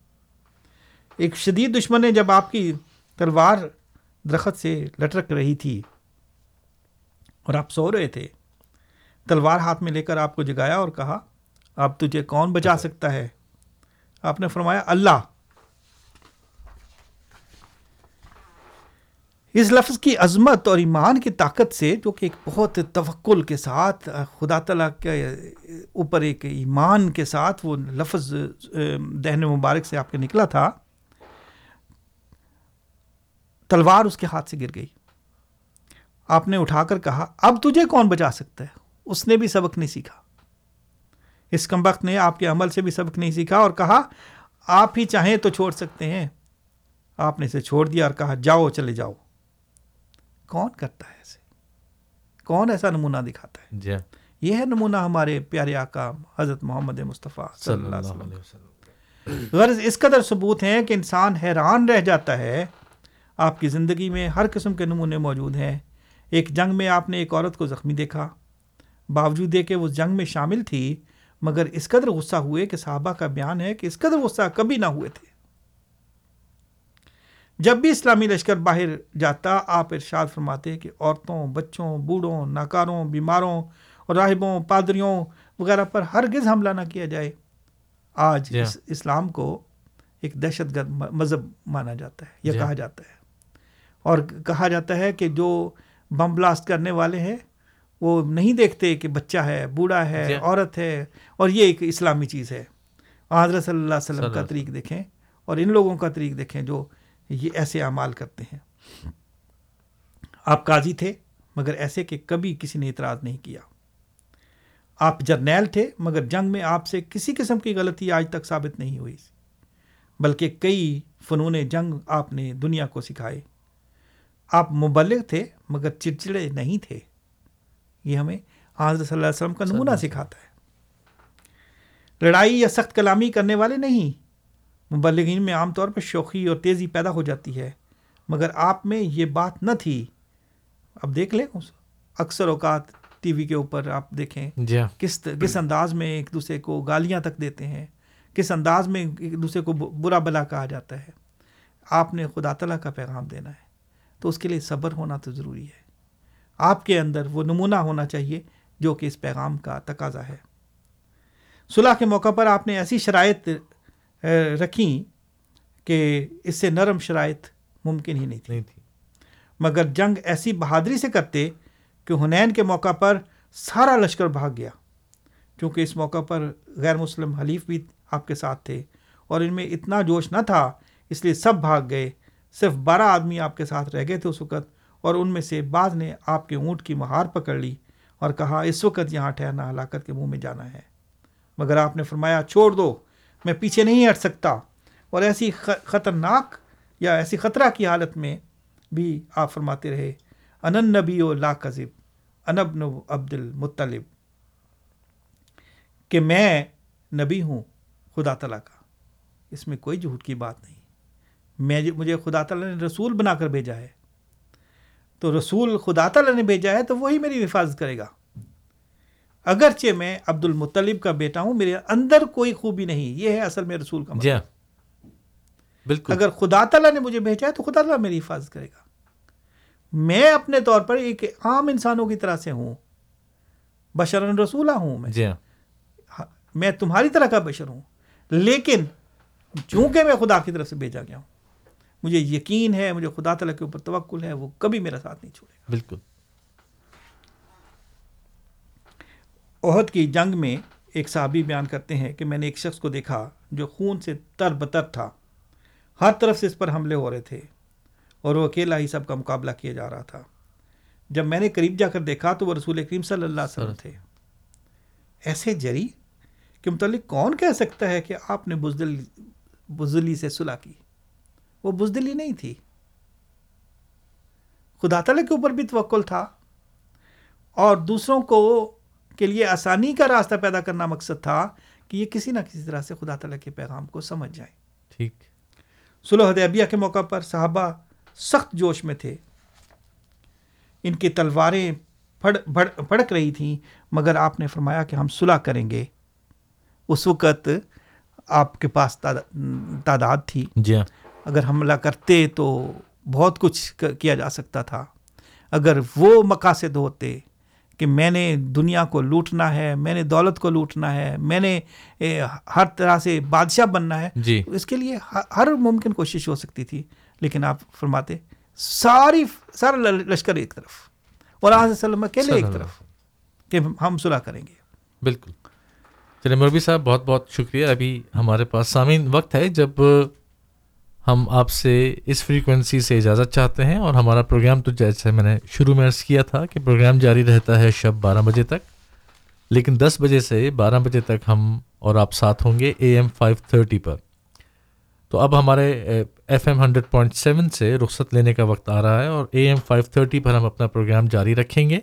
ایک شدید دشمن نے جب آپ کی تلوار درخت سے لٹرک رہی تھی اور آپ سو رہے تھے تلوار ہاتھ میں لے کر آپ کو جگایا اور کہا اب تجھے کون بچا سکتا ہے؟ آپ نے فرمایا اللہ! اس لفظ کی عظمت اور ایمان کی طاقت سے، جو کہ ایک بہت توکل کے ساتھ، خدا تعالیٰ کے اوپر ایک ایمان کے ساتھ وہ لفظ دہن مبارک سے آپ کے نکلا تھا، تلوار اس کے ہاتھ سے گر گئی۔ آپ نے اٹھا کر کہا، اب تجھے کون بچا سکتا ہے؟ اس نے بھی سبق نہیں سیکھا۔ اس کم وقت نے آپ کے عمل سے بھی سبق نہیں سیکھا اور کہا، آپ ہی چاہیں تو چھوڑ سکتے ہیں۔ آپ نے اسے چھوڑ دیا اور کہا، جاؤ، چلے جاؤ۔ کون کرتا ہے ایسے؟ کون ایسا نمونہ دکھاتا ہے؟ جی یہ ہے نمونہ ہمارے پیارے آقا حضرت محمد مصطفیٰ صلی اللہ علیہ وسلم۔ غرض اس قدر ثبوت ہیں کہ انسان حیران رہ جاتا ہے۔ آپ کی زندگی میں ہر قسم کے نمونے موجود ہیں۔ ایک جنگ میں آپ نے ایک عورت کو زخمی دیکھا۔ باوجود کہ وہ جنگ میں شامل تھی مگر اس قدر غصہ ہوئے کہ صحابہ کا بیان ہے کہ اس قدر غصہ کبھی نہ ہوئے تھے۔ جب بھی اسلامی لشکر باہر جاتا آپ ارشاد فرماتے کہ عورتوں بچوں بوڑھوں ناکاروں بیماروں راہبوں پادریوں وغیرہ پر ہرگز حملہ نہ کیا جائے۔ آج اس اسلام کو ایک دہشت گرد مذہب مانا جاتا ہے یا کہا جاتا ہے۔ اور کہا جاتا ہے کہ جو بم بلاسٹ کرنے والے ہیں وہ نہیں دیکھتے کہ بچہ ہے بوڑھا ہے جی۔ عورت ہے اور یہ ایک اسلامی چیز ہے۔ حضرت صلی اللہ علیہ وسلم کا طریق دیکھیں اور ان لوگوں کا طریق دیکھیں جو یہ ایسے اعمال کرتے ہیں۔ آپ قاضی تھے مگر ایسے کہ کبھی کسی نے اعتراض نہیں کیا۔ آپ جرنیل تھے مگر جنگ میں آپ سے کسی قسم کی غلطی آج تک ثابت نہیں ہوئی۔ بلکہ کئی فنون جنگ آپ نے دنیا کو سکھائے۔ آپ مبلغ تھے مگر چڑچڑے نہیں تھے۔ یہ ہمیں حضرت صلی اللہ علیہ وسلم کا نمونہ سکھاتا ہے۔ لڑائی یا سخت کلامی کرنے والے نہیں مبلغین میں عام طور پر شوخی اور تیزی پیدا ہو جاتی ہے۔ مگر آپ میں یہ بات نہ تھی۔ اب دیکھ لیں اکثر اوقات ٹی وی کے اوپر آپ دیکھیں۔ جی ہاں۔ کس کس انداز میں ایک دوسرے کو گالیاں تک دیتے ہیں۔ کس انداز میں ایک دوسرے کو برا بلا کہا جاتا ہے۔ آپ نے خدا تعالیٰ کا پیغام دینا ہے۔ تو اس کے لیے صبر ہونا تو ضروری ہے۔ آپ کے اندر وہ نمونہ ہونا چاہیے جو کہ اس پیغام کا تقاضا ہے۔ صلح کے موقع پر آپ نے ایسی شرائط رکھیں کہ اس سے نرم شرائط ممکن ہی نہیں تھی۔ مگر جنگ ایسی بہادری سے کرتے کہ ہنین کے موقع پر سارا لشکر بھاگ گیا کیونکہ اس موقع پر غیر مسلم حلیف بھی آپ کے ساتھ تھے اور ان میں اتنا جوش نہ تھا اس لیے سب بھاگ گئے۔ صرف بارہ آدمی آپ کے ساتھ رہ گئے تھے اس وقت اور ان میں سے بعض نے آپ کے اونٹ کی مہار پکڑ لی اور کہا اس وقت یہاں ٹھہرنا ہلاکت کے منہ میں جانا ہے۔ مگر آپ نے فرمایا چھوڑ دو۔ میں پیچھے نہیں ہٹ سکتا۔ اور ایسی خطرناک یا ایسی خطرہ کی حالت میں بھی آپ فرماتے رہے انن نبی و لا کذب انبن عبد المطلب کہ میں نبی ہوں خدا تعالیٰ کا۔ اس میں کوئی جھوٹ کی بات نہیں۔ میں مجھے خدا تعالیٰ نے رسول بنا کر بھیجا ہے۔ تو رسول خدا تعالیٰ نے بھیجا ہے تو وہی میری حفاظت کرے گا۔ اگرچہ میں عبد المطلب کا بیٹا ہوں میرے اندر کوئی خوبی نہیں یہ ہے اصل میں رسول کا جی ہاں بالکل۔ اگر خدا تعالیٰ نے مجھے بھیجا ہے تو خدا تعالیٰ میری حفاظت کرے گا۔ میں اپنے طور پر ایک عام انسانوں کی طرح سے ہوں۔ بشرن رسولہ ہوں میں۔ جی ہاں۔ ہاں، میں تمہاری طرح کا بشر ہوں۔ لیکن چونکہ میں خدا کی طرف سے بھیجا گیا ہوں مجھے یقین ہے مجھے خدا تعالیٰ کے اوپر توکل ہے وہ کبھی میرا ساتھ نہیں چھوڑے گا۔ بالکل۔ عہد کی جنگ میں ایک صحابی بیان کرتے ہیں کہ میں نے ایک شخص کو دیکھا جو خون سے تر بتر تھا۔ ہر طرف سے اس پر حملے ہو رہے تھے اور وہ اکیلا ہی سب کا مقابلہ کیا جا رہا تھا۔ جب میں نے قریب جا کر دیکھا تو وہ رسول کریم صلی اللہ علیہ وسلم تھے۔ ایسے جری کہ متعلق کون کہہ سکتا ہے کہ آپ نے بزدل بزدلی سے صلح کی؟ وہ بزدلی نہیں تھی۔ خدا تعالیٰ کے اوپر بھی توکل تھا اور دوسروں کو کے لیے آسانی کا راستہ پیدا کرنا مقصد تھا کہ یہ کسی نہ کسی طرح سے خدا تعالیٰ کے پیغام کو سمجھ جائیں ٹھیک۔ صلح حدیبیہ کے موقع پر صحابہ سخت جوش میں تھے۔ ان کی تلواریں پھڑ بھڑ- بھڑک رہی تھیں مگر آپ نے فرمایا کہ ہم صلح کریں گے۔ اس وقت آپ کے پاس تعداد- تھی۔ جی ہاں۔ اگر حملہ کرتے تو بہت کچھ کیا جا سکتا تھا۔ اگر وہ مقاصد ہوتے کہ میں نے دنیا کو لوٹنا ہے میں نے دولت کو لوٹنا ہے میں نے ہر طرح سے بادشاہ بننا ہے۔ جی۔ اس کے لیے ہر ممکن کوشش ہو سکتی تھی لیکن آپ فرماتے ساری سارا لشکر ایک طرف۔ اور آج وسلم اکیلے ایک طرف کہ ہم صلح کریں گے۔ بالکل۔ چلے مربی صاحب بہت بہت شکریہ۔ ابھی ہمارے پاس سامعین وقت ہے۔ جب ہم آپ سے اس فریکوینسی سے اجازت چاہتے ہیں اور ہمارا پروگرام تو جیسے میں نے شروع میں عرض کیا تھا کہ پروگرام جاری رہتا ہے شب بارہ بجے تک، لیکن دس بجے سے بارہ بجے تک ہم اور آپ ساتھ ہوں گے اے ایم فائیو تھرٹی پر۔ تو اب ہمارے F M hundred point seven سے رخصت لینے کا وقت آ رہا ہے اور اے ایم فائیو تھرٹی پر ہم اپنا پروگرام جاری رکھیں گے۔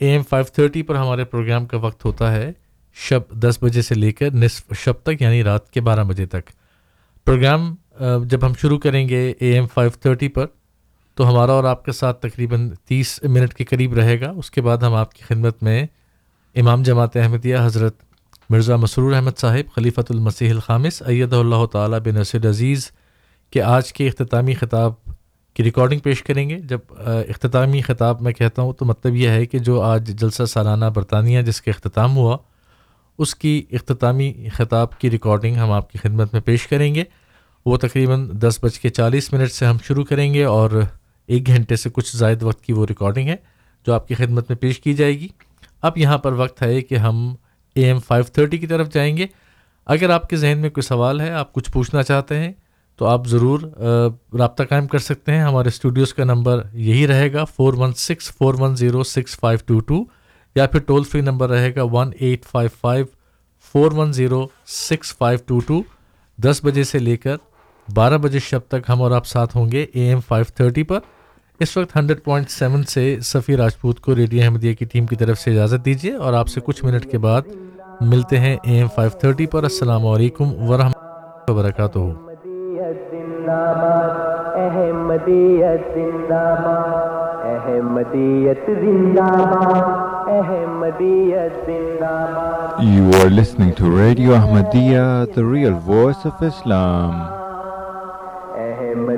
اے ایم فائیو تھرٹی پر ہمارے پروگرام کا وقت ہوتا ہے شب دس بجے سے لے کر نصف شب تک یعنی رات کے بارہ بجے تک۔ پروگرام جب ہم شروع کریں گے اے ایم فائیو تھرٹی پر، تو ہمارا اور آپ کے ساتھ تقریباً تیس منٹ کے قریب رہے گا۔ اس کے بعد ہم آپ کی خدمت میں امام جماعت احمدیہ حضرت مرزا مسرور احمد صاحب، خلیفۃ المسیح الخامس اید اللہ تعالیٰ بن نصر عزیز کے آج کے اختتامی خطاب کی ریکارڈنگ پیش کریں گے۔ جب اختتامی خطاب میں کہتا ہوں تو مطلب یہ ہے کہ جو آج جلسہ سالانہ برطانیہ جس کا اختتام ہوا، اس کی اختتامی خطاب کی ریکارڈنگ ہم آپ کی خدمت میں پیش کریں گے۔ وہ تقریباً دس بج کے چالیس منٹ سے ہم شروع کریں گے اور ایک گھنٹے سے کچھ زائد وقت کی وہ ریکارڈنگ ہے جو آپ کی خدمت میں پیش کی جائے گی۔ اب یہاں پر وقت ہے کہ ہم اے ایم فائیو تھرٹی کی طرف جائیں گے۔ اگر آپ کے ذہن میں کوئی سوال ہے، آپ کچھ پوچھنا چاہتے ہیں، تو آپ ضرور رابطہ قائم کر سکتے ہیں۔ ہمارے اسٹوڈیوز کا نمبر یہی رہے گا four one six four one zero six five two two یا پھر ٹول فری نمبر رہے گا one eight five five four one zero six five two two دس بجے سے لے کر بارہ بجے شب تک ہم اور آپ ساتھ ہوں گے اے ایم فائیو تھرٹی پر۔ اس وقت ہنڈریڈ پوائنٹ سیون سے صفی راجپوت کو ریڈیو احمدیہ کی ٹیم کی طرف سے اجازت دیجیے اور آپ سے کچھ منٹ کے بعد ملتے ہیں اے ایم فائیو تھرٹی پر۔ السلام علیکم ورحمۃ اللہ وبرکاتہ۔ احمدیت زندہ باد احمدیت زندہ باد احمدیت زندہ باد احمدیت زندہ باد۔ You are listening to Radio Ahmadiyya, the real voice of Islam.